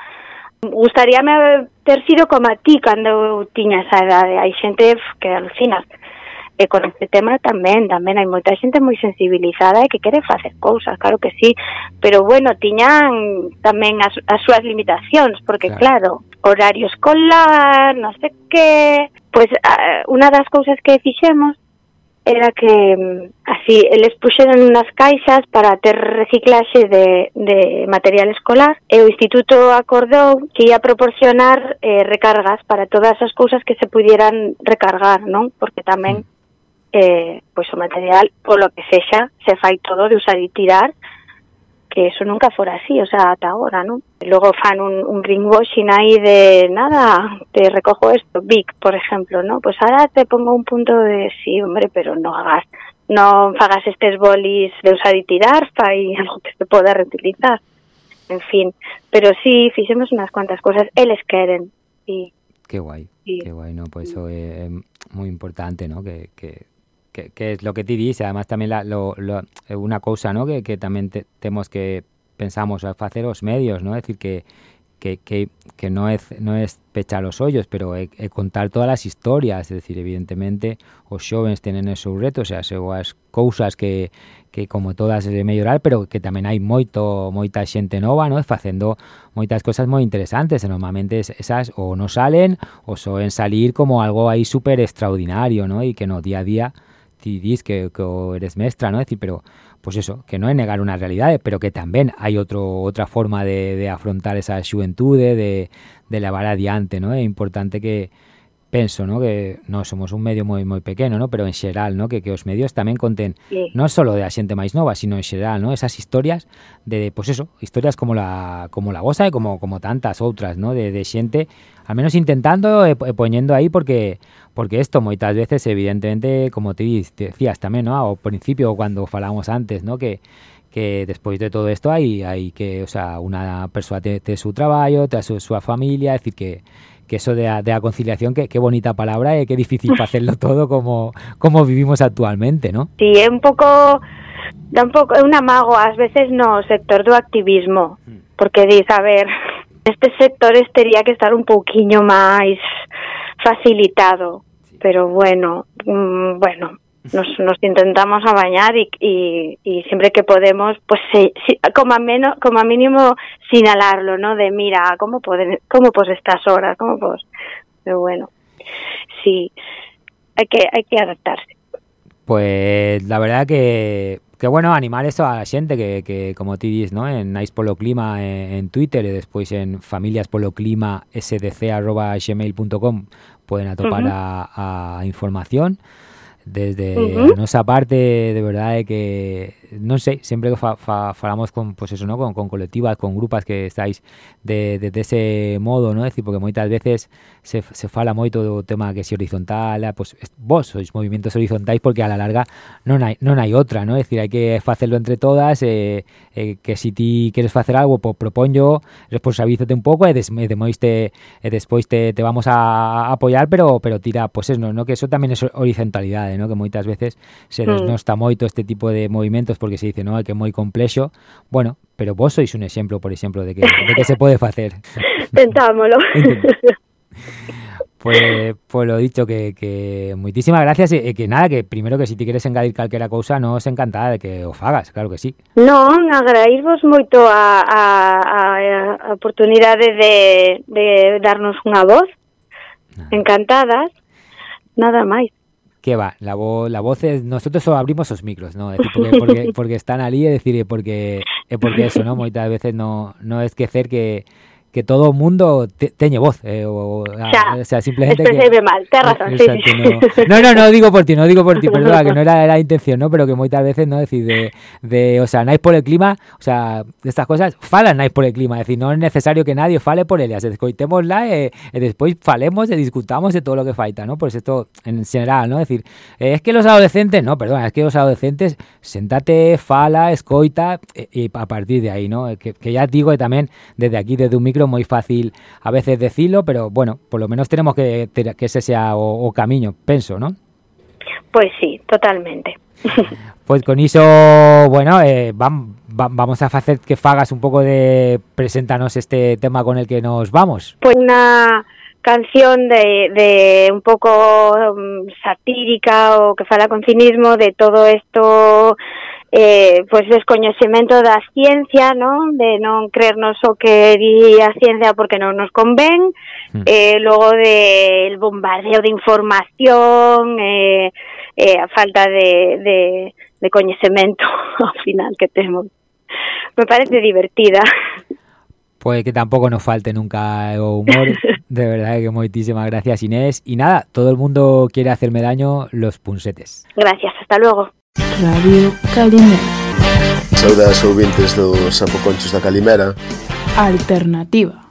gustaríame ter sido como a ti cando eu tiña esa edade. Hai xente que alucinas. E con este tema tamén, tamén hai moita xente moi sensibilizada e que quere facer cousas, claro que sí, pero bueno, tiñan tamén as, as súas limitacións, porque claro, claro horario escolar, non sei que, pois pues, ah, unha das cousas que fixemos era que mm, así eles puxeron unhas caixas para ter reciclaxe de, de material escolar e o instituto acordou que ia proporcionar eh, recargas para todas as cousas que se pudieran recargar, non? Porque tamén mm. eh, pois o material polo que sexa se fai todo de usar e tirar que eso nunca fora así, o sea, ata agora, non? Logo fan un, un greenwashing aí de nada, te recojo esto, Vic, por exemplo, ¿no? Pues ahora te pongo un punto de sí, hombre, pero no hagas, no fagas estes bolis de usar e tirar, fai *laughs* algo que se poda reutilizar. En fin, pero sí, fixemos unas cuantas cosas, eles queren. Y, qué guay, y, qué guay, ¿no? Pues eso es muy importante, ¿no? Que, que que, que es lo que ti dices, además también la, lo, lo, eh, una cousa ¿no? que, que tamén te, temos que pensamos a facer os medios, ¿no? é dicir que que, que, que no es no es pechar os ollos, pero é, é contar todas as historias, é dicir, evidentemente os xovens tenen os seus retos, e as súas cousas que, que como todas é mellorar, pero que tamén hai moito moita xente nova, no? facendo moitas cousas moi interesantes, e normalmente esas ou non salen ou soen salir como algo aí super extraordinario, no? e que no día a día dis que, que eres mestra, ¿no? Es decir, pero pues eso, que no é negar unha realidade, pero que tamén hai outro outra forma de, de afrontar esa xuventude, de, de levar adiante, ¿no? É importante que penso, ¿no? que non somos un medio moi moi pequeno, ¿no? pero en xeral, ¿no? que que os medios tamén conten sí. non só de a xente máis nova, sino en xeral, ¿no? esas historias de pues eso, historias como la como la goza e como como tantas outras, ¿no? de, de xente al menos intentando e, e poñendo aí porque porque esto moitas veces evidentemente, como te decías tamén, ¿no? ao principio cando falamos antes, ¿no? que que despois de todo isto hai hai que, o sea, unha persoa te, te su traballo, te a su, súa familia, é dicir que que eso de a, de a conciliación, que, que bonita palabra e que difícil *laughs* facerlo todo como como vivimos actualmente, ¿no? Sí, é un pouco da un pouco é un amago ás veces no sector do activismo, porque dis, a ver, *laughs* estes sectores tería que estar un pouquiño máis facilitado pero bueno, mmm, bueno, nos, intentamos a bañar y, y, y siempre que podemos, pues sí, sí, como a menos, como a mínimo señalarlo, ¿no? De mira, cómo pueden, cómo pues estas horas, cómo pues, pero bueno, sí, hay que, hay que adaptarse. Pues la verdad que que bueno, animar eso a la xente que, que como ti dis, ¿no? en Nice Polo Clima en, en Twitter e despois en familiaspoloclima sdc.gmail.com pueden atopar uh -huh. a, a información desde uh -huh. nosa parte de verdade que non sei, sempre que fa, fa, falamos con pues eso, ¿no? con, con colectivas, con grupas que estáis de, de, de ese modo, ¿no? decir, porque moitas veces se, se fala moito do tema que si horizontal, ah, pues vos sois movimientos horizontais porque a la larga non hai, non hai outra, ¿no? decir, hai que facerlo entre todas, eh, eh, que si ti queres facer algo, pues proponyo, responsabilízate un pouco e, des, e, te, e despois te, te vamos a apoiar, pero pero tira, pues eso, ¿no? que eso tamén é horizontalidade, ¿no? que moitas veces se nos mm. moito este tipo de movimentos porque se dice, no, que é moi complexo. Bueno, pero vos sois un exemplo, por exemplo, de que, de que se pode facer. Tentámolo. Pues, pues lo dicho, que, que moitísimas gracias e, que nada, que primero que si ti queres engadir calquera cousa, nos encantada de que o fagas, claro que sí. Non, agraísvos moito a, a, a oportunidade de, de darnos unha voz. Encantadas. Nada máis. Que va, la voz, la voz es, nosotros solo abrimos los micros, ¿no? Decir, porque, porque, *laughs* porque, están allí, es decir, porque, porque eso, ¿no? *laughs* Muchas veces no, no es que hacer que, que todo mundo te, teñe voz, eh, o, sea, simplemente expreseibe mal, tes razón, sí, Exacto, sí. no. no, no, no digo por ti, no digo por ti, perdona, que no era la intención, ¿no? Pero que moitas veces, ¿no? Decir, de, de o sea, nais por el clima, o sea, de estas cosas, falan nais por el clima, es decir, non é necesario que nadie fale por elas, escoitémosla e, e despois falemos e discutamos de todo lo que falta, ¿no? Pues esto en general, ¿no? Es decir, eh, es que los adolescentes, no, perdona, es que los adolescentes, sentate, fala, escoita, e a partir de aí, ¿no? Que, que ya digo que tamén desde aquí, desde un micro, moi fácil a veces decirlo, pero bueno, por lo menos tenemos que que ese sea o, o camiño, penso, ¿no? Pois sí, totalmente. *laughs* Pues con iso, bueno, eh, vam- va- vamos a hacer que fagas un poco de preséntanos este tema con el que nos vamos. Pues una canción de, de un pouco mm, satírica o que fala con cinismo de todo esto eh, pues descoñecemento da ciencia, ¿no? De non creernos o que di a ciencia porque non nos convén, Mm. eh, logo del bombardeo de información, eh, eh, a falta de, de, de coñecemento ao *laughs* final que temos. Me parece divertida. Pues que tampoco nos falte nunca humor. *laughs* De verdad que moitísimas gracias Inés. Y nada, todo el mundo quiere hacerme daño los punsetes. Gracias, hasta luego. Radio Calimera. Saudas ouvintes dos sapoconchos da Calimera. Alternativa.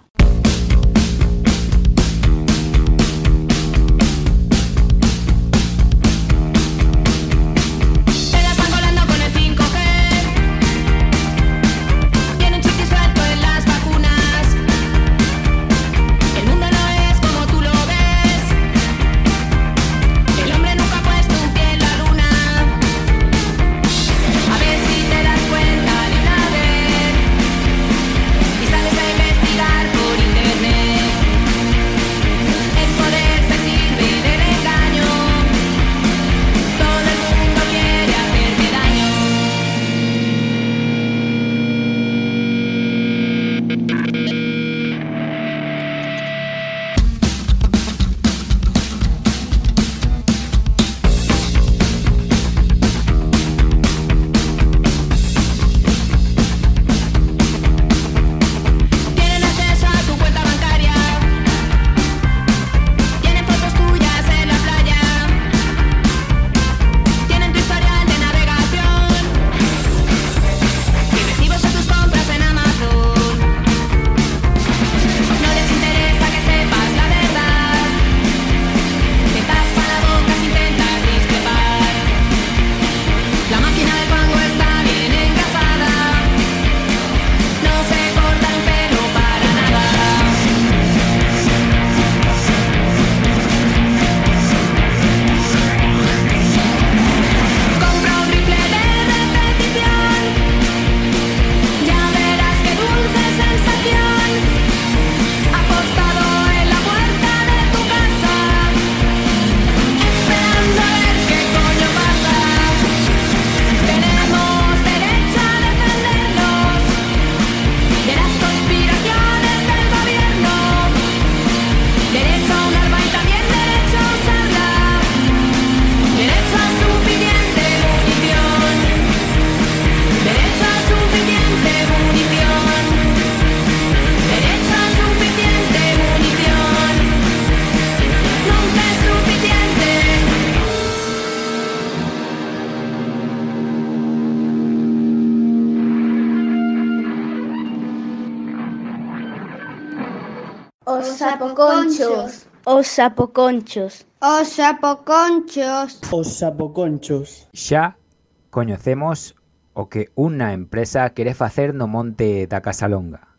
Sapoconchos. Os sapoconchos. Os sapoconchos. Os sapoconchos. Xa coñecemos o que unha empresa quere facer no monte da Casa Longa.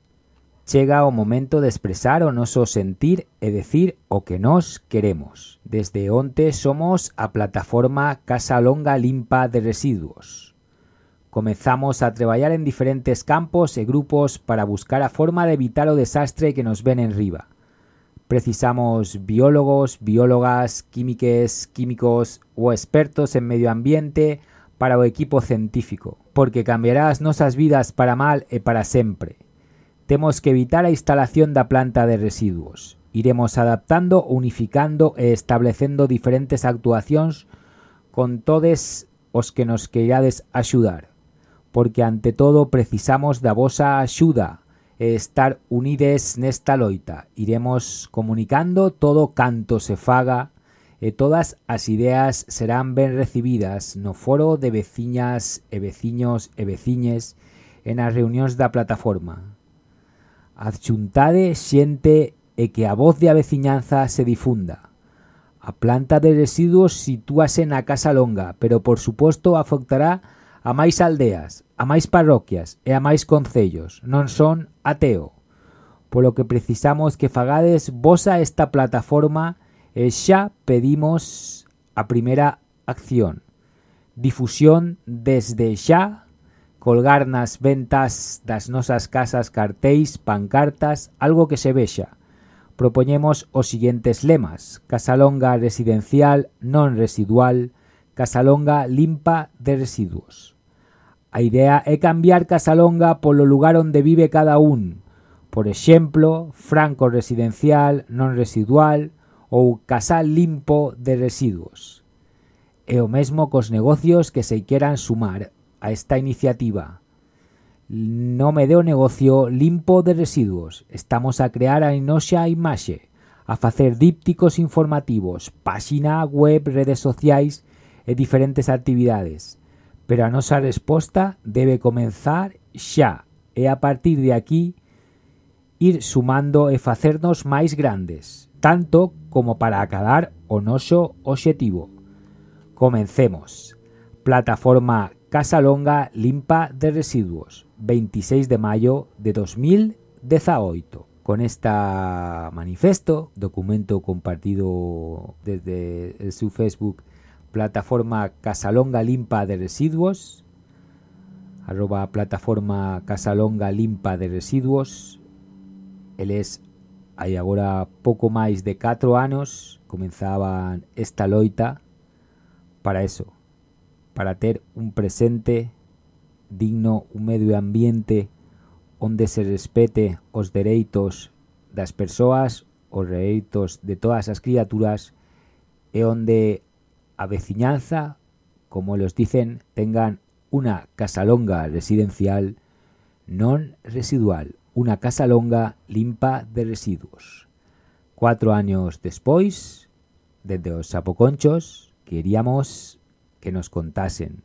Chega o momento de expresar o noso sentir e decir o que nós queremos. Desde onte somos a plataforma Casa Longa Limpa de Residuos. Comezamos a traballar en diferentes campos e grupos para buscar a forma de evitar o desastre que nos ven en riba. Precisamos biólogos, biólogas, químiques, químicos ou expertos en medio ambiente para o equipo científico, porque cambiará as nosas vidas para mal e para sempre. Temos que evitar a instalación da planta de residuos. Iremos adaptando, unificando e establecendo diferentes actuacións con todes os que nos queirades axudar, porque ante todo precisamos da vosa axuda estar unides nesta loita. Iremos comunicando todo canto se faga e todas as ideas serán ben recibidas no foro de veciñas e veciños e veciñes e nas reunións da plataforma. Adxuntade xente e que a voz de a se difunda. A planta de residuos sitúase na Casa Longa, pero por suposto afectará a máis aldeas, a máis parroquias e a máis concellos. Non son ateo. Polo que precisamos que fagades vosa esta plataforma e xa pedimos a primeira acción. Difusión desde xa, colgar nas ventas das nosas casas cartéis, pancartas, algo que se vexa propoñemos os siguientes lemas: Casalonga residencial non residual, Casalonga limpa de residuos. A idea é cambiar Casalonga polo lugar onde vive cada un, por exemplo, franco residencial non residual ou casal limpo de residuos. E o mesmo cos negocios que se queiran sumar a esta iniciativa. No me deu negocio limpo de residuos. Estamos a crear a Inoxa imaxe, a facer dípticos informativos, páxina web, redes sociais e diferentes actividades pero a nosa resposta debe comenzar xa e a partir de aquí ir sumando e facernos máis grandes, tanto como para acadar o noso obxectivo. Comencemos. Plataforma Casa Longa Limpa de Residuos, 26 de maio de 2018. Con esta manifesto, documento compartido desde su Facebook plataforma Casalonga Limpa de Residuos, arroba plataforma Casalonga Limpa de Residuos. Eles hai agora pouco máis de 4 anos comenzaban esta loita para eso, para ter un presente digno, un medio ambiente onde se respete os dereitos das persoas, os dereitos de todas as criaturas e onde a veciñanza, como los dicen, tengan una casa longa residencial non residual, una casa longa limpa de residuos. Cuatro años despois, desde os sapoconchos, queríamos que nos contasen.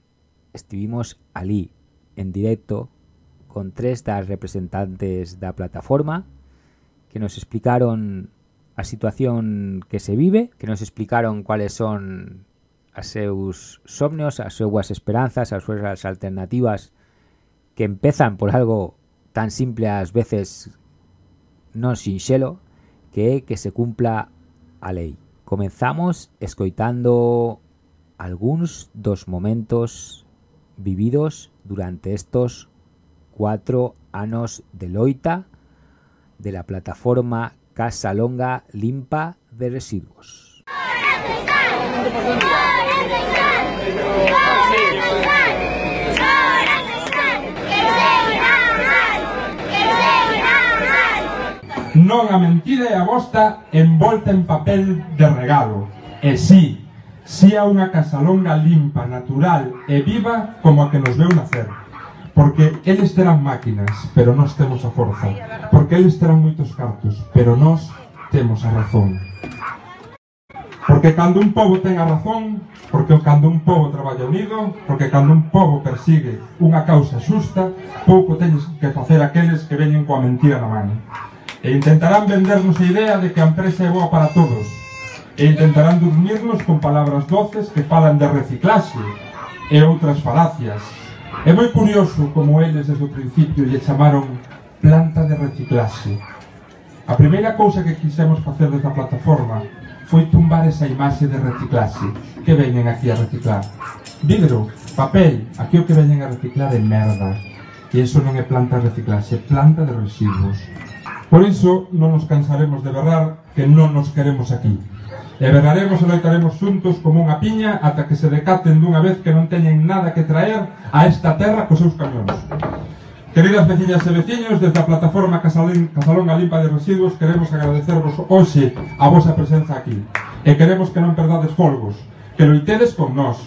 Estivimos ali, en directo, con tres das representantes da plataforma, que nos explicaron a situación que se vive, que nos explicaron cuáles son as seus somnios, as súas esperanzas, as súas alternativas que empezan por algo tan simple ás veces non sinxelo que que se cumpla a lei. Comenzamos escoitando algúns dos momentos vividos durante estos cuatro anos de loita de la plataforma Casa Longa Limpa de Residuos. Non a mentira e a bosta envolta en papel de regalo. E sí, si sí a unha casalonga limpa, natural e viva como a que nos veu nacer. Porque eles terán máquinas, pero nós temos a forza. Porque eles terán moitos cartos, pero nós temos a razón. Porque cando un pobo ten a razón, porque cando un pobo traballa unido, porque cando un pobo persigue unha causa xusta, pouco teñes que facer aqueles que veñen coa mentira na mano. E intentarán vendernos a idea de que a empresa é boa para todos. E intentarán dormirnos con palabras doces que falan de reciclaxe e outras falacias. É moi curioso como eles desde o principio lle chamaron planta de reciclaxe. A primeira cousa que quisemos facer desta plataforma foi tumbar esa imaxe de reciclase que veñen aquí a reciclar? Vidro, papel, aquí o que veñen a reciclar é merda. E iso non é planta de reciclase, é planta de residuos. Por iso non nos cansaremos de berrar que non nos queremos aquí. E berraremos e loitaremos xuntos como unha piña ata que se decaten dunha vez que non teñen nada que traer a esta terra cos seus camións. Queridas veciñas e veciños, desde a plataforma Casalén, Casalonga Limpa de Residuos queremos agradecervos hoxe a vosa presenza aquí e queremos que non perdades folgos, que loitedes con nós,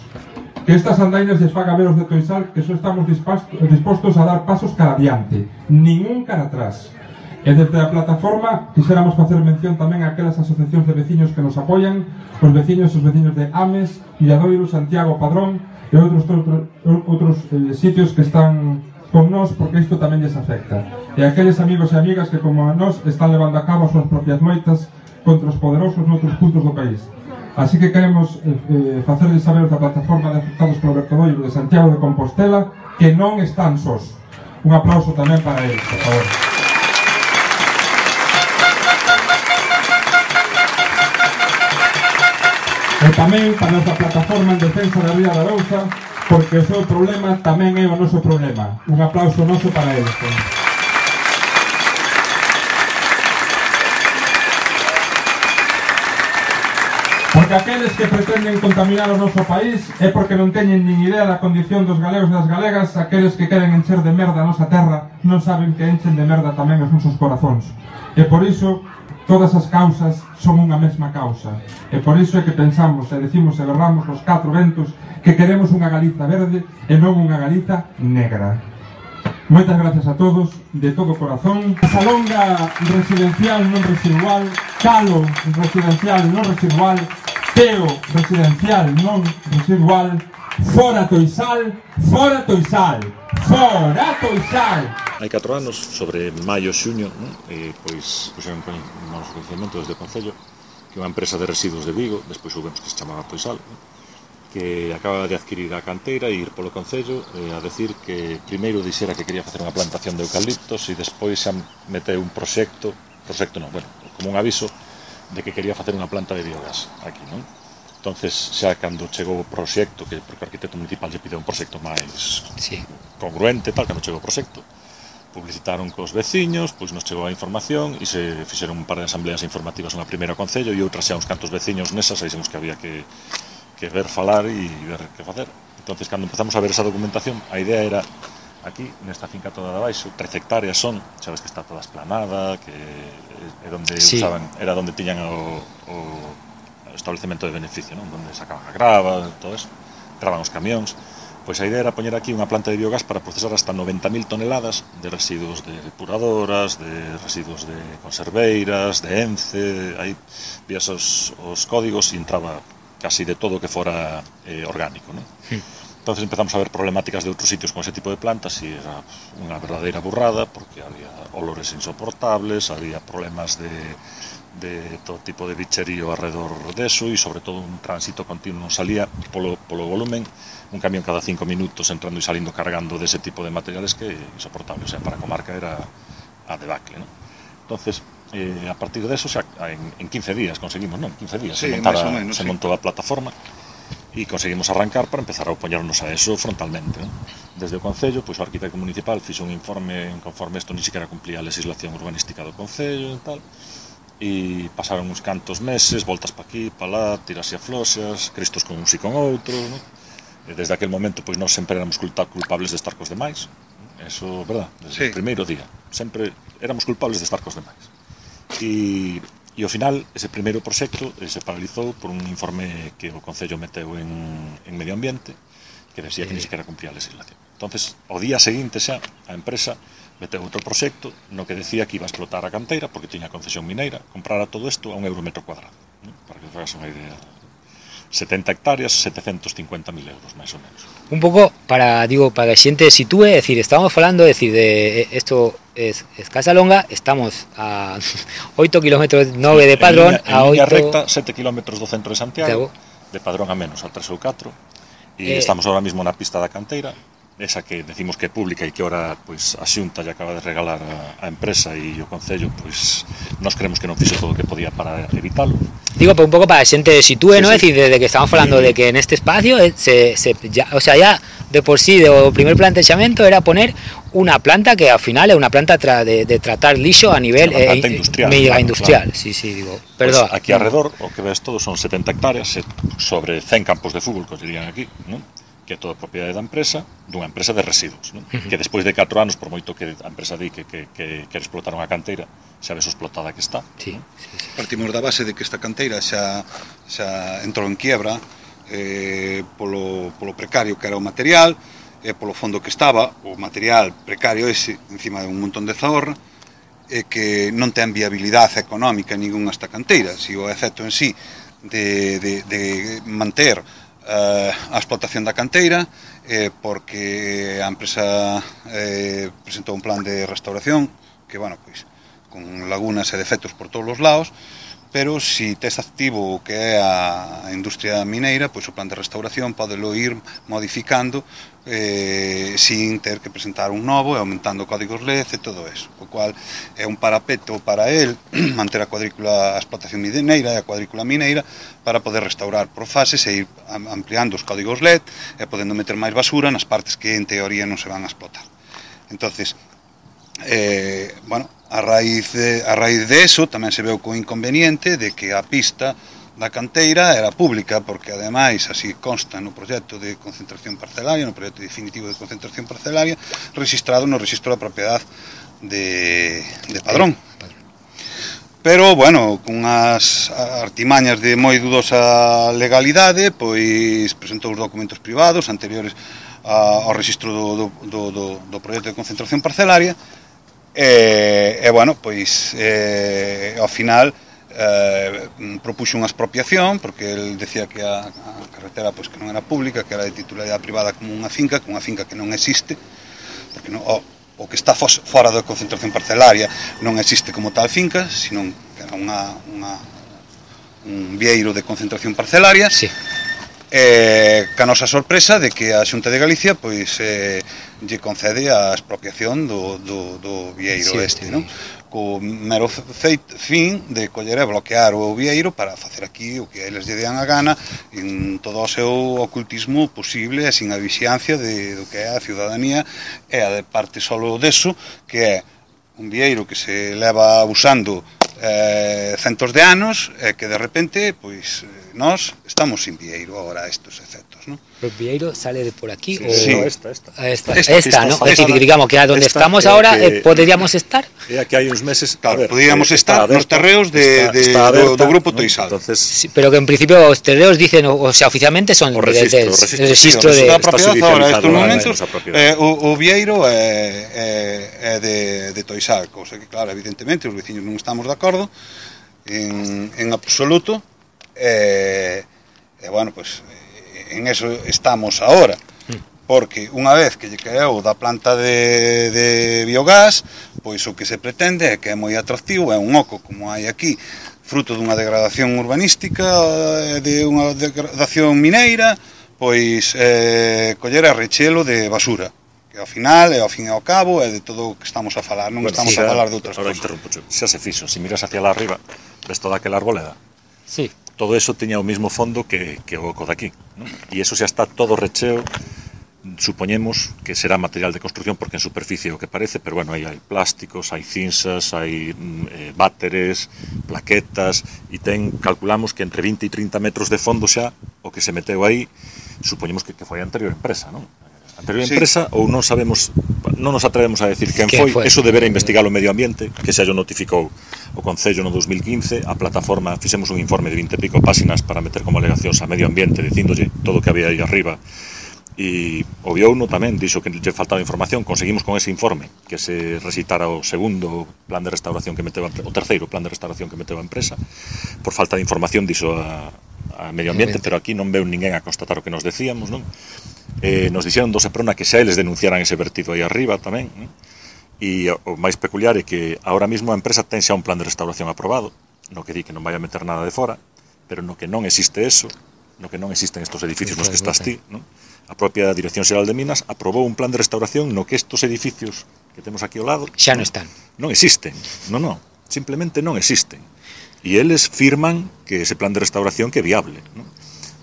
que estas andainas lles faga veros de Toisal que só estamos dispostos a dar pasos cara adiante, ningún cara atrás. E desde a plataforma quixéramos facer mención tamén a aquelas asociacións de veciños que nos apoian, os veciños e os veciños de Ames, Villadoiro, Santiago, Padrón e outros, outros, outros eh, sitios que están con nós porque isto tamén lles afecta. E aqueles amigos e amigas que como a nós están levando a cabo as súas propias moitas contra os poderosos noutros puntos do país. Así que queremos eh, eh facerles saber da plataforma de afectados polo vertedoiro de Santiago de Compostela que non están sós. Un aplauso tamén para eles, por favor. e tamén para a nosa plataforma en defensa da Ría da Rousa porque o seu problema tamén é o noso problema. Un aplauso noso para eles. Porque aqueles que pretenden contaminar o noso país é porque non teñen nin idea da condición dos galegos e das galegas, aqueles que queren encher de merda a nosa terra non saben que enchen de merda tamén os nosos corazóns. E por iso Todas as causas son unha mesma causa e por iso é que pensamos e decimos e berramos os catro ventos que queremos unha Galiza verde e non unha Galiza negra. Moitas gracias a todos, de todo corazón. Esa longa residencial non residual, calo residencial non residual, teo residencial non residual, fora toisal, fora toisal, fora toisal hai 4 anos, sobre maio xuño, non? e pois puxeron un manos conocimento desde o Concello que unha empresa de residuos de Vigo, despois soubemos que se chamaba Poisal, non? que acaba de adquirir a canteira e ir polo Concello eh, a decir que primeiro dixera que quería facer unha plantación de eucaliptos e despois xa meteu un proxecto, proxecto non, bueno, como un aviso de que quería facer unha planta de biogás aquí, non? entonces xa cando chegou o proxecto que porque o arquitecto municipal lle pide un proxecto máis sí. congruente tal, cando chegou o proxecto publicitaron cos veciños, pois nos chegou a información e se fixeron un par de asambleas informativas unha primeira ao Concello e outra xa uns cantos veciños nesas, aí que había que, que ver falar e ver que facer. Entonces, cando empezamos a ver esa documentación, a idea era aquí, nesta finca toda de abaixo, 13 hectáreas son, sabes que está toda esplanada, que eh, é onde sí. usaban, era onde tiñan o, o establecemento de beneficio, non? Donde sacaban a grava, todo eso, graban os camións. Pois a idea era poñer aquí unha planta de biogás para procesar hasta 90.000 toneladas de residuos de depuradoras, de residuos de conserveiras, de ence, aí vías os, os códigos e entraba casi de todo que fora eh, orgánico, non? Sí. Entonces empezamos a ver problemáticas de outros sitios con ese tipo de plantas e era unha verdadeira burrada porque había olores insoportables, había problemas de de todo tipo de bicherío alrededor deso e sobre todo un tránsito continuo salía polo, polo volumen un camión cada cinco minutos entrando e salindo cargando dese tipo de materiales que insoportable, o sea, para a comarca era a debacle, ¿no? Entonces, eh, a partir de eso, xa, en, en 15 días conseguimos, non? 15 días sí, se, montara, menos, se sí. montou a plataforma e conseguimos arrancar para empezar a opoñernos a eso frontalmente. ¿no? Desde o Concello, pois o arquitecto municipal fixo un informe conforme isto ni siquiera cumplía a legislación urbanística do Concello e tal, E pasaron uns cantos meses, voltas pa aquí, pa lá, tirase a afloxas, cristos con uns e con outros, non? E desde aquel momento, pois nós sempre éramos culpables de estar cos demais. Eso, verdad, desde sí. o primeiro día. Sempre éramos culpables de estar cos demais. E, e ao final, ese primeiro proxecto eh, se paralizou por un informe que o Concello meteu en, en medio ambiente, que decía sí. que ni sequera cumpría a legislación. Entonces, o día seguinte xa, a empresa meteu outro proxecto no que decía que iba a explotar a canteira porque tiña concesión mineira, comprara todo isto a un euro metro cuadrado, ¿no? para que fagas unha idea. 70 hectáreas, 750.000 euros, máis ou menos. Un pouco para, digo, para que a xente sitúe, é decir, estamos falando, é dicir, de isto es, es Casalonga, estamos a 8 km 9 de Padrón, en a 8... Recta, 7 km do centro de Santiago, Santiago, de Padrón a menos, a 3 ou 4, e eh, estamos ahora mismo na pista da canteira, esa que decimos que é pública e que ora pois a Xunta lle acaba de regalar a, a empresa e o Concello, pois nós creemos que non fixo todo o que podía para evitalo. Digo, un pouco para a xente sitúe, sí, ¿no? Sí. Es decir, desde que estamos falando sí. de que neste espacio eh, se, se ya, o sea, ya de por sí, de, o primer plantexamento era poner unha planta que ao final é unha planta tra, de, de tratar lixo a nivel eh, industrial, mega claro, industrial. Claro. Sí, sí, digo, perdón. Pues aquí alrededor, o que ves todo son 70 hectáreas sobre 100 campos de fútbol, que dirían aquí, ¿no? que é toda propiedade da empresa, dunha empresa de residuos, non? Uh -huh. que despois de 4 anos, por moito que a empresa di que, que, que quer explotar unha canteira, xa ves explotada que está. Sí, sí, sí. Partimos da base de que esta canteira xa, xa entrou en quiebra eh, polo, polo precario que era o material, e polo fondo que estaba, o material precario ese, encima de un montón de zahorra, e que non ten viabilidade económica ningunha esta canteira, se si o efecto en sí de, de, de manter Eh, a explotación da canteira eh, porque a empresa eh, presentou un plan de restauración que, bueno, pois, con lagunas e defectos por todos os lados pero si tes activo o que é a industria mineira, pois o plan de restauración podelo ir modificando eh, sin ter que presentar un novo e aumentando códigos LED e todo eso, o cual é un parapeto para el *clears throat* manter a cuadrícula a explotación mineira e a cuadrícula mineira para poder restaurar por fases e ir ampliando os códigos LED e podendo meter máis basura nas partes que en teoría non se van a explotar. Entonces, eh, bueno, A raíz, de, a raíz de eso tamén se veu co inconveniente de que a pista da canteira era pública porque ademais así consta no proxecto de concentración parcelaria, no proxecto definitivo de concentración parcelaria, registrado no registro da propiedade de, de padrón. Pero, bueno, con as artimañas de moi dudosa legalidade, pois presentou os documentos privados anteriores ao registro do, do, do, do proxecto de concentración parcelaria E, e bueno, pois eh, ao final eh, propuxo unha expropiación porque el decía que a, a carretera pois, que non era pública, que era de titularidade privada como unha finca, que unha finca que non existe porque non, o, o que está fos, fora da concentración parcelaria non existe como tal finca, sino que era unha, unha, un vieiro de concentración parcelaria sí eh, ca nosa sorpresa de que a Xunta de Galicia pois eh, lle concede a expropiación do, do, do Vieiro sí, este, sí. non? co mero feito fin de coller e bloquear o Vieiro para facer aquí o que eles lle dean a gana en todo o seu ocultismo posible e sin a vixiancia de, do que é a ciudadanía e a de parte solo deso que é un Vieiro que se leva usando eh, centos de anos e eh, que de repente pois nós estamos sin Vieiro agora a estos efectos, ¿no? Pero Vieiro sale de por aquí sí, o sí. No, esta, esta. Esta, esta, esta ¿no? Esta, es decir, digamos que a donde estamos eh, ahora que, eh, poderíamos estar. E que hai uns meses, claro, ver, poderíamos eh, estar aberta, nos terreos de, de, está aberta, do, do grupo ¿no? Toisal. Entonces, sí, pero que en principio os terreos dicen, o, o sea, oficialmente son o registro, de, de, registro, registro sí, de está propiedade agora estos momentos eh, o, o Vieiro é eh, eh, de, de Toisal, cousa que claro, evidentemente os veciños non estamos de acordo en, en absoluto, e, e bueno, pois pues, en eso estamos agora porque unha vez que lle caeu da planta de, de biogás, pois o que se pretende é que é moi atractivo, é un oco como hai aquí, fruto dunha degradación urbanística, eh, de unha degradación mineira, pois eh, coller a rechelo de basura que ao final e ao fin e ao cabo é de todo o que estamos a falar, non bueno, estamos xa, a falar de outras cosas. Xa se fixo, se miras hacia la arriba, ves toda aquela arboleda. Sí. Todo eso tiña o mismo fondo que, que o oco daqui ¿no? e eso xa está todo recheo supoñemos que será material de construcción porque en superficie o que parece, pero bueno, aí hai plásticos, hai cinzas, hai mm, eh, váteres, plaquetas ten, calculamos que entre 20 e 30 metros de fondo xa o que se meteu aí supoñemos que, que foi a anterior empresa, non? anterior empresa sí. ou non sabemos non nos atrevemos a decir quen, quen foi, foi, eso deberá investigar o medio ambiente, que xa yo notificou o Concello no 2015, a plataforma fixemos un informe de 20 e pico páxinas para meter como alegacións a medio ambiente, dicíndolle todo o que había aí arriba, e o Biouno tamén dixo que lle faltaba información, conseguimos con ese informe que se recitara o segundo plan de restauración que meteu a, o terceiro plan de restauración que meteu a empresa, por falta de información dixo a, a medio ambiente, pero aquí non veu ninguén a constatar o que nos decíamos, non? Eh, nos dixeron do Seprona que xa eles denunciaran ese vertido aí arriba tamén, non? E o máis peculiar é que ahora mesmo a empresa ten xa un plan de restauración aprobado, no que di que non vai a meter nada de fora, pero no que non existe eso, no que non existen estos edificios nos que estás ti, non? A propia Dirección Xeral de Minas aprobou un plan de restauración no que estos edificios que temos aquí ao lado xa non están. Non existen. Non, non, simplemente non existen. E eles firman que ese plan de restauración que é viable, non?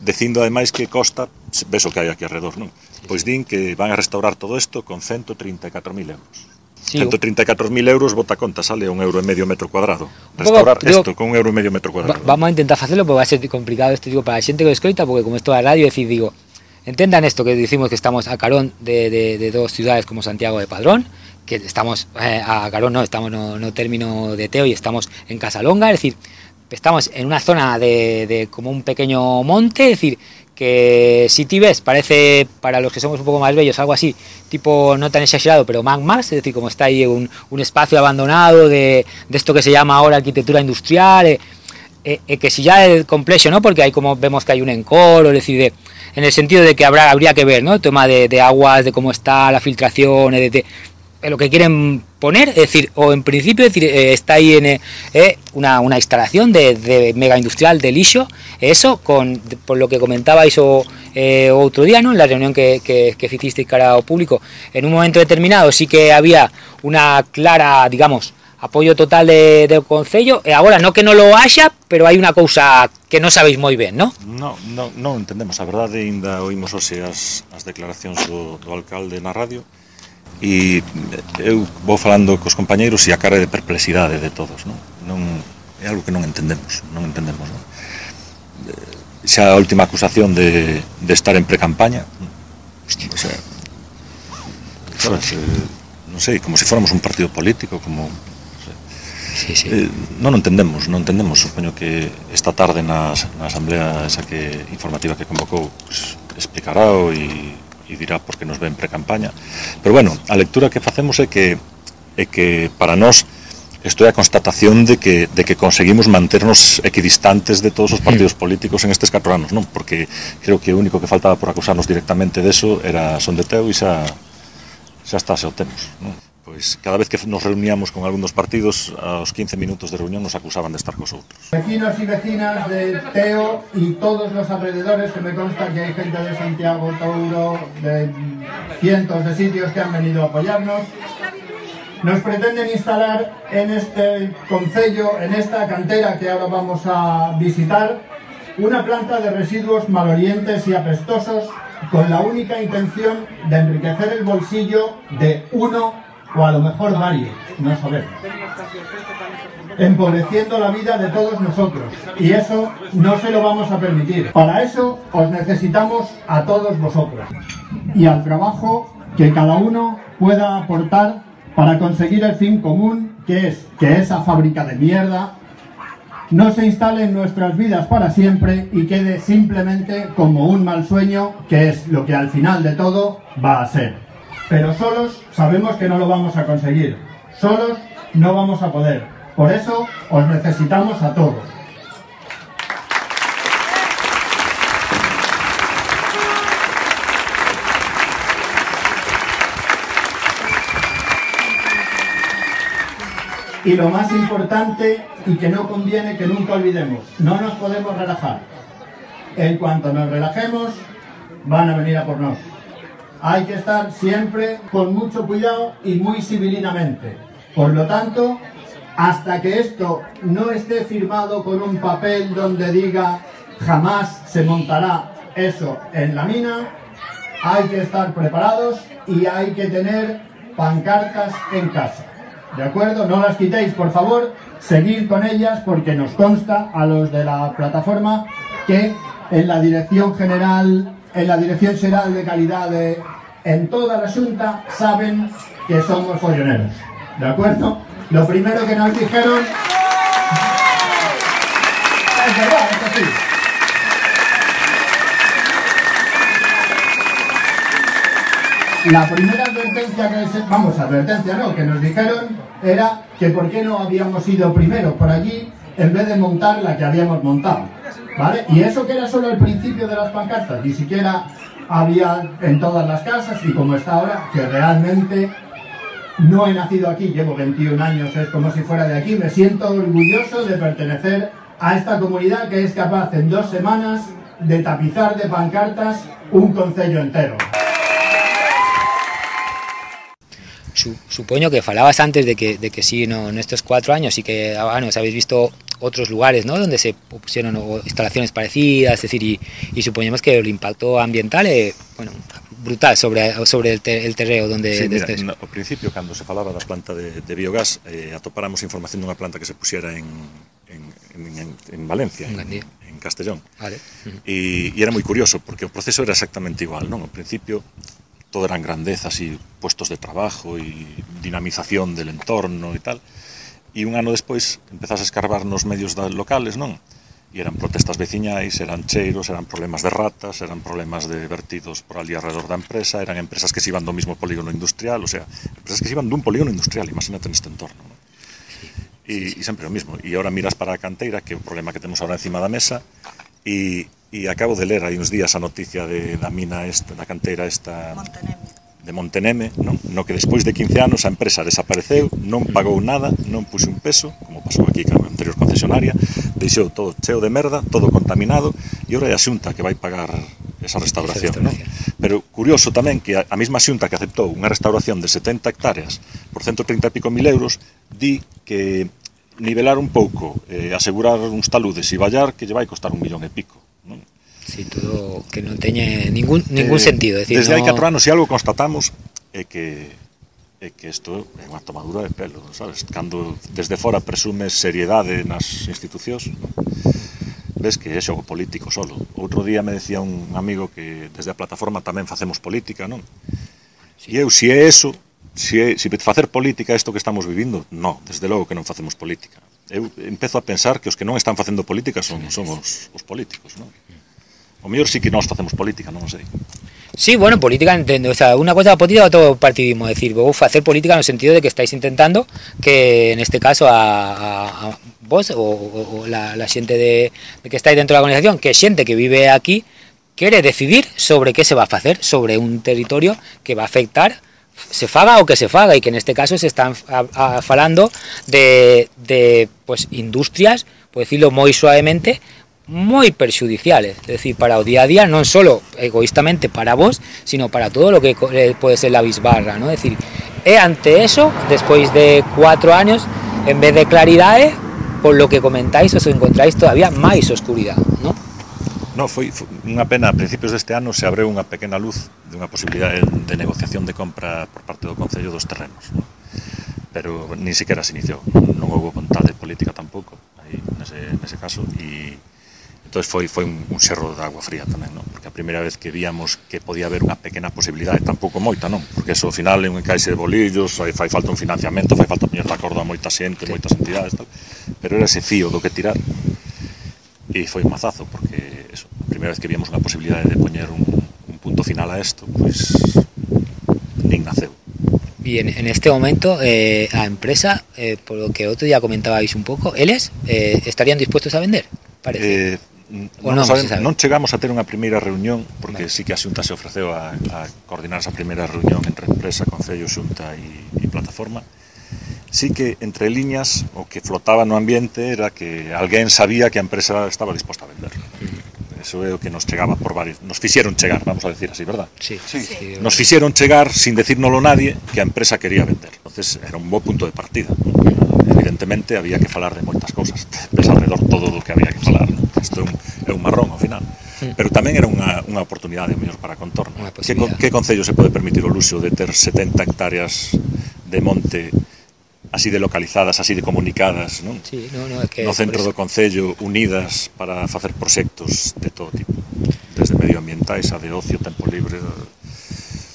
Dicindo ademais que costa, ves o que hai aquí alrededor, non? Pois din que van a restaurar todo isto con 134.000 euros. Sí, 134.000 euros, bota conta, sale un euro e medio metro cuadrado. Restaurar isto con un euro e medio metro cuadrado. Va, vamos a intentar facelo porque vai ser complicado este digo para a xente que escoita, porque como estou a radio, decir, digo, entendan esto que dicimos que estamos a carón de, de, de dos ciudades como Santiago de Padrón, que estamos eh, a carón, no, estamos no, no término de Teo y estamos en Casalonga, es decir, estamos en una zona de, de como un pequeño monte, es decir, que si ves parece para los que somos un poco más bellos algo así tipo no tan exagerado pero más más es decir como está ahí un, un espacio abandonado de, de, esto que se llama ahora arquitectura industrial eh, eh, eh, que si ya es complejo no porque hay como vemos que hay un encoro es decir de, en el sentido de que habrá habría que ver no el tema de, aguas de cómo está la filtración de lo que quieren poner, es decir, o en principio es decir, eh, está aí en eh, una, una instalación de, de mega industrial de lixo, eso con por lo que comentabais o eh, outro día, ¿no? en la reunión que, que, que hicisteis cara ao público, en un momento determinado sí que había una clara, digamos, apoio total de, del Concello e agora no que non lo haxa, pero hai unha cousa que non sabéis moi ben, non? No, no, non entendemos, a verdade ainda oímos hoxe as, as declaracións do, do alcalde na radio e eu vou falando cos compañeiros e a cara de perplexidade de todos, non? Non é algo que non entendemos, non entendemos, non? Eh, xa a última acusación de, de estar en precampaña, o sea, sabes, eh, non sei, como se si fóramos un partido político, como Sí, sí. Eh, non entendemos, non entendemos, supoño que esta tarde na, na asamblea esa que informativa que convocou, pues, explicará e e dirá porque que nos ven pre-campaña. Pero bueno, a lectura que facemos é que é que para nós isto é a constatación de que, de que conseguimos manternos equidistantes de todos os partidos políticos en estes 4 anos, non? Porque creo que o único que faltaba por acusarnos directamente deso era son de teu e xa, xa está, xa o temos, non? Pois cada vez que nos reuníamos con algún dos partidos, aos 15 minutos de reunión nos acusaban de estar cos outros. Vecinos y vecinas de Teo y todos los alrededores, que me consta que hay gente de Santiago, Touro, de cientos de sitios que han venido a apoyarnos, nos pretenden instalar en este concello, en esta cantera que ahora vamos a visitar, una planta de residuos malorientes y apestosos con la única intención de enriquecer el bolsillo de uno o a lo mejor varios, no sabemos. Empobreciendo la vida de todos nosotros. Y eso no se lo vamos a permitir. Para eso os necesitamos a todos vosotros. Y al trabajo que cada uno pueda aportar para conseguir el fin común, que es que esa fábrica de mierda no se instale en nuestras vidas para siempre y quede simplemente como un mal sueño, que es lo que al final de todo va a ser pero solos sabemos que no lo vamos a conseguir. Solos no vamos a poder. Por eso os necesitamos a todos. Y lo más importante y que no conviene que nunca olvidemos, no nos podemos relajar. En cuanto nos relajemos, van a venir a por nosotros hay que estar siempre con mucho cuidado y muy civilinamente. Por lo tanto, hasta que esto no esté firmado con un papel donde diga jamás se montará eso en la mina, hay que estar preparados y hay que tener pancartas en casa. ¿De acuerdo? No las quitéis, por favor, seguid con ellas porque nos consta a los de la plataforma que en la Dirección General, en la Dirección General de Calidad de en toda la Junta saben que somos folloneros. ¿De acuerdo? Lo primero que nos dijeron... Es verdad, es así. La primera advertencia que... Se, vamos, advertencia no, que nos dijeron era que por qué no habíamos ido primero por allí en vez de montar la que habíamos montado. ¿Vale? Y eso que era solo el principio de las pancartas, ni siquiera había en todas las casas y como está ahora, que realmente no he nacido aquí, llevo 21 años, es como si fuera de aquí, me siento orgulloso de pertenecer a esta comunidad que es capaz en dos semanas de tapizar de pancartas un concello entero. Supoño que falabas antes de que, de que sí, no, en estos cuatro años y que ah, bueno, habéis visto otros lugares ¿no? donde se pusieron instalaciones parecidas, es decir, y, y suponemos que el impacto ambiental bueno, brutal sobre, sobre el, te, el terreo donde sí, mira, destes. no, ao principio, cando se falaba da planta de, de biogás, eh, atopáramos información dunha planta que se pusiera en, en, en, en Valencia, en, en, en Castellón. Vale. E, e era moi curioso, porque o proceso era exactamente igual, non? Ao principio, todo eran grandezas e puestos de trabajo e dinamización del entorno e tal. E un ano despois empezas a escarbar nos medios locales, non? E eran protestas veciñais, eran cheiros, eran problemas de ratas, eran problemas de vertidos por ali alrededor da empresa, eran empresas que se iban do mismo polígono industrial, o sea, empresas que se iban dun polígono industrial, imagínate neste entorno. Non? E, e sempre o mismo. E agora miras para a canteira, que é o problema que temos agora encima da mesa, e E acabo de ler hai uns días a noticia de, da mina esta, da canteira esta Monteneme. de Monteneme, non? no que despois de 15 anos a empresa desapareceu, non pagou nada, non puxe un peso, como pasou aquí con a anterior concesionaria, deixou todo cheo de merda, todo contaminado, e ora é a xunta que vai pagar esa restauración. Esa restauración. Pero curioso tamén que a, a mesma xunta que aceptou unha restauración de 70 hectáreas por 130 e pico mil euros, di que nivelar un pouco, eh, asegurar uns taludes e vallar que lle vai costar un millón e pico Si todo que non teñe ningún ningún eh, sentido, decir, Desde no... hai 4 anos, se algo constatamos é que é que isto é unha tomadura de pelo, sabes? Cando desde fora presumes seriedade nas institucións, ves que é xogo político solo. Outro día me decía un amigo que desde a plataforma tamén facemos política, non? Sí. E eu, se si é eso, se, si, se si facer política é isto que estamos vivindo, no, desde logo que non facemos política. Eu empezo a pensar que os que non están facendo política son, son os, os políticos, non? O mellor sí que nós facemos política, non sei. Sí, bueno, política entendo, o sea, unha cosa política outro partidismo, decir, vou facer política no sentido de que estáis intentando que en este caso a, vos o, la, la xente de, de que estáis dentro da organización, que xente que vive aquí quere decidir sobre que se va a facer sobre un territorio que va a afectar se faga o que se faga e que neste caso se están falando de, de pues industrias, por decirlo moi suavemente, moi perxudiciales, é dicir, para o día a día, non só egoístamente para vos, sino para todo lo que pode ser la bisbarra, ¿no? É dicir, e ante eso, despois de cuatro años, en vez de claridade, por lo que comentáis, os encontráis todavía máis oscuridade, non? No, foi, foi unha pena, a principios deste ano se abreu unha pequena luz de unha posibilidade de negociación de compra por parte do Concello dos terrenos, ¿no? pero nin siquiera se iniciou, non houve vontade política tampouco aí nese, nese caso e Entón foi foi un, un xerro de agua fría tamén, non? Porque a primeira vez que víamos que podía haber unha pequena posibilidade, tampouco moita, non? Porque eso ao final é un encaixe de bolillos, fai, fai falta un financiamento, fai falta poñer de acordo a moita xente, sí. moitas entidades, tal. Pero era ese fío do que tirar. E foi un mazazo, porque eso, a primeira vez que víamos unha posibilidade de poñer un, un punto final a isto, pois nin naceu. Y en, en, este momento, eh, a empresa, eh, por lo que otro día comentabais un poco, ¿eles eh, estarían dispuestos a vender? Parece. Eh, Eh, non, non, saben, non chegamos a ter unha primeira reunión porque vale. sí que a Xunta se ofreceu a, a coordinar esa primeira reunión entre empresa, Concello, Xunta e, e plataforma sí que entre liñas o que flotaba no ambiente era que alguén sabía que a empresa estaba disposta a vender eso é o que nos chegaba por varios nos fixeron chegar, vamos a decir así, verdad? Sí, sí. sí. Nos fixeron chegar sin decírnoslo nadie que a empresa quería vender entonces era un bo punto de partida evidentemente había que falar de moitas cousas, ves alrededor todo do que había que falar. Isto é un, é un marrón ao final. Mm. Pero tamén era unha, unha oportunidade mellor para a. Que, que concello se pode permitir o luxo de ter 70 hectáreas de monte así de localizadas, así de comunicadas, non? Sí, no, no, é que no centro do Concello, unidas para facer proxectos de todo tipo, desde medioambientais a de ocio, tempo libre,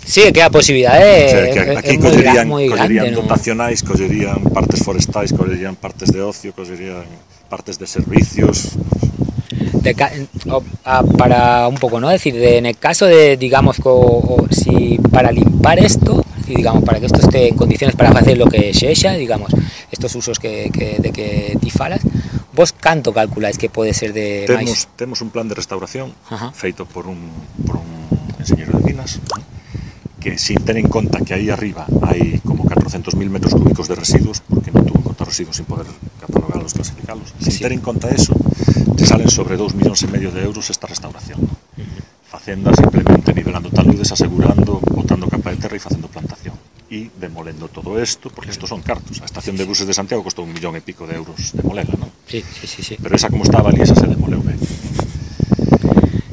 Sí, que a posibilidade é, o sea, que aquí é collerían, collerían grande, dotacionais, no? collerían partes forestais, collerían partes de ocio, collerían partes de servicios. De, para un pouco, ¿no? decir, de, en el caso de, digamos, co, si para limpar esto, y digamos, para que esto esté en condiciones para facer lo que sexa, digamos, estos usos que, que, de que ti falas, vos canto calculáis que pode ser de temos, máis? Temos un plan de restauración Ajá. feito por un, por un de minas, ¿no? Que sin ter en conta que aí arriba hai como 400.000 metros cúbicos de residuos, porque non tuvo en conta residuos sin poder catalogalos, clasificalos, sin sí. ter en conta eso, te salen sobre 2 millóns e medio de euros esta restauración. Uh -huh. Facenda simplemente nivelando taludes, asegurando, botando capa de terra e facendo plantación. E demolendo todo isto, porque estos son cartos. A estación de buses de Santiago costou un millón e pico de euros demolela, non? Sí, sí, sí, sí. Pero esa como estaba ali, esa se demoleu ben.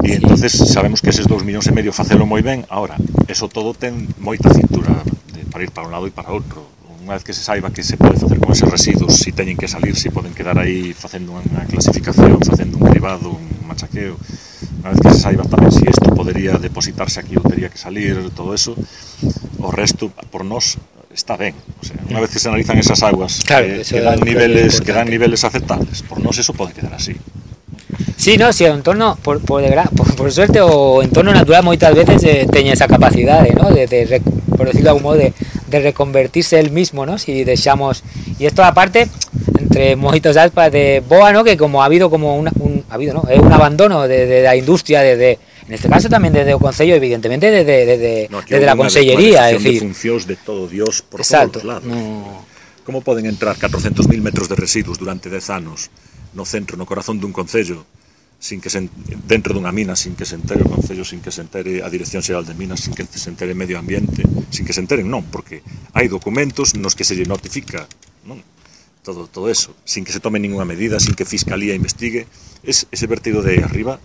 E sí. entonces sabemos que eses 2 millóns e medio facelo moi ben, agora, eso todo ten moita cintura de, para ir para un lado e para outro. Unha vez que se saiba que se pode facer con eses residuos, se si teñen que salir, se si poden quedar aí facendo unha clasificación, facendo un cribado, un machaqueo, unha vez que se saiba tamén se si isto podería depositarse aquí ou teria que salir, todo eso, o resto, por nós, está ben. O sea, unha vez que se analizan esas aguas claro, que, que, dan niveles, que dan niveles aceptables, por nós eso pode quedar así. Sí, no, si o entorno, por, por, por, por suerte o entorno natural moitas veces eh, esa capacidade, ¿no? De, de, de por decirlo de algún modo, de, de reconvertirse el mismo, ¿no? Si deixamos... Y esto aparte, entre moitos aspas de boa, ¿no? Que como ha habido como una, un, ha habido, ¿no? Eh, un abandono de, de, la industria, de, de, en este caso tamén desde o Concello, evidentemente desde, desde, No, desde la Consellería, é de decir, funcións de todo Dios por Exacto, todos lados. no. Como poden entrar 400.000 metros de residuos durante 10 anos no centro, no corazón dun concello, sin que se, dentro dunha mina, sin que se entere o Concello, sin que se entere a Dirección Xeral de Minas, sin que se entere Medio Ambiente, sin que se enteren, non, porque hai documentos nos que se lle notifica, non? Todo, todo eso, sin que se tome ninguna medida, sin que Fiscalía investigue, es, ese vertido de arriba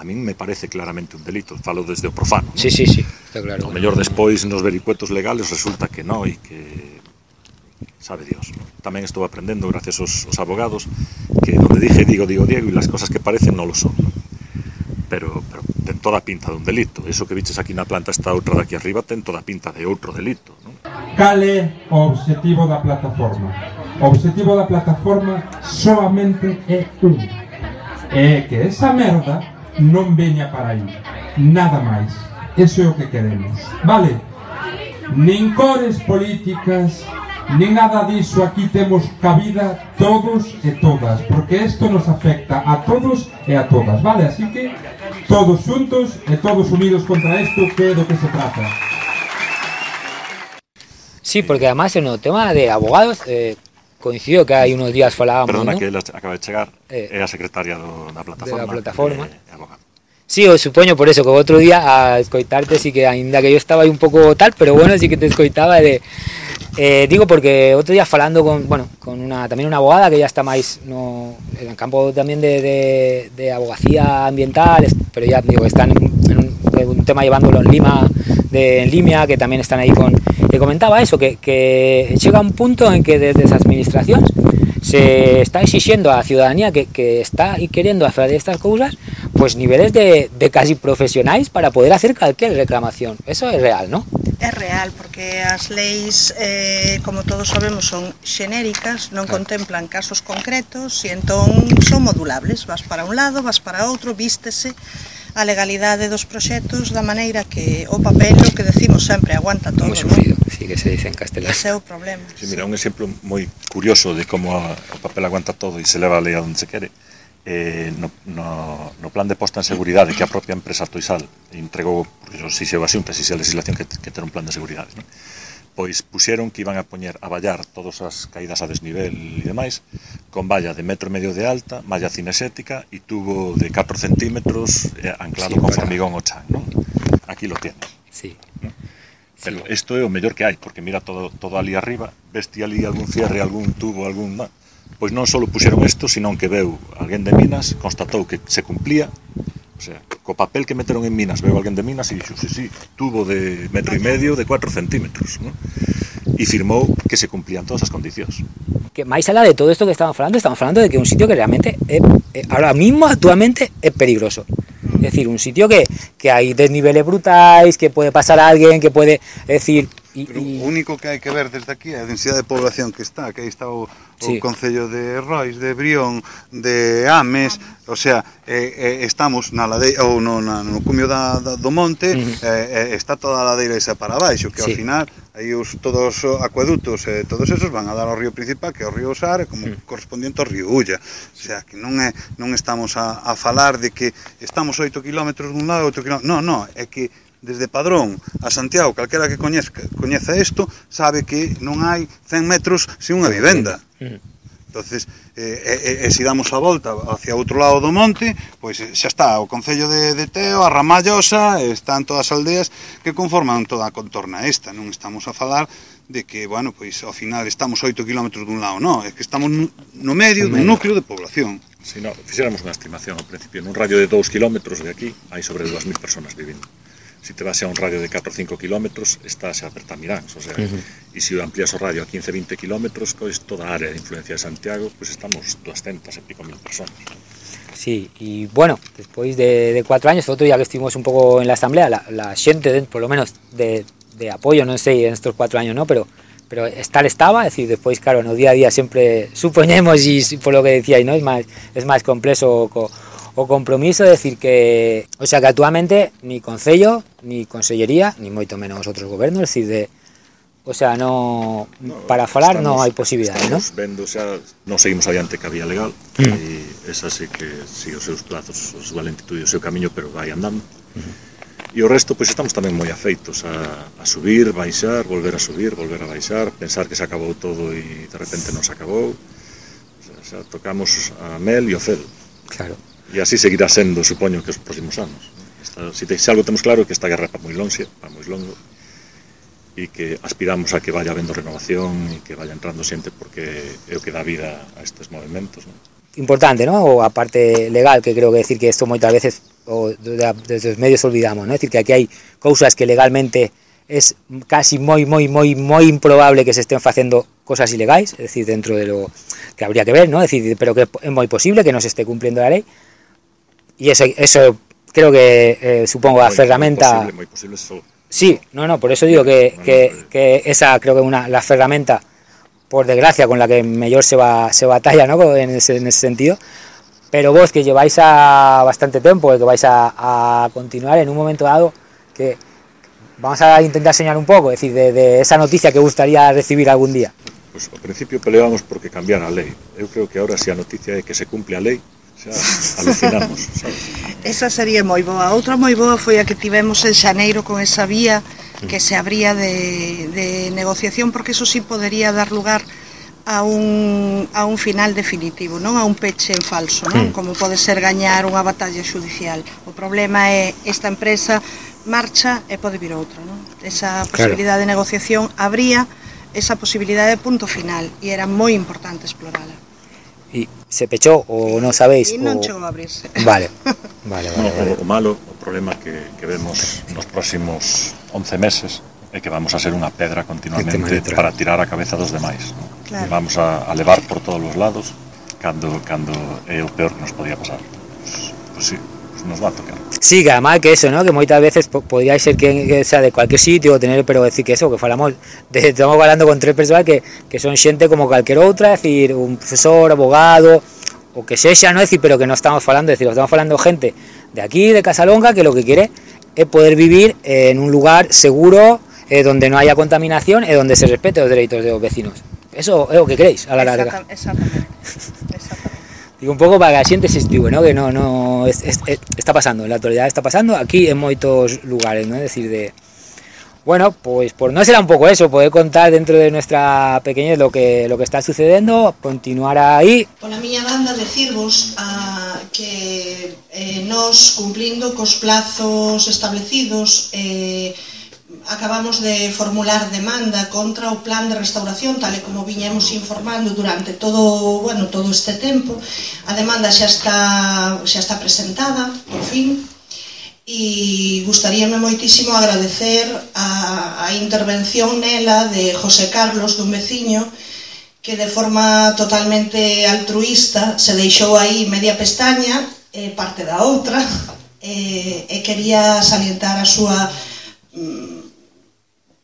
a min me parece claramente un delito, falo desde o profano. Non? Sí, sí, sí, está claro. O mellor despois nos vericuetos legales resulta que non e que sabe Dios. Tamén estou aprendendo gracias aos, aos abogados que donde dije digo, digo, Diego e las cosas que parecen non lo son. Pero, pero ten toda a pinta dun delito. Eso que viches aquí na planta esta outra daqui arriba ten toda a pinta de outro delito. Non? Cale o objetivo da plataforma. O objetivo da plataforma solamente é un. É que esa merda non veña para aí. Nada máis. Eso é o que queremos. Vale? Nin cores políticas, Nin nada diso aquí temos cabida todos e todas, porque isto nos afecta a todos e a todas, vale? Así que todos xuntos e todos unidos contra isto que é do que se trata. Sí, porque además en el tema de abogados eh, coincidió que hai unos días falábamos, Perdona ¿no? que acaba de chegar, eh, é a secretaria do, da plataforma. Da plataforma. Eh, abogado. Sí, os supoño por eso que outro día a escoitarte sí que aínda que yo estaba aí un pouco tal, pero bueno, sí que te escoitaba de eh, digo porque outro día falando con, bueno, con una tamén unha abogada que ya está máis no en campo tamén de, abogacía ambiental, pero ya digo, están en, un, tema llevándolo en Lima, de en Limia, que tamén están aí con que comentaba eso, que, que chega un punto en que desde esas administracións se está exigiendo a la ciudadanía que, que está y queriendo hacer estas cosas, pues niveles de, de casi profesionais para poder hacer cualquier reclamación. Eso es real, ¿no? É real, porque as leis, eh, como todos sabemos, son xenéricas, non Claro. contemplan casos concretos e entón son modulables. Vas para un lado, vas para outro, vístese a legalidade dos proxectos da maneira que o papel o que decimos sempre aguanta todo. non? sufrido, sí, que se dice en castelán. Ese é o problema. Sí, mira, un exemplo moi curioso de como a, o papel aguanta todo e se leva a lei a onde se quere. Eh, no, no, no plan de posta en seguridade que a propia empresa Toisal entregou, porque non sei se é así, un si a legislación que, que ter un plan de seguridade, non? pois puxeron que iban a poñer a vallar todas as caídas a desnivel e demais con valla de metro e medio de alta, malla cinexética e tubo de 4 centímetros eh, anclado sí, con para... formigón o chan, non? Aquí lo tienes. Sí. ¿no? Pero sí. é o mellor que hai, porque mira todo, todo ali arriba, veste ali algún cierre, algún tubo, algún... Na, pois non só puxeron isto, senón que veu alguén de Minas, constatou que se cumplía, o sea, co papel que meteron en Minas, veu alguén de Minas e dixo, sí, sí, tubo de metro e medio de 4 centímetros, ¿no? e firmou que se cumplían todas as condicións. Que máis alá de todo esto que estamos falando, estamos falando de que un sitio que realmente é, é- ahora mismo actualmente é peligroso. Es decir, un sitio que, que hai desniveles brutais, que puede pasar a alguén, que puede, es decir, y, Pero o único que hai que ver desde aquí é a densidade de población que está, que aí está o, o Sí. Concello de Rois, de Brión, de Ames, O sea, eh, eh, estamos na ladeira ou no, na, no cumio da, da, do monte, uh -huh. eh, eh, está toda a ladeira esa para baixo, que sí. ao final aí os todos os acuedutos, eh, todos esos van a dar ao río principal, que é o río Sar, como uh -huh. correspondiente ao río Ulla. O sea, que non é non estamos a, a falar de que estamos 8 km dun lado, 8 km. Non, non, é que desde Padrón a Santiago, calquera que coñezca, coñeza isto, sabe que non hai 100 metros sin unha vivenda. Uh -huh entonces eh, eh, eh e, e, se damos a volta hacia outro lado do monte pois eh, xa está o Concello de, de Teo a Ramallosa, están todas as aldeas que conforman toda a contorna esta non estamos a falar de que, bueno, pois ao final estamos 8 km dun lado, non, é que estamos no medio dun núcleo de población. Se si no, fixéramos unha estimación ao principio, nun radio de 2 km de aquí hai sobre 2.000 personas vivindo. Si te vas a un radio de 4 ou 5 km, estás a Bertamiráns, o sea, Ujú. e se amplías o radio a 15-20 km, pois toda a área de influencia de Santiago, pois estamos 200 e pico mil personas. Sí, y bueno, después de, de cuatro años, otro día que estuvimos un poco en la asamblea, la, la gente, por lo menos de, de apoyo, no sé en estos cuatro años, ¿no? Pero, pero estar estaba, es decir, después, claro, no día a día siempre suponemos, y si- por lo que decíais, ¿no? Es más, es más complejo co- o compromiso de decir que, o sea, que actualmente ni Concello, ni Consellería, ni moito menos outros gobernos, decir, de, o sea, no, no para falar estamos, non hai posibilidade, ¿no? vendo, xa, non seguimos adiante que había legal, mm. e esa sí que si os seus plazos, os valentitude e o seu camiño, pero vai andando. Mm. E o resto, pois estamos tamén moi afeitos a, a subir, baixar, volver a subir, volver a baixar, pensar que se acabou todo e de repente non se acabou. O sea, xa tocamos a mel e o fel. Claro. E así seguirá sendo, supoño, que os próximos anos. Esta, si, te, se algo temos claro que esta guerra é moi longe, para moi longo, e que aspiramos a que vaya habendo renovación e que vaya entrando xente porque é o que dá vida a estes movimentos. Non? Importante, ¿no? O a parte legal, que creo que decir que isto moitas veces o desde os medios olvidamos, ¿no? Es decir, que aquí hai cousas que legalmente es casi moi moi moi moi improbable que se estén facendo cosas ilegais, es decir, dentro de lo que habría que ver, ¿no? Es decir, pero que é moi posible que no se esté cumpliendo a lei. E eso eso creo que eh, supongo a ferramenta moi posible, moi posible eso. Sí, no, no, por eso digo que, que, que esa creo que una la ferramenta por desgracia con la que mellor se va se batalla, ¿no? En ese, en ese sentido pero vos que lleváis a bastante tiempo, que vais a, a continuar en un momento dado, que vamos a intentar señalar un pouco, decir, de, de esa noticia que gustaría recibir algún día. Pues ao principio peleábamos porque cambiara a lei. Eu creo que agora se a noticia é que se cumple a lei, xa, alucinamos, *laughs* sabes? Esa sería moi boa. Outra moi boa foi a que tivemos en Xaneiro con esa vía que mm. se abría de, de negociación, porque eso sí podería dar lugar a un, a un final definitivo, non a un peche en falso, non? Mm. Como pode ser gañar unha batalla judicial. O problema é esta empresa marcha e pode vir outra. Non? Esa posibilidade claro. de negociación abría esa posibilidade de punto final e era moi importante explorala. E se pechou ou non sabéis? E non o... chegou a abrirse. *laughs* *laughs* Vale. Vale, vale, vale. O, o malo, o problema que, que vemos nos próximos 11 meses é que vamos a ser unha pedra continuamente para tirar a cabeza dos demais. ¿no? Claro. E vamos a, a levar por todos os lados cando, cando é o peor que nos podía pasar. Pois, pues, pues, sí, pues nos va a tocar. Sí, que además que eso, ¿no? Que moitas veces podría ser que, que sea de cualquier sitio, tener, pero decir que eso, que falamos, *laughs* de, estamos hablando con tres persoas que, que son xente como cualquier outra, es decir, un profesor, abogado, o que sexa, ¿no? Es decir, pero que no estamos falando, es decir, estamos falando gente de aquí, de Casalonga, que lo que quiere es poder vivir en un lugar seguro, eh, donde no haya contaminación e donde se respete os dereitos dos vecinos. Eso é o que queréis a la larga. Exactamente. Exactamente. *laughs* Digo, un pouco para que a xente se estive, ¿no? que no, no, es, es, está pasando, en la actualidade está pasando aquí en moitos lugares, ¿no? es decir, de... Bueno, pues por no será un poco eso, poder contar dentro de nuestra pequeñez lo que lo que está sucedendo, continuar aí. Pola miña banda decirvos a que eh, nos cumplindo cos plazos establecidos eh, acabamos de formular demanda contra o plan de restauración, tal e como viñemos informando durante todo, bueno, todo este tempo. A demanda xa está, xa está presentada, por fin, e gustaríame moitísimo agradecer a, a intervención nela de José Carlos, dun veciño, que de forma totalmente altruista se deixou aí media pestaña, eh, parte da outra, eh, e quería salientar a súa mm,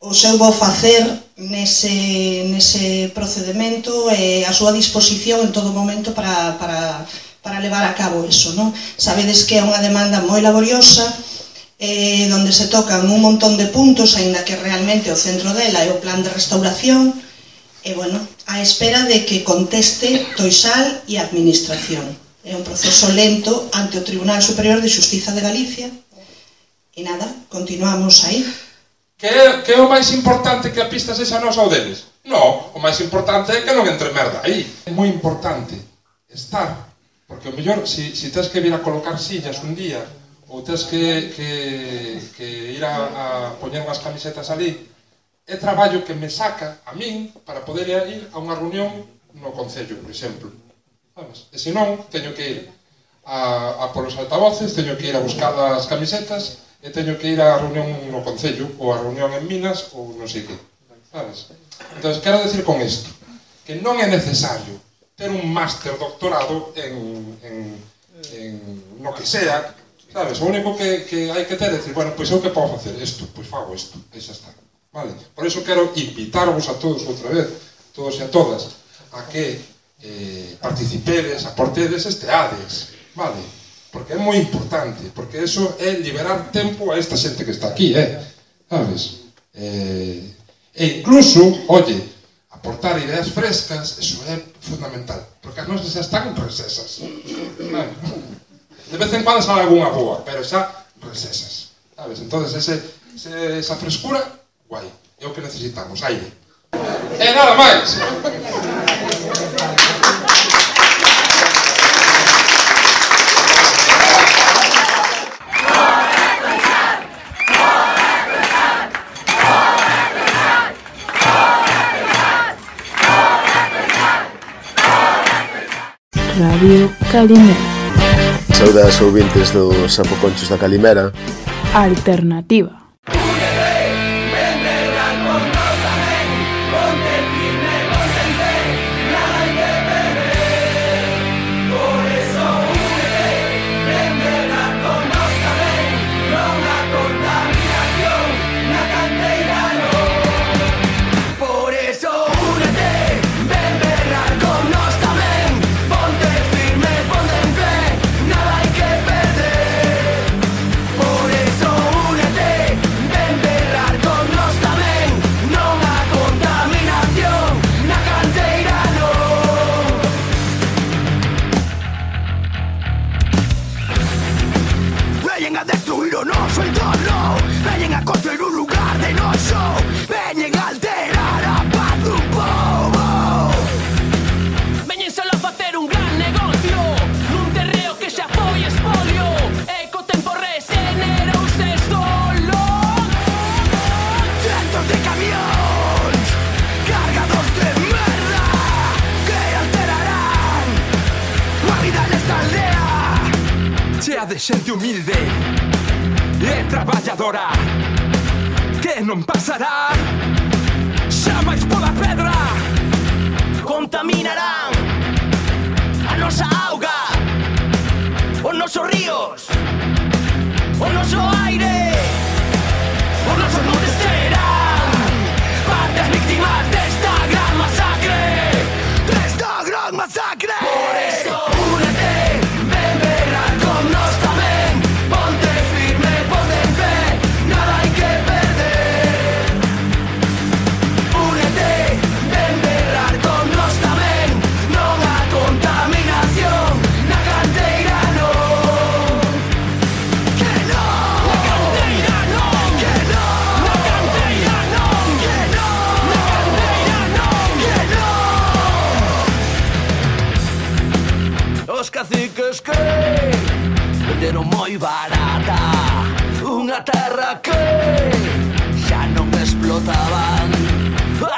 o seu bo facer nese, nese procedimento e a súa disposición en todo momento para, para, para levar a cabo eso. Non? Sabedes que é unha demanda moi laboriosa, eh, donde se tocan un montón de puntos, aínda que realmente o centro dela é o plan de restauración, e, bueno, a espera de que conteste Toisal e a Administración. É un proceso lento ante o Tribunal Superior de Justiza de Galicia. E nada, continuamos aí. Que é, que é o máis importante que a pista sexa nosa ou deles? Non, o máis importante é que non entre merda aí. É moi importante estar, porque o mellor, se si, si tens que vir a colocar sillas un día, ou tens que, que, que ir a, a poñer unhas camisetas ali, é traballo que me saca a min para poder ir a unha reunión no Concello, por exemplo. Sabes? E se non, teño que ir a, a por os altavoces, teño que ir a buscar as camisetas, e teño que ir á reunión no Concello, ou á reunión en Minas, ou non sei que. Sabes? Entón, quero decir con isto, que non é necesario ter un máster doctorado en, en, en no que sea, sabes? O único que, que hai que ter é decir, bueno, pois eu que podo facer isto, pois fago isto, e xa está. Vale? Por iso quero invitarvos a todos outra vez, todos e a todas, a que eh, participedes, aportedes este ADES, vale? porque é moi importante, porque eso é liberar tempo a esta xente que está aquí, eh? sabes? Eh, e incluso, oye, aportar ideas frescas, eso é fundamental, porque as nosas xa están recesas. De vez en cuando sale algunha boa, pero xa recesas. Sabes? Entonces, ese, ese, esa frescura, guai, é o que necesitamos, aire. E nada máis. Radio Calimera. Saudas ouvintes dos Sapoconchos da Calimera. Alternativa. de humilde e traballadora que non pasará. Xa máis pola pedra contaminarán a nosa auga os nosos ríos o noso aire os nosos montes serán partes víctimas de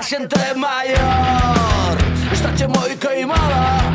xente maior Estáche moi queimada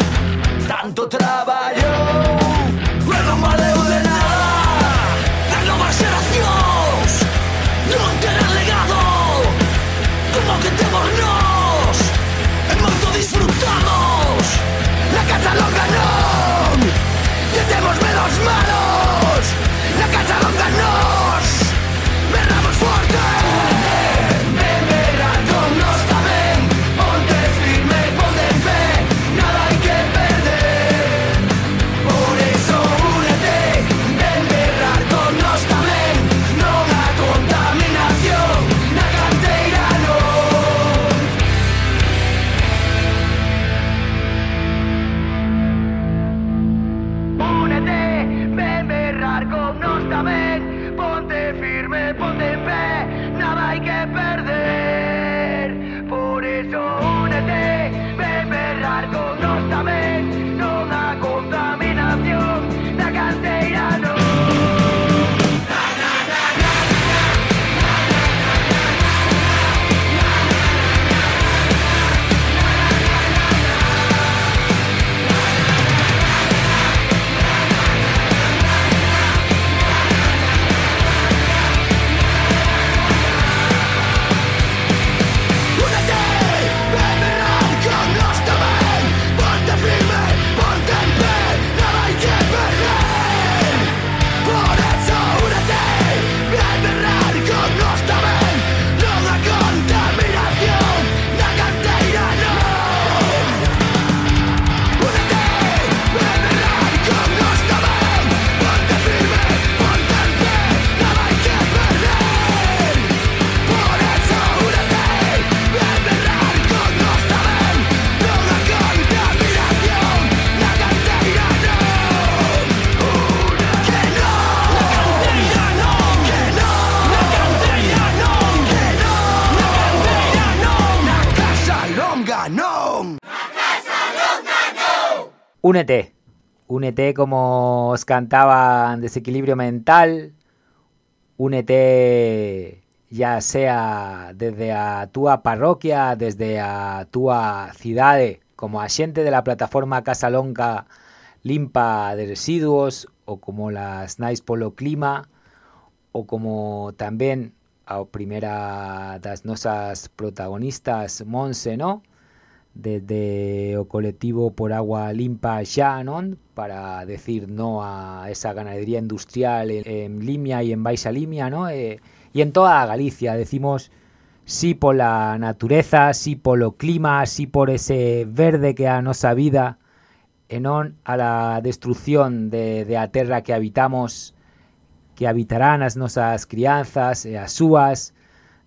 Únete, únete como os cantaban Desequilibrio Mental, únete ya sea desde a túa parroquia, desde a túa cidade, como a xente de la plataforma Casa Lonca limpa de residuos, ou como las Nais polo clima, ou como tamén a primeira das nosas protagonistas, Monse, ¿no? desde o colectivo por agua limpa xa, non? Para decir no a esa ganadería industrial en, en Limia e en Baixa Limia, ¿no? Eh, e, e en toda a Galicia decimos sí pola natureza, sí polo clima, sí por ese verde que é a nosa vida e non a la destrucción de, de a terra que habitamos que habitarán as nosas crianzas e as súas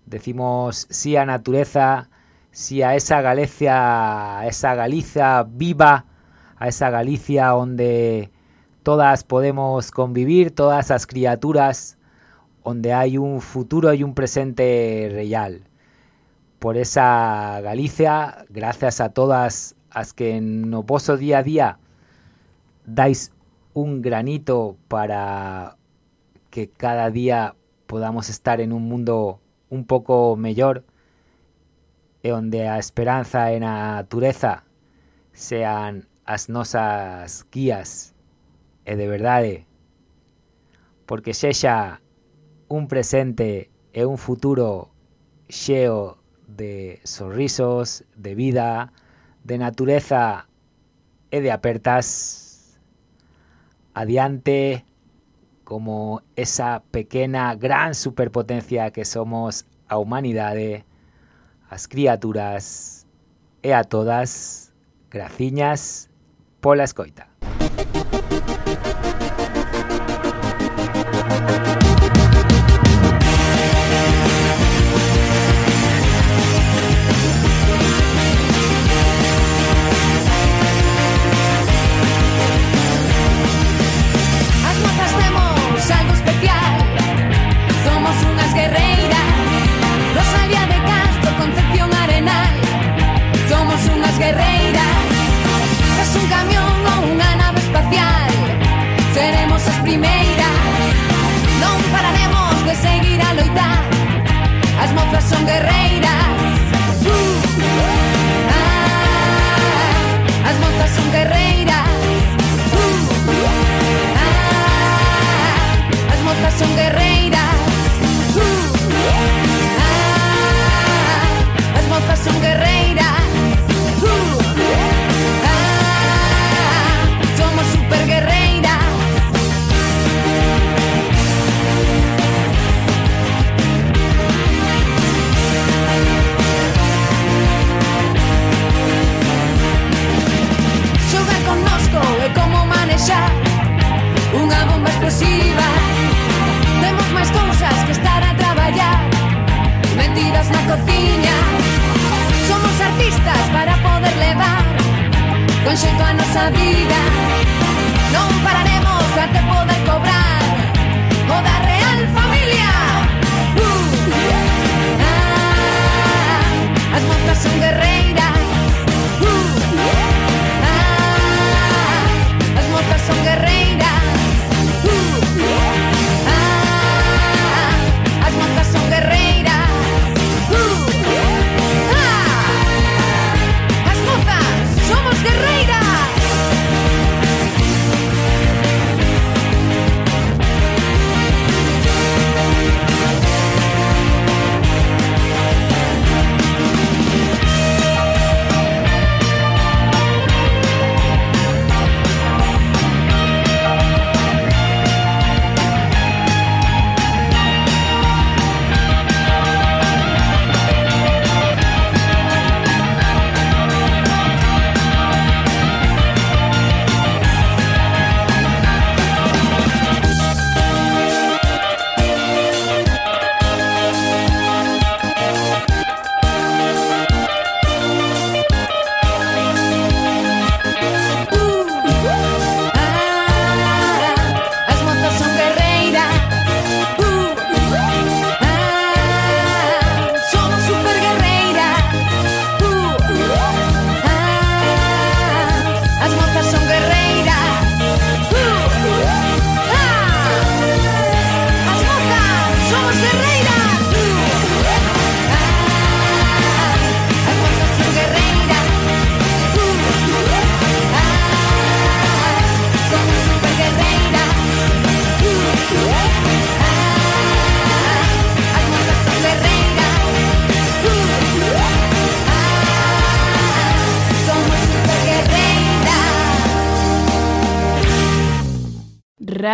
decimos sí a natureza si a esa Galicia, esa Galicia viva, a esa Galicia donde todas podemos convivir, todas esas criaturas, donde hay un futuro y un presente real. Por esa Galicia, gracias a todas las que en no pozo día a día dais un granito para que cada día podamos estar en un mundo un poco mejor, e onde a esperanza e na natureza sean as nosas guías e de verdade porque sexa un presente e un futuro xeo de sorrisos, de vida, de natureza e de apertas adiante como esa pequena gran superpotencia que somos a humanidade as criaturas e a todas, graciñas pola escoita.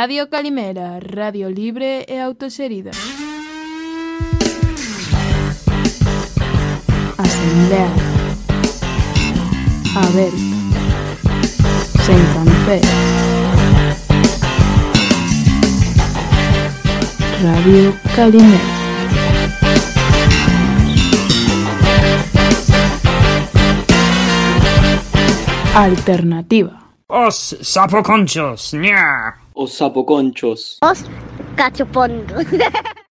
Radio Calimera, radio libre e autoserida. Asamblea. Aberta. Sen campé. Radio Calimera. Alternativa. Os sapoconchos, ña o sapoconchos? Los cachopondos. *laughs*